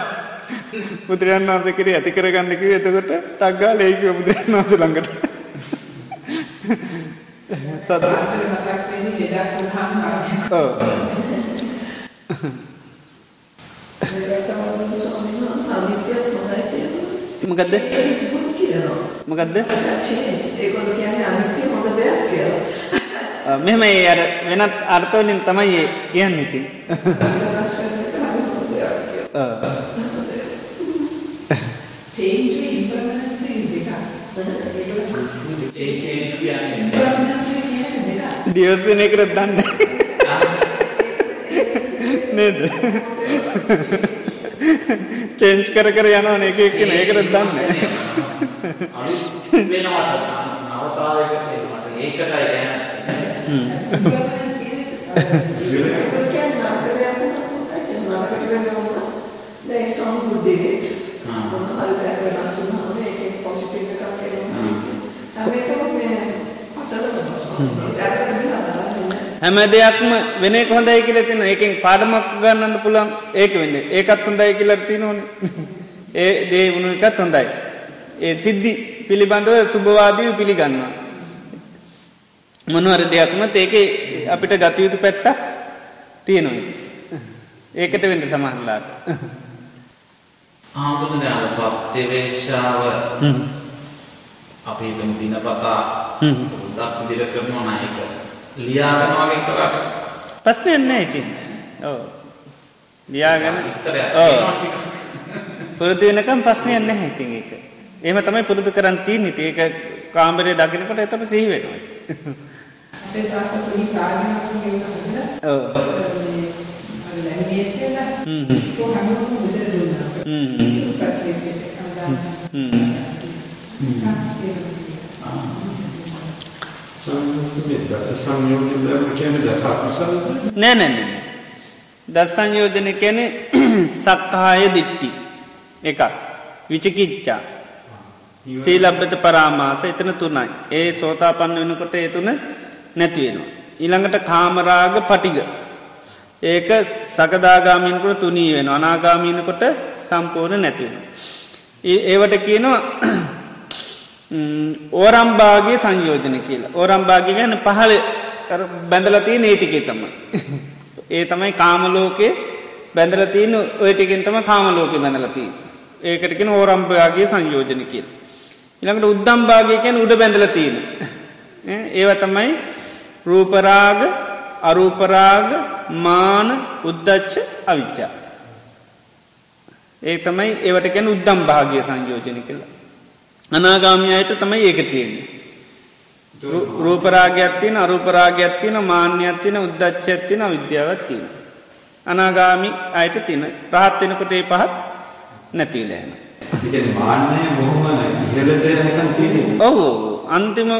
බුදුරයන් වහන්සකර ඇති කරගන්නකිව එතකොට ටක්ගා ලේකිව බුදුරයන් වහන්ස ළඟට. සද්ද මතක් වෙන්නේ ලෙඩක් වුණාම ඔව්. මොකද්ද මොකද්ද. මෙහෙම ඒ අර වෙනත් අර්ථවලින් තමයි ඒ කියන්නේ ඉතින් change impermanence දෙකක්. චේ චේ කියන්නේ impermanence කියන්නේ දෙකක්. ඩියෝස් වෙන එකට දන්න (laughs) නේද (laughs) චේන්ජ් කර කර යනවන එක එක්කෙන ඒකට දන්න අලුත් වෙනවට නවතාවයක වෙනවට ඒකටයි is (laughs) some good in it. මොනවද වෙනස් වුණාම ඒකේ පොසිටිව් එකක් එනවා. හැම එකම මේ අතලම හැම දෙයක්ම වෙන එක හොඳයි කියලා තියෙන ඒකෙන් පාඩමක් ගන්නන්න පුළුවන්. ඒක වෙන්නේ. ඒකත් හොඳයි කියලා තියෙනවනේ. (laughs) ඒ දේ වුණු එකත් හොඳයි. ඒ සිද්ධි පිළිබඳව සුභවාදීව පිළිගන්නවා. මොනවර දෙයක්මත් ඒක අපිට ගතයුතු පැත්තක් තියෙනවා. ඒකට වෙන්ට සමහරලාට. (laughs) ආමුණ දැන ප්‍රත්‍යවේක්ෂාව අපි දිනපතා උදක් විදිහට කරනවා නම් ඒක ලියාගෙන වගේ කරා ප්‍රශ්නයක් නැහැ ඉතින්. ඔව්. ලියාගෙන. පුරුදු වෙනකම් ප්‍රශ්නයක් නැහැ ඉතින් ඒක. එහෙම තමයි පුරුදු කරන් තියෙන්නේ ඉතින් ඒක කාමරේ දකිනකොට එතකොට සිහි වෙනවා. අපේ තාත්තා පොඩි කාරණාවක් කියනවා ඔව්. හ්ම්. හ්ම්. හ්ම් සංසමේ දස කියන්නේ දස සංයෝජන කැනෙ සක්කාය දිට්ටි එකක්. විචකිච්චා සීලබ්බත පරාමාස එතන තුනයි. ඒ සෝතාපන්න වෙනකොට ඒ තුන නැතිවෙනවා. ඊළඟට කාමරාග පටිග ඒක සකදාගාමීනකොට තුනී වෙන අනාගාමීනකොට සම්පූර්ණ නැතිවෙන. ඒවට කියනවා ඕරම්භාගේ සංයෝජන කියලා ඕරම්භාගි ගැන පහල බැඳලතිය නේටිකේ තම. ඒ තමයි කාමලෝකේ බැඳලතියන ඔයටිකෙන් තම කාමලෝක බැඳලතිී. ඒකටකෙන ඕරම්භයාගේ සංයෝජන කියල. ඉළඟට උද්දම්භාගයකැන උඩ බැඳල තියෙන. ඒව තමයි රූපරාග අරූපරාග මාන උද්දච්ච අවිච්චා. ඒ තමයි ඒවටකැන උද්දම් භාගය සංයෝජන කියලා. අනාගාමියයට තමයි ඒක තියෙන්නේ. රූපරාගයක්ත්තින අරූපරාගයක්ත්තින මාන්‍යයක්ත්තින උද්දච්චයක්ත්තින විද්‍යාවත්තින. අනාගාමි අයට තින රහත්වෙනකොට ඒ පහත් නැතිලෑන. ඔහු අන්තිම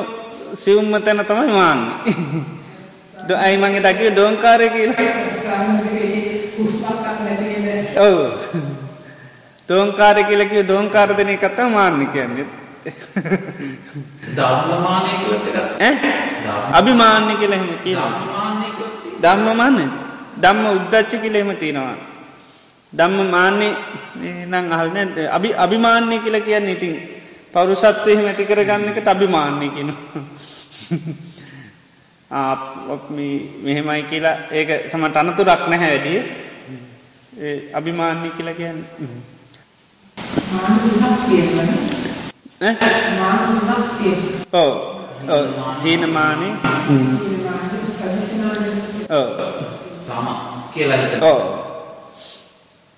සිවුම්ම තැන තමයි මාන්නේ. ද අයි මගේ දකිව දෝංකාරය කියලා. ඔව් දෝංකාර කියලකිව දෝංකාරධනය කතා ඈ අභිමාන්‍ය කියලා එහෙම කියනවා. ධර්මමානය කියලා තියෙනවා. ධම්මමාන ධම්ම උද්දච්ච කියලා එහෙම තියෙනවා. ධම්ම මාන්නේ නම් අහල් නැද්ද? අභි අභිමාන්‍ය කියලා කියන්නේ ඉතින් පෞරුෂත්වය එහෙම ඇති කරගන්න එකට අභිමාන්‍ය මේ (laughs) මෙහෙමයි කියලා ඒක සමට අනතුරක් නැහැ වැඩි. ඒ අභිමාන්‍ය කියලා කියන්නේ. ඈ. ඔව් ඔව් හීනමානේ ඔව් සම කියලා හිතන. ඔව්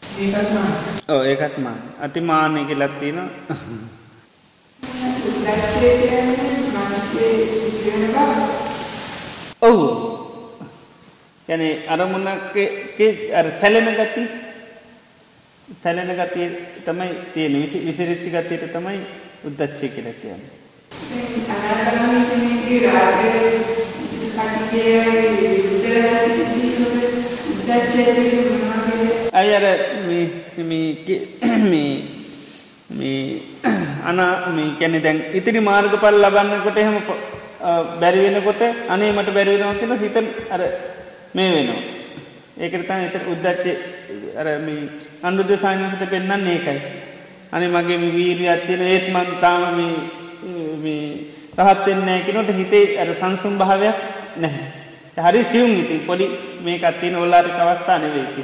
ඒකත් මාන. ඔව් ඒකත් මාන අතිමානය කියලත් තියෙනවා. (laughs) ඔවු යැන අරමුණක් අර සැලෙන ගති සැලෙන ගතිය තමයි තියෙන විසි විසිරිච්චි ගතයට තමයි උද්දච්චය කියල කියන්න. අනාගාමීතුමේගේ රාගයේ කටිකේ උද්දච්චයේ මොනවද අය අර මේ අනා මේ කැනෙ දැන් ඉතිරි මාර්ගපල් ලබන්නකොට එහෙම බැරිවෙනකොට අනේ මට බැරිවෙනවා කියලා හිත අර මේ වෙනවා. ඒකරතන් එත උද්දච්ච අර මේ අන්ුද සායනකට පෙන්න්න ඒකයි. අනි මගේ වීරී අත්තින ඒත්මන් තාම රහත්වෙන්නේ කිනොට හිතේ අර සංසුම් භාවයක් නැහැ. හරි සියුම් ඉති පොඩි මේ කත්තින ඔල්ලාට අවස්ථා නෙවේති.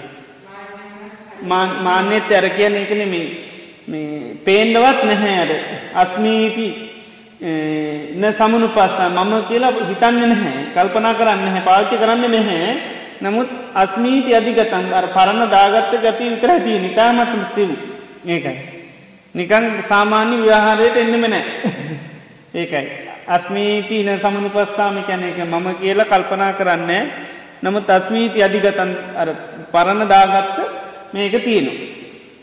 මාන්‍යත් ඇර කියන එක නෙමේ මේ පේන්ඩවත් නැහැ අර අස්මීති න සමනු පස්සා මම කියලා හිතන්න නැහැ කල්පනා කරන්න හැ පාච්චි කරන්න නැහැ නමුත් අස්මීති අධිගතන් අර පරණ දාගත්ත ගති විතර ඇති නිතාමත් සිව් ඒකයි. නිකං සාමාන්‍ය ව්‍යහාරයට එන්නම නෑ (laughs) ඒකයි. අස්මීතින සමනු පස්සාමි කැන එක මම කියලා කල්පනා කරන්නේ නමුත් අස්මීති අධිගතන් පරණ දාගත්ත මේක තියෙනු.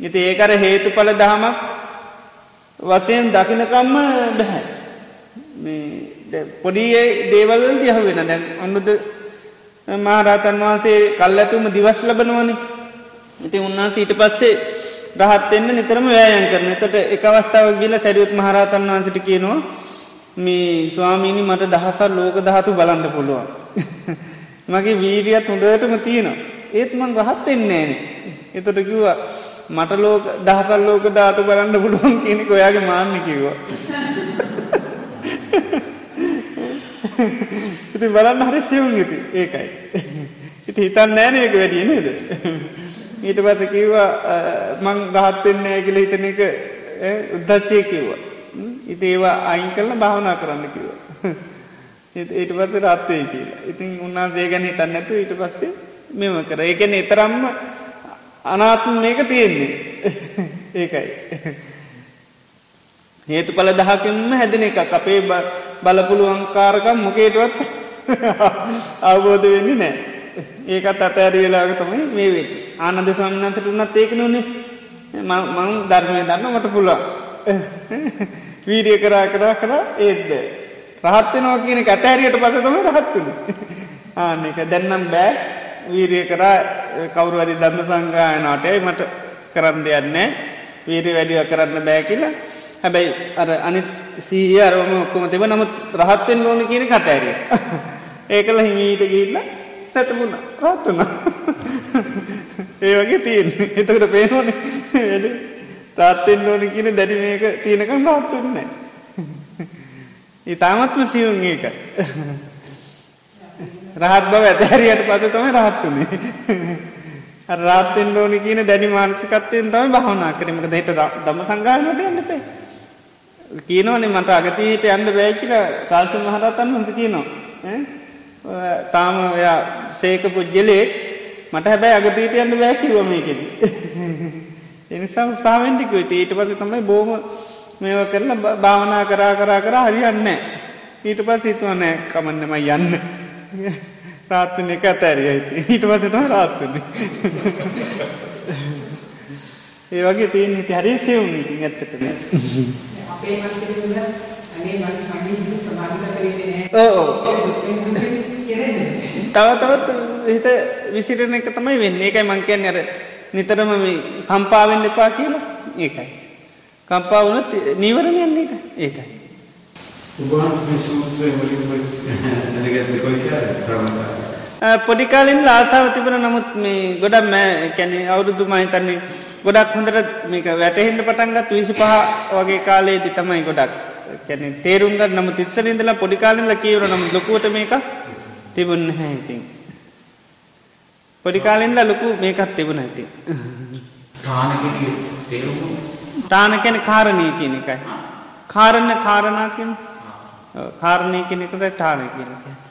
ඉති ඒකර හේතු පල දහමක් වසයෙන් දකිනකම්ම බැහැ. පොඩි දේවල් දිහ වෙන දැන් අනුද මහරතන් වහන්සේ කල් ඇතුම දිවස් ලබනවනි ඉති උන්වහන්සේ ඊට පස්සේ රහත්වෙන්න නිතරම වෑයන් කරන තට එක අවස්ථාව ගිල සැරියුත් මහරතන් වහන්සට කියනවා මේ ස්වාමීණි මට දහසල් ලෝක දහතු බලන්න පුළුවන්. (laughs) මගේ වීරියත් හොඳටම තියෙනවා. ඒත් මං රහත්වෙන්නේ ෑන. එතොට කිව්වා මට ලෝක දහතල් ලෝක ධාතු බලන්න පුළුවන් (laughs) කියනෙක ඔයාගේ මාන්න කිව්වා. (laughs) ඉති බලන්න හරි සිවුන් ඉති ඒකයි. ඉති හිතන් නෑනයක වැඩිය නේද. ඊට පස කිව්වා මං රහත්වෙන්නේ ඇගිල හිතන එක උද්දච්චය කිව්වා. ඉති ඒවා අයින් කල්ල භාවනා කරන්න කිව්ව. ඊට පස රත්වය කියලා. ඉතින් උන්නාසේ ගැන හිතන්න ඇතු ඊට පස්සේ මෙම කර ඒකැන එතරම්ම අනාත්ම මේක තියෙන්නේ ඒකයි. හේතු පල දහකින්ම හැදෙන එක අපේ බලපුළුවංකාරකම් මොකේටවත් (laughs) අවබෝධ වෙන්නේ නෑ. ඒකත් අතඇරි වෙලාග තමයි මේ වේ ආනද ස්වමිනන්සට උන්නත් ඒක නොනේ. මං ධර්මය දන්න මට පුළා (laughs) වීරිය කරා කරා කරා ඒත්ද රහත්වනවා කියන ඇතහැරියට පස තම රහත්තුන ආන එක (laughs) දැන්නම් බෑ. වීරිය කරා කවුරුවරි දන්න සංගායනාටයි මට කරන්න දෙයන්නේ වීරී වැඩිය කරන්න බෑ කියලා. හැබැයි අර අනි සීය අරම ඔක්කොම තිබ නමුත් රහත්වෙන් ඕන කියන කතෑරිය ඒකල හිමීට ගිල්ල සැතමුණ රත්තුන ඒ වගේ තියෙන් එතකට පේනෝන තාත්තෙන් ඕන කියන දැඩි මේක තියෙනකම් රත්තුන්නේ ඉතාමත්ම සියුන් ඒක. රහත් බව ඇතහැරියට පද තමයි රහත්තුනේ රාත්තෙන් ඕනි කියන දැඩි මානසිකත්වයෙන් තම භවනා කරීමක දෙට දම සංගානට යන්න පේ කියනවනේ මට අගතීට යන්න බෑ කියලා කාල්ස මහරතන් වන්ස කියනවා. තාම ඔයා සේක පුද්ගලයෙක් මට හැබැයි අගතීට යන්න බෑ කිව්ව මේකෙද. එනිසා (laughs) උසාාවෙන්ටික ඊට පස තමයි බෝම මේව කරලා භාවනා කරා කරා කර හරියන්න ඊට පස් හිතුව නෑ කමන්නම යන්න. (laughs) රාත්තන එක ඇතැරිය ඇති ඊට පසතම රාත්තුන්නේ (laughs) ඒ වගේ තියන් හිති හරි සෙවුන් ඉතින් ඇත්තටන අපේ මන්දිරවල අනේ මම මගේ සමාධිගත වෙන්නේ නැහැ. ඔව්. තව තවත් හිත විසිරණ එක තමයි වෙන්න ඒකයි මං කියන්නේ අර නිතරම මේ කම්පාවෙන්න එපා කියලා ඒකයි. කම්පා වුණත් නීවරණයන්නේ එක ඒකයි. පොඩිකාලින් ආසාාව තිබෙන නමුත් මේ ගොඩක් මෑ කැනෙ අවුරුදු මහිතන්නේ ගොඩක් හොඳට මේක වැටහෙන්ට පටන්ගත් විසි පහ වගේ කාලයේදී තමයි ගොඩක් කැනෙ තේරුම්ගත් නම තිස්සරින්දලා පොඩිකාලින්ල කියවර නම් ලොකුවට මේක තිබුන්න හැඉතින් පොඩිකාලින්ද ලොකු මේකත් තිබුණ ඇති ටාන කැන කාරණය කියන එකයි. කාරණ කාරණාකින් කාරණය කෙනෙකට ටාන කියනක